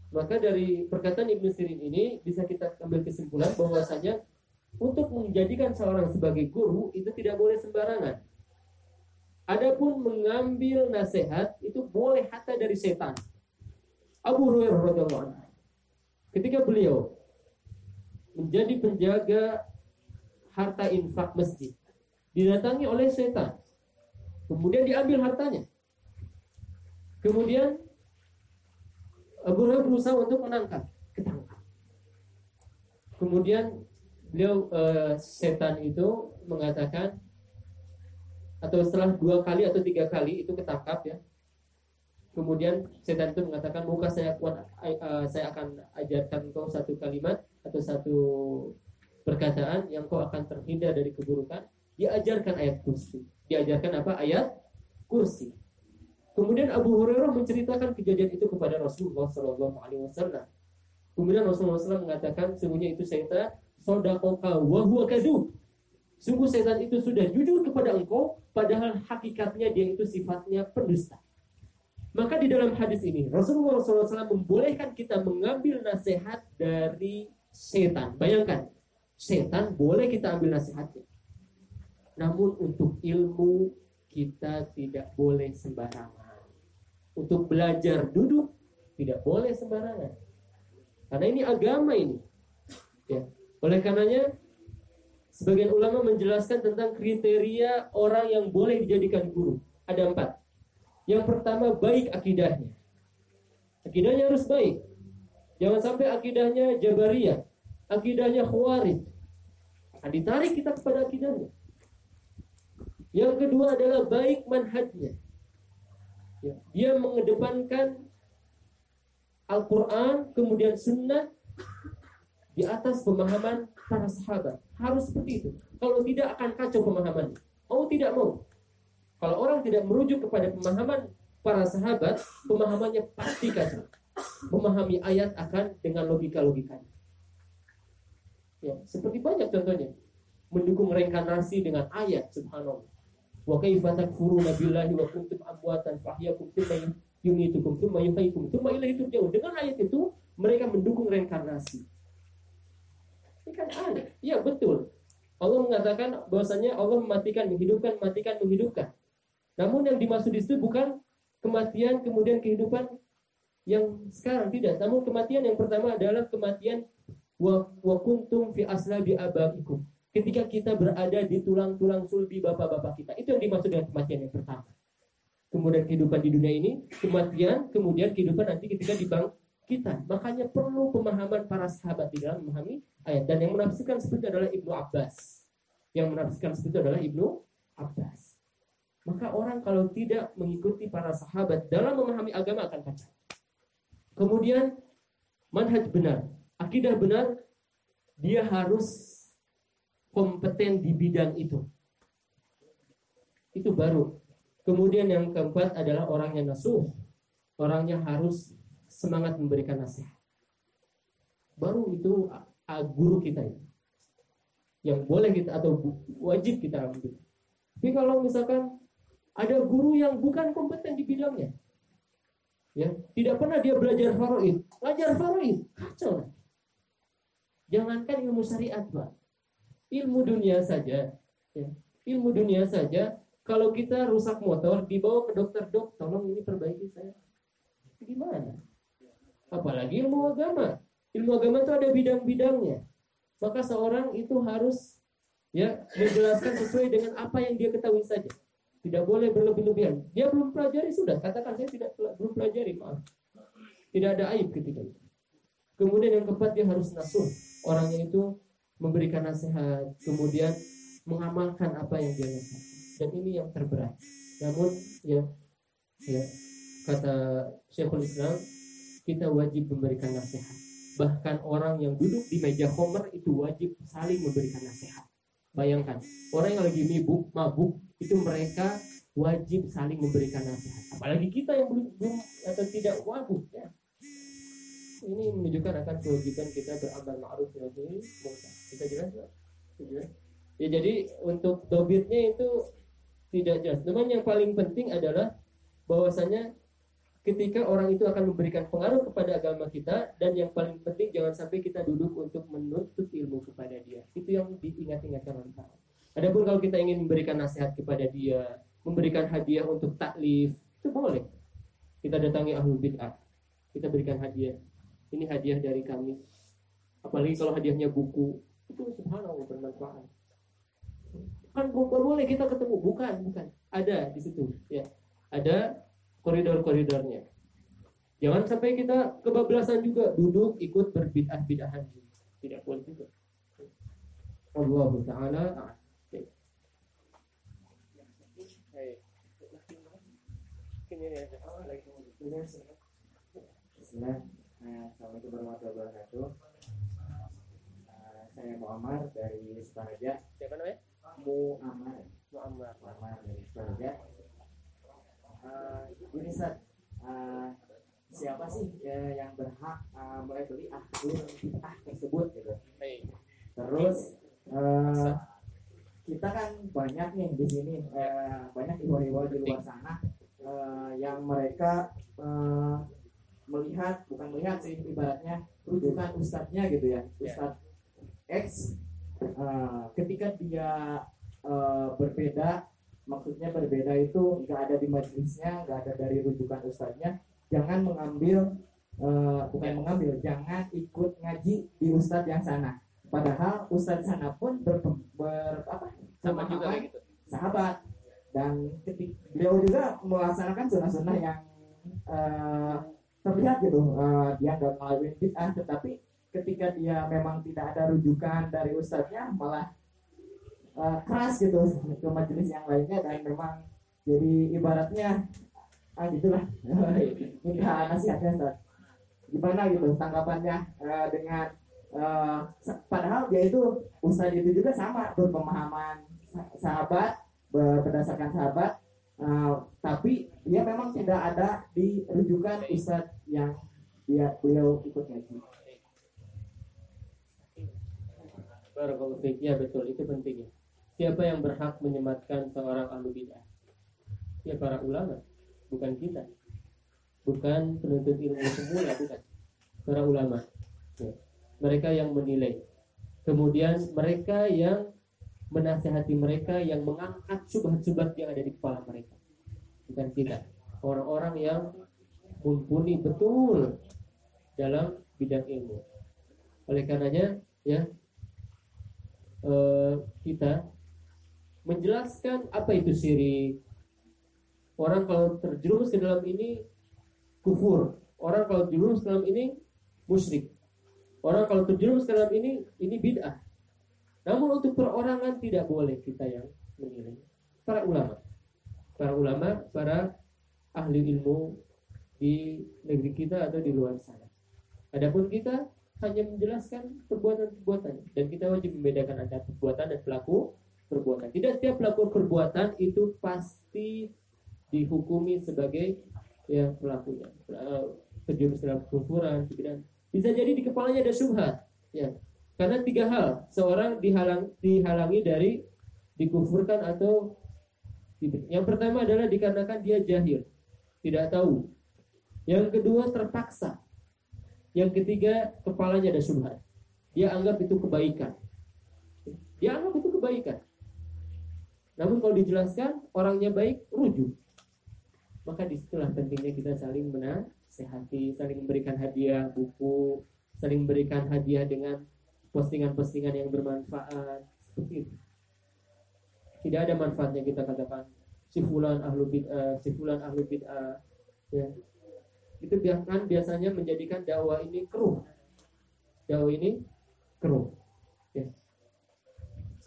Maka dari perkataan Ibnu Sirin ini bisa kita ambil kesimpulan bahwasanya untuk menjadikan seorang sebagai guru itu tidak boleh sembarangan. Adapun mengambil nasihat itu boleh hatta dari setan. Abu Hurairah radhiyallahu ketika beliau menjadi penjaga harta infak masjid didatangi oleh setan. Kemudian diambil hartanya. Kemudian Abu Hurairah berusaha untuk menangkap, ketangkap. Kemudian beliau uh, setan itu mengatakan atau setelah dua kali atau tiga kali itu ketangkap ya. Kemudian setan itu mengatakan, muka saya kuat, uh, saya akan ajarkan kau satu kalimat atau satu perkataan yang kau akan terhindar dari keburukan diajarkan ayat kursi. Diajarkan apa? Ayat kursi. Kemudian Abu Hurairah menceritakan kejadian itu kepada Rasulullah Shallallahu Alaihi Wasallam. Kemudian Rasulullah SAW mengatakan, sungguhnya itu setan sodakoka wahwa. Sungguh setan itu sudah jujur kepada engkau, padahal hakikatnya dia itu sifatnya pendusta. Maka di dalam hadis ini Rasulullah SAW membolehkan kita mengambil nasihat dari setan. Bayangkan, setan boleh kita ambil nasihatnya. Namun untuk ilmu kita tidak boleh sembarangan. Untuk belajar duduk tidak boleh sembarangan. Karena ini agama ini. Ya. Oleh karenanya sebagian ulama menjelaskan tentang kriteria orang yang boleh dijadikan guru. Ada empat. Yang pertama baik akidahnya. Akidahnya harus baik. Jangan sampai akidahnya Jabariyah, akidahnya Khawarij. Nah, ditarik kita kepada akidahnya. Yang kedua adalah baik manhajnya. Ya, dia mengedepankan Al-Quran, kemudian sunnah di atas pemahaman para sahabat. Harus seperti itu. Kalau tidak akan kacau pemahaman. Mau tidak mau. Kalau orang tidak merujuk kepada pemahaman para sahabat, pemahamannya pasti kacau. Memahami ayat akan dengan logika-logikanya. Ya, seperti banyak contohnya. mendukung reinkarnasi dengan ayat subhanallah. Wa kaifa takfuruna billahi wa kuntum amwatan fahyakum thumma yumitukum thumma yuhyikum thumma ilaihi turja'un. Dengan ayat itu mereka mendukung reinkarnasi. Ini kan aneh. Iya betul. Allah mengatakan bahwasanya Allah mematikan, menghidupkan, mematikan, menghidupkan. Namun yang dimaksud di situ bukan kematian kemudian kehidupan yang sekarang tidak. Namun kematian yang pertama adalah kematian wa, wa kuntum fi aslabi abaikum. Ketika kita berada di tulang-tulang sulbi bapak-bapak kita. Itu yang dimaksud dengan kematian yang pertama. Kemudian kehidupan di dunia ini, kematian, kemudian kehidupan nanti ketika di bang kita. Makanya perlu pemahaman para sahabat di dalam memahami ayat. Dan yang menafsirkan seperti itu adalah Ibnu Abbas. Yang menafsirkan seperti itu adalah Ibnu Abbas. Maka orang kalau tidak mengikuti para sahabat dalam memahami agama akan kacau. Kemudian manhaj benar, akidah benar, dia harus kompeten di bidang itu. Itu baru. Kemudian yang keempat adalah orang yang nasuh. Orangnya harus semangat memberikan nasihat. Baru itu guru kita itu. Yang boleh kita atau wajib kita ambil. Tapi kalau misalkan ada guru yang bukan kompeten di bidangnya, ya tidak pernah dia belajar faraid, belajar faraid kacau. Jangankan ilmu syariat, Pak. Ilmu dunia saja, ya. ilmu dunia saja. Kalau kita rusak motor, dibawa ke dokter dok, tolong ini perbaiki saya. Gimana? Apalagi ilmu agama. Ilmu agama itu ada bidang-bidangnya. Maka seorang itu harus ya menjelaskan sesuai dengan apa yang dia ketahui saja. Tidak boleh berlebih-lebihan. Dia belum pelajari sudah, katakan saya tidak belum pelajari, maaf. Tidak ada aib ketika itu. Kemudian yang keempat dia harus nasuh. Orangnya itu memberikan nasihat, kemudian mengamalkan apa yang dia nasihat. Dan ini yang terberat. Namun ya ya kata Syekhul Islam kita wajib memberikan nasihat. Bahkan orang yang duduk di meja homer itu wajib saling memberikan nasihat. Bayangkan, orang yang lagi mabuk, mabuk itu mereka wajib saling memberikan nasihat. Apalagi kita yang belum, atau tidak mabuk ya. Ini menunjukkan akan kewajiban kita beramal ma'ruf nahi munkar. Kita jelas ya? jadi untuk dobitnya itu tidak jelas. Cuman yang paling penting adalah bahwasanya ketika orang itu akan memberikan pengaruh kepada agama kita dan yang paling penting jangan sampai kita duduk untuk menuntut ilmu kepada dia. Itu yang diingat-ingatkan oleh kita Adapun kalau kita ingin memberikan nasihat kepada dia memberikan hadiah untuk taklif itu boleh. Kita datangi ahlul bid'ah. Kita berikan hadiah ini hadiah dari kami. Apalagi kalau hadiahnya buku. Itu subhanallah bermanfaat. Kan boleh kita ketemu. Bukan bukan. Ada di situ ya. Ada koridor-koridornya. Jangan sampai kita kebablasan juga. Duduk ikut berbidah-bidahan. Tidak boleh juga. Allah Taala Bismillah. Assalamualaikum warahmatullahi wabarakatuh. Saya Muhammad dari Sukaraja. Siapa namanya? Muhammad. Muhammad. Muhammad dari Sukaraja uh, ini Seth, uh, siapa sih uh, yang berhak uh, mulai beli ahlul bid'ah tersebut gitu terus uh, kita kan banyak nih di sini uh, banyak ibu-ibu di luar sana uh, yang mereka uh, melihat bukan melihat sih ibaratnya rujukan ustadznya gitu ya ustadz X uh, ketika dia uh, berbeda maksudnya berbeda itu nggak ada di majelisnya nggak ada dari rujukan ustadznya jangan mengambil uh, bukan mengambil jangan ikut ngaji di ustadz yang sana. Padahal ustadz sana pun ber, ber apa? Sama juga gitu. sahabat. Dan ketika beliau juga melaksanakan sunnah-sunnah yang uh, terlihat gitu uh, dia nggak melalui bid'ah tetapi ketika dia memang tidak ada rujukan dari ustadznya malah uh, keras gitu ke majelis yang lainnya dan memang jadi ibaratnya ah gitulah minta nasihatnya Ustaz. gimana gitu tanggapannya uh, dengan uh, padahal dia itu Ustaz itu juga sama berpemahaman sahabat berdasarkan sahabat uh, tapi dia memang tidak ada di rujukan Ustaz yang dia beliau ikut ngaji Barakallahu. Ya betul, itu pentingnya. Siapa yang berhak menyematkan seorang ahlu bid'ah? Ya para ulama, bukan kita. Bukan penuntut ilmu semula, bukan. Para ulama. Ya. Mereka yang menilai. Kemudian mereka yang menasehati mereka yang mengangkat subhat-subhat yang ada di kepala mereka. Bukan kita. Orang-orang yang mumpuni betul dalam bidang ilmu. Oleh karenanya, ya eh, kita menjelaskan apa itu syirik. Orang kalau terjerumus ke dalam ini kufur. Orang kalau terjerumus dalam ini musyrik. Orang kalau terjerumus dalam ini ini bid'ah. Namun untuk perorangan tidak boleh kita yang menilai. Para ulama, para ulama, para ahli ilmu di negeri kita atau di luar sana. Adapun kita hanya menjelaskan perbuatan-perbuatan dan kita wajib membedakan antara perbuatan dan pelaku perbuatan. Tidak setiap pelaku perbuatan itu pasti dihukumi sebagai ya pelakunya. Terjerumus dalam kekufuran, bisa jadi di kepalanya ada syubhat, ya. Karena tiga hal, seorang dihalang, dihalangi dari dikufurkan atau. Yang pertama adalah dikarenakan dia jahil, tidak tahu. Yang kedua terpaksa. Yang ketiga kepalanya ada syubhat. Dia anggap itu kebaikan. Dia anggap itu kebaikan. Namun kalau dijelaskan orangnya baik, rujuk. Maka di situlah pentingnya kita saling menasehati, saling memberikan hadiah buku, saling memberikan hadiah dengan postingan-postingan yang bermanfaat seperti itu. Tidak ada manfaatnya kita katakan si fulan ahlu bid'ah, si fulan ahlu bid'ah, ya. Itu biarkan biasanya menjadikan dakwah ini keruh. Dakwah ini keruh. Ya.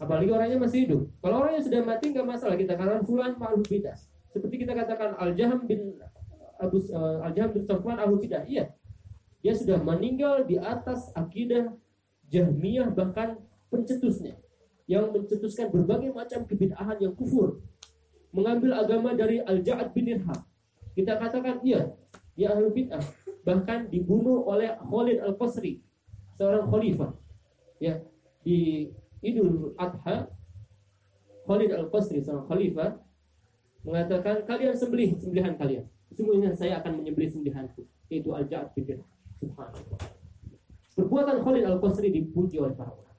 Apalagi orangnya masih hidup. Kalau orangnya sudah mati nggak masalah kita katakan fulan ahlu bidah. Seperti kita katakan Al Jaham bin Abu uh, Al Jaham bin Safwan ahlu bidah. Iya. Dia sudah meninggal di atas akidah Jahmiyah bahkan pencetusnya yang mencetuskan berbagai macam kebid'ahan yang kufur. Mengambil agama dari Al-Ja'ad bin. Kita katakan iya, dia ahlu bid'ah. Bahkan dibunuh oleh Khalid Al-Qasri, seorang khalifah. Ya, di Idul Adha Khalid Al-Qasri seorang khalifah mengatakan kalian sembelih sembelihan kalian. Sesungguhnya saya akan menyembelih sembelihanku yaitu Al-Ja'ad bin Subhanallah. Perbuatan Khalid Al-Qasri dipuji oleh para ulama.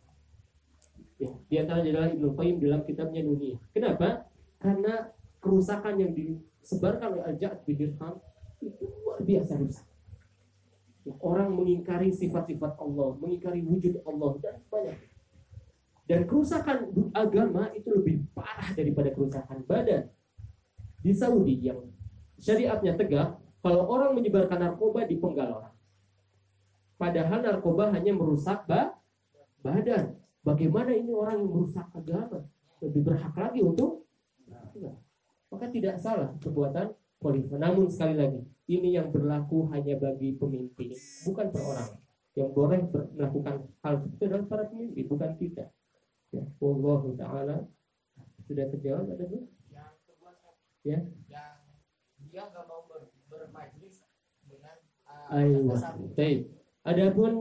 Ya, di antaranya adalah Ibnu Qayyim dalam kitabnya Dunia. Kenapa? Karena kerusakan yang disebarkan oleh Al-Ja'ad bin Dirham itu luar biasa rusak. Ya, orang mengingkari sifat-sifat Allah, mengingkari wujud Allah dan banyak dan kerusakan agama itu lebih parah daripada kerusakan badan. Di Saudi yang syariatnya tegak, kalau orang menyebarkan narkoba dipenggal orang. Padahal narkoba hanya merusak ba badan. Bagaimana ini orang yang merusak agama? Lebih berhak lagi untuk Maka tidak salah perbuatan khalifah. Namun sekali lagi, ini yang berlaku hanya bagi pemimpin, bukan perorangan. Yang boleh melakukan hal itu adalah para pemimpin, bukan kita. Ya, Allah taala sudah terjawab ada bu? Yang kedua Ya. yang dia nggak mau ber, bermajlis dengan uh, Ayo. Adapun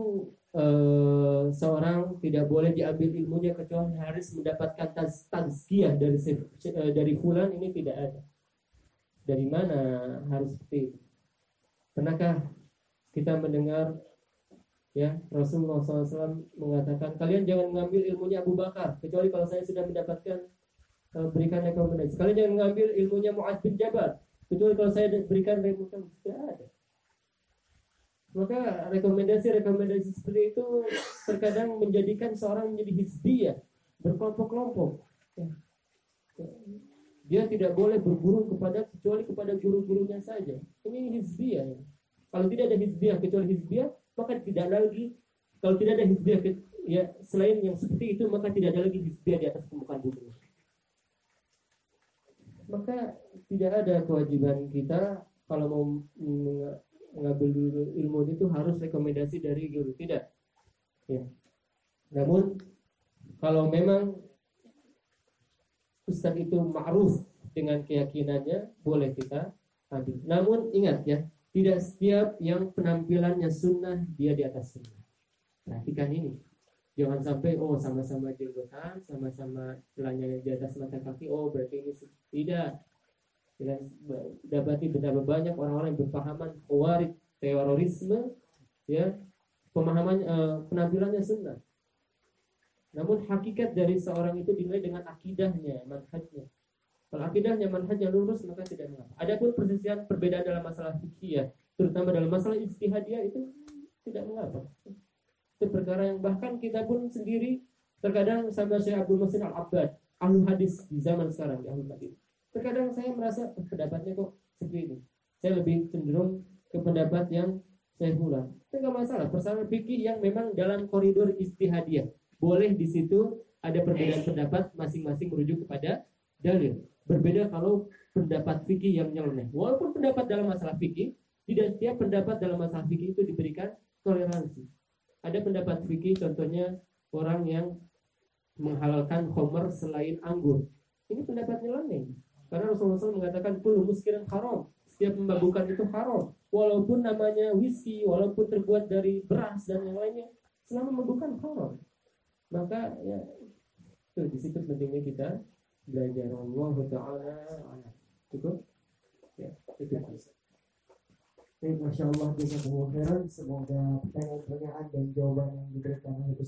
eh, seorang tidak boleh diambil ilmunya kecuali harus mendapatkan taz tazkiyah dari eh, dari fulan ini tidak ada. Dari mana harus seperti itu? Pernahkah kita mendengar ya Rasulullah SAW mengatakan kalian jangan mengambil ilmunya Abu Bakar kecuali kalau saya sudah mendapatkan eh, berikan rekomendasi. Kalian jangan mengambil ilmunya Mu'ad bin Jabal kecuali kalau saya berikan rekomendasi. Tidak ada. Maka rekomendasi-rekomendasi seperti itu terkadang menjadikan seorang menjadi hizbiyah, berkelompok-kelompok. Ya. Dia tidak boleh berguru kepada kecuali kepada guru-gurunya saja. Ini hizbiyah. Ya. Kalau tidak ada hizbiyah kecuali hizbiyah, maka tidak ada lagi kalau tidak ada hizbiyah ya selain yang seperti itu maka tidak ada lagi hizbiyah di atas permukaan bumi. Maka tidak ada kewajiban kita kalau mau mengambil ilmu itu harus rekomendasi dari guru tidak. Ya. Namun kalau memang Ustadz itu ma'ruf dengan keyakinannya boleh kita ambil. Namun ingat ya, tidak setiap yang penampilannya sunnah dia di atas sunnah. Perhatikan ini. Jangan sampai oh sama-sama jenggotan, sama-sama celahnya di atas mata kaki, oh berarti ini tidak. Dan dapati betapa banyak orang-orang yang berpahaman khawarij, terorisme, ya pemahaman eh, penampilannya sunnah. Namun hakikat dari seorang itu dinilai dengan akidahnya, manhajnya. Kalau akidahnya manhajnya lurus maka tidak mengapa. Adapun perselisihan perbedaan dalam masalah fikih terutama dalam masalah ijtihadiyah itu tidak mengapa. Itu perkara yang bahkan kita pun sendiri terkadang sama Syekh Abdul Muhsin Al-Abbad, ahli hadis di zaman sekarang, di ahli hadis. Terkadang saya merasa "Eh, pendapatnya kok seperti ini. Saya lebih cenderung ke pendapat yang saya ulang. Itu nggak masalah. Persoalan fikih yang memang dalam koridor ijtihadiyah. Boleh di situ ada perbedaan pendapat masing-masing merujuk kepada dalil. Berbeda kalau pendapat fikih yang nyeleneh. Walaupun pendapat dalam masalah fikih, tidak setiap pendapat dalam masalah fikih itu diberikan toleransi. Ada pendapat fikih contohnya orang yang menghalalkan khomer selain anggur. Ini pendapat nyeleneh. Karena Rasulullah SAW mengatakan kullu muskirin haram. Setiap memabukkan itu haram. Walaupun namanya whisky, walaupun terbuat dari beras dan yang lainnya, selama memabukkan haram. Maka ya itu di situ pentingnya kita belajar Allah Taala. Cukup? Ya, itu. Baik, Masya Allah, khairan. Semoga pertanyaan-pertanyaan dan jawaban yang diberikan oleh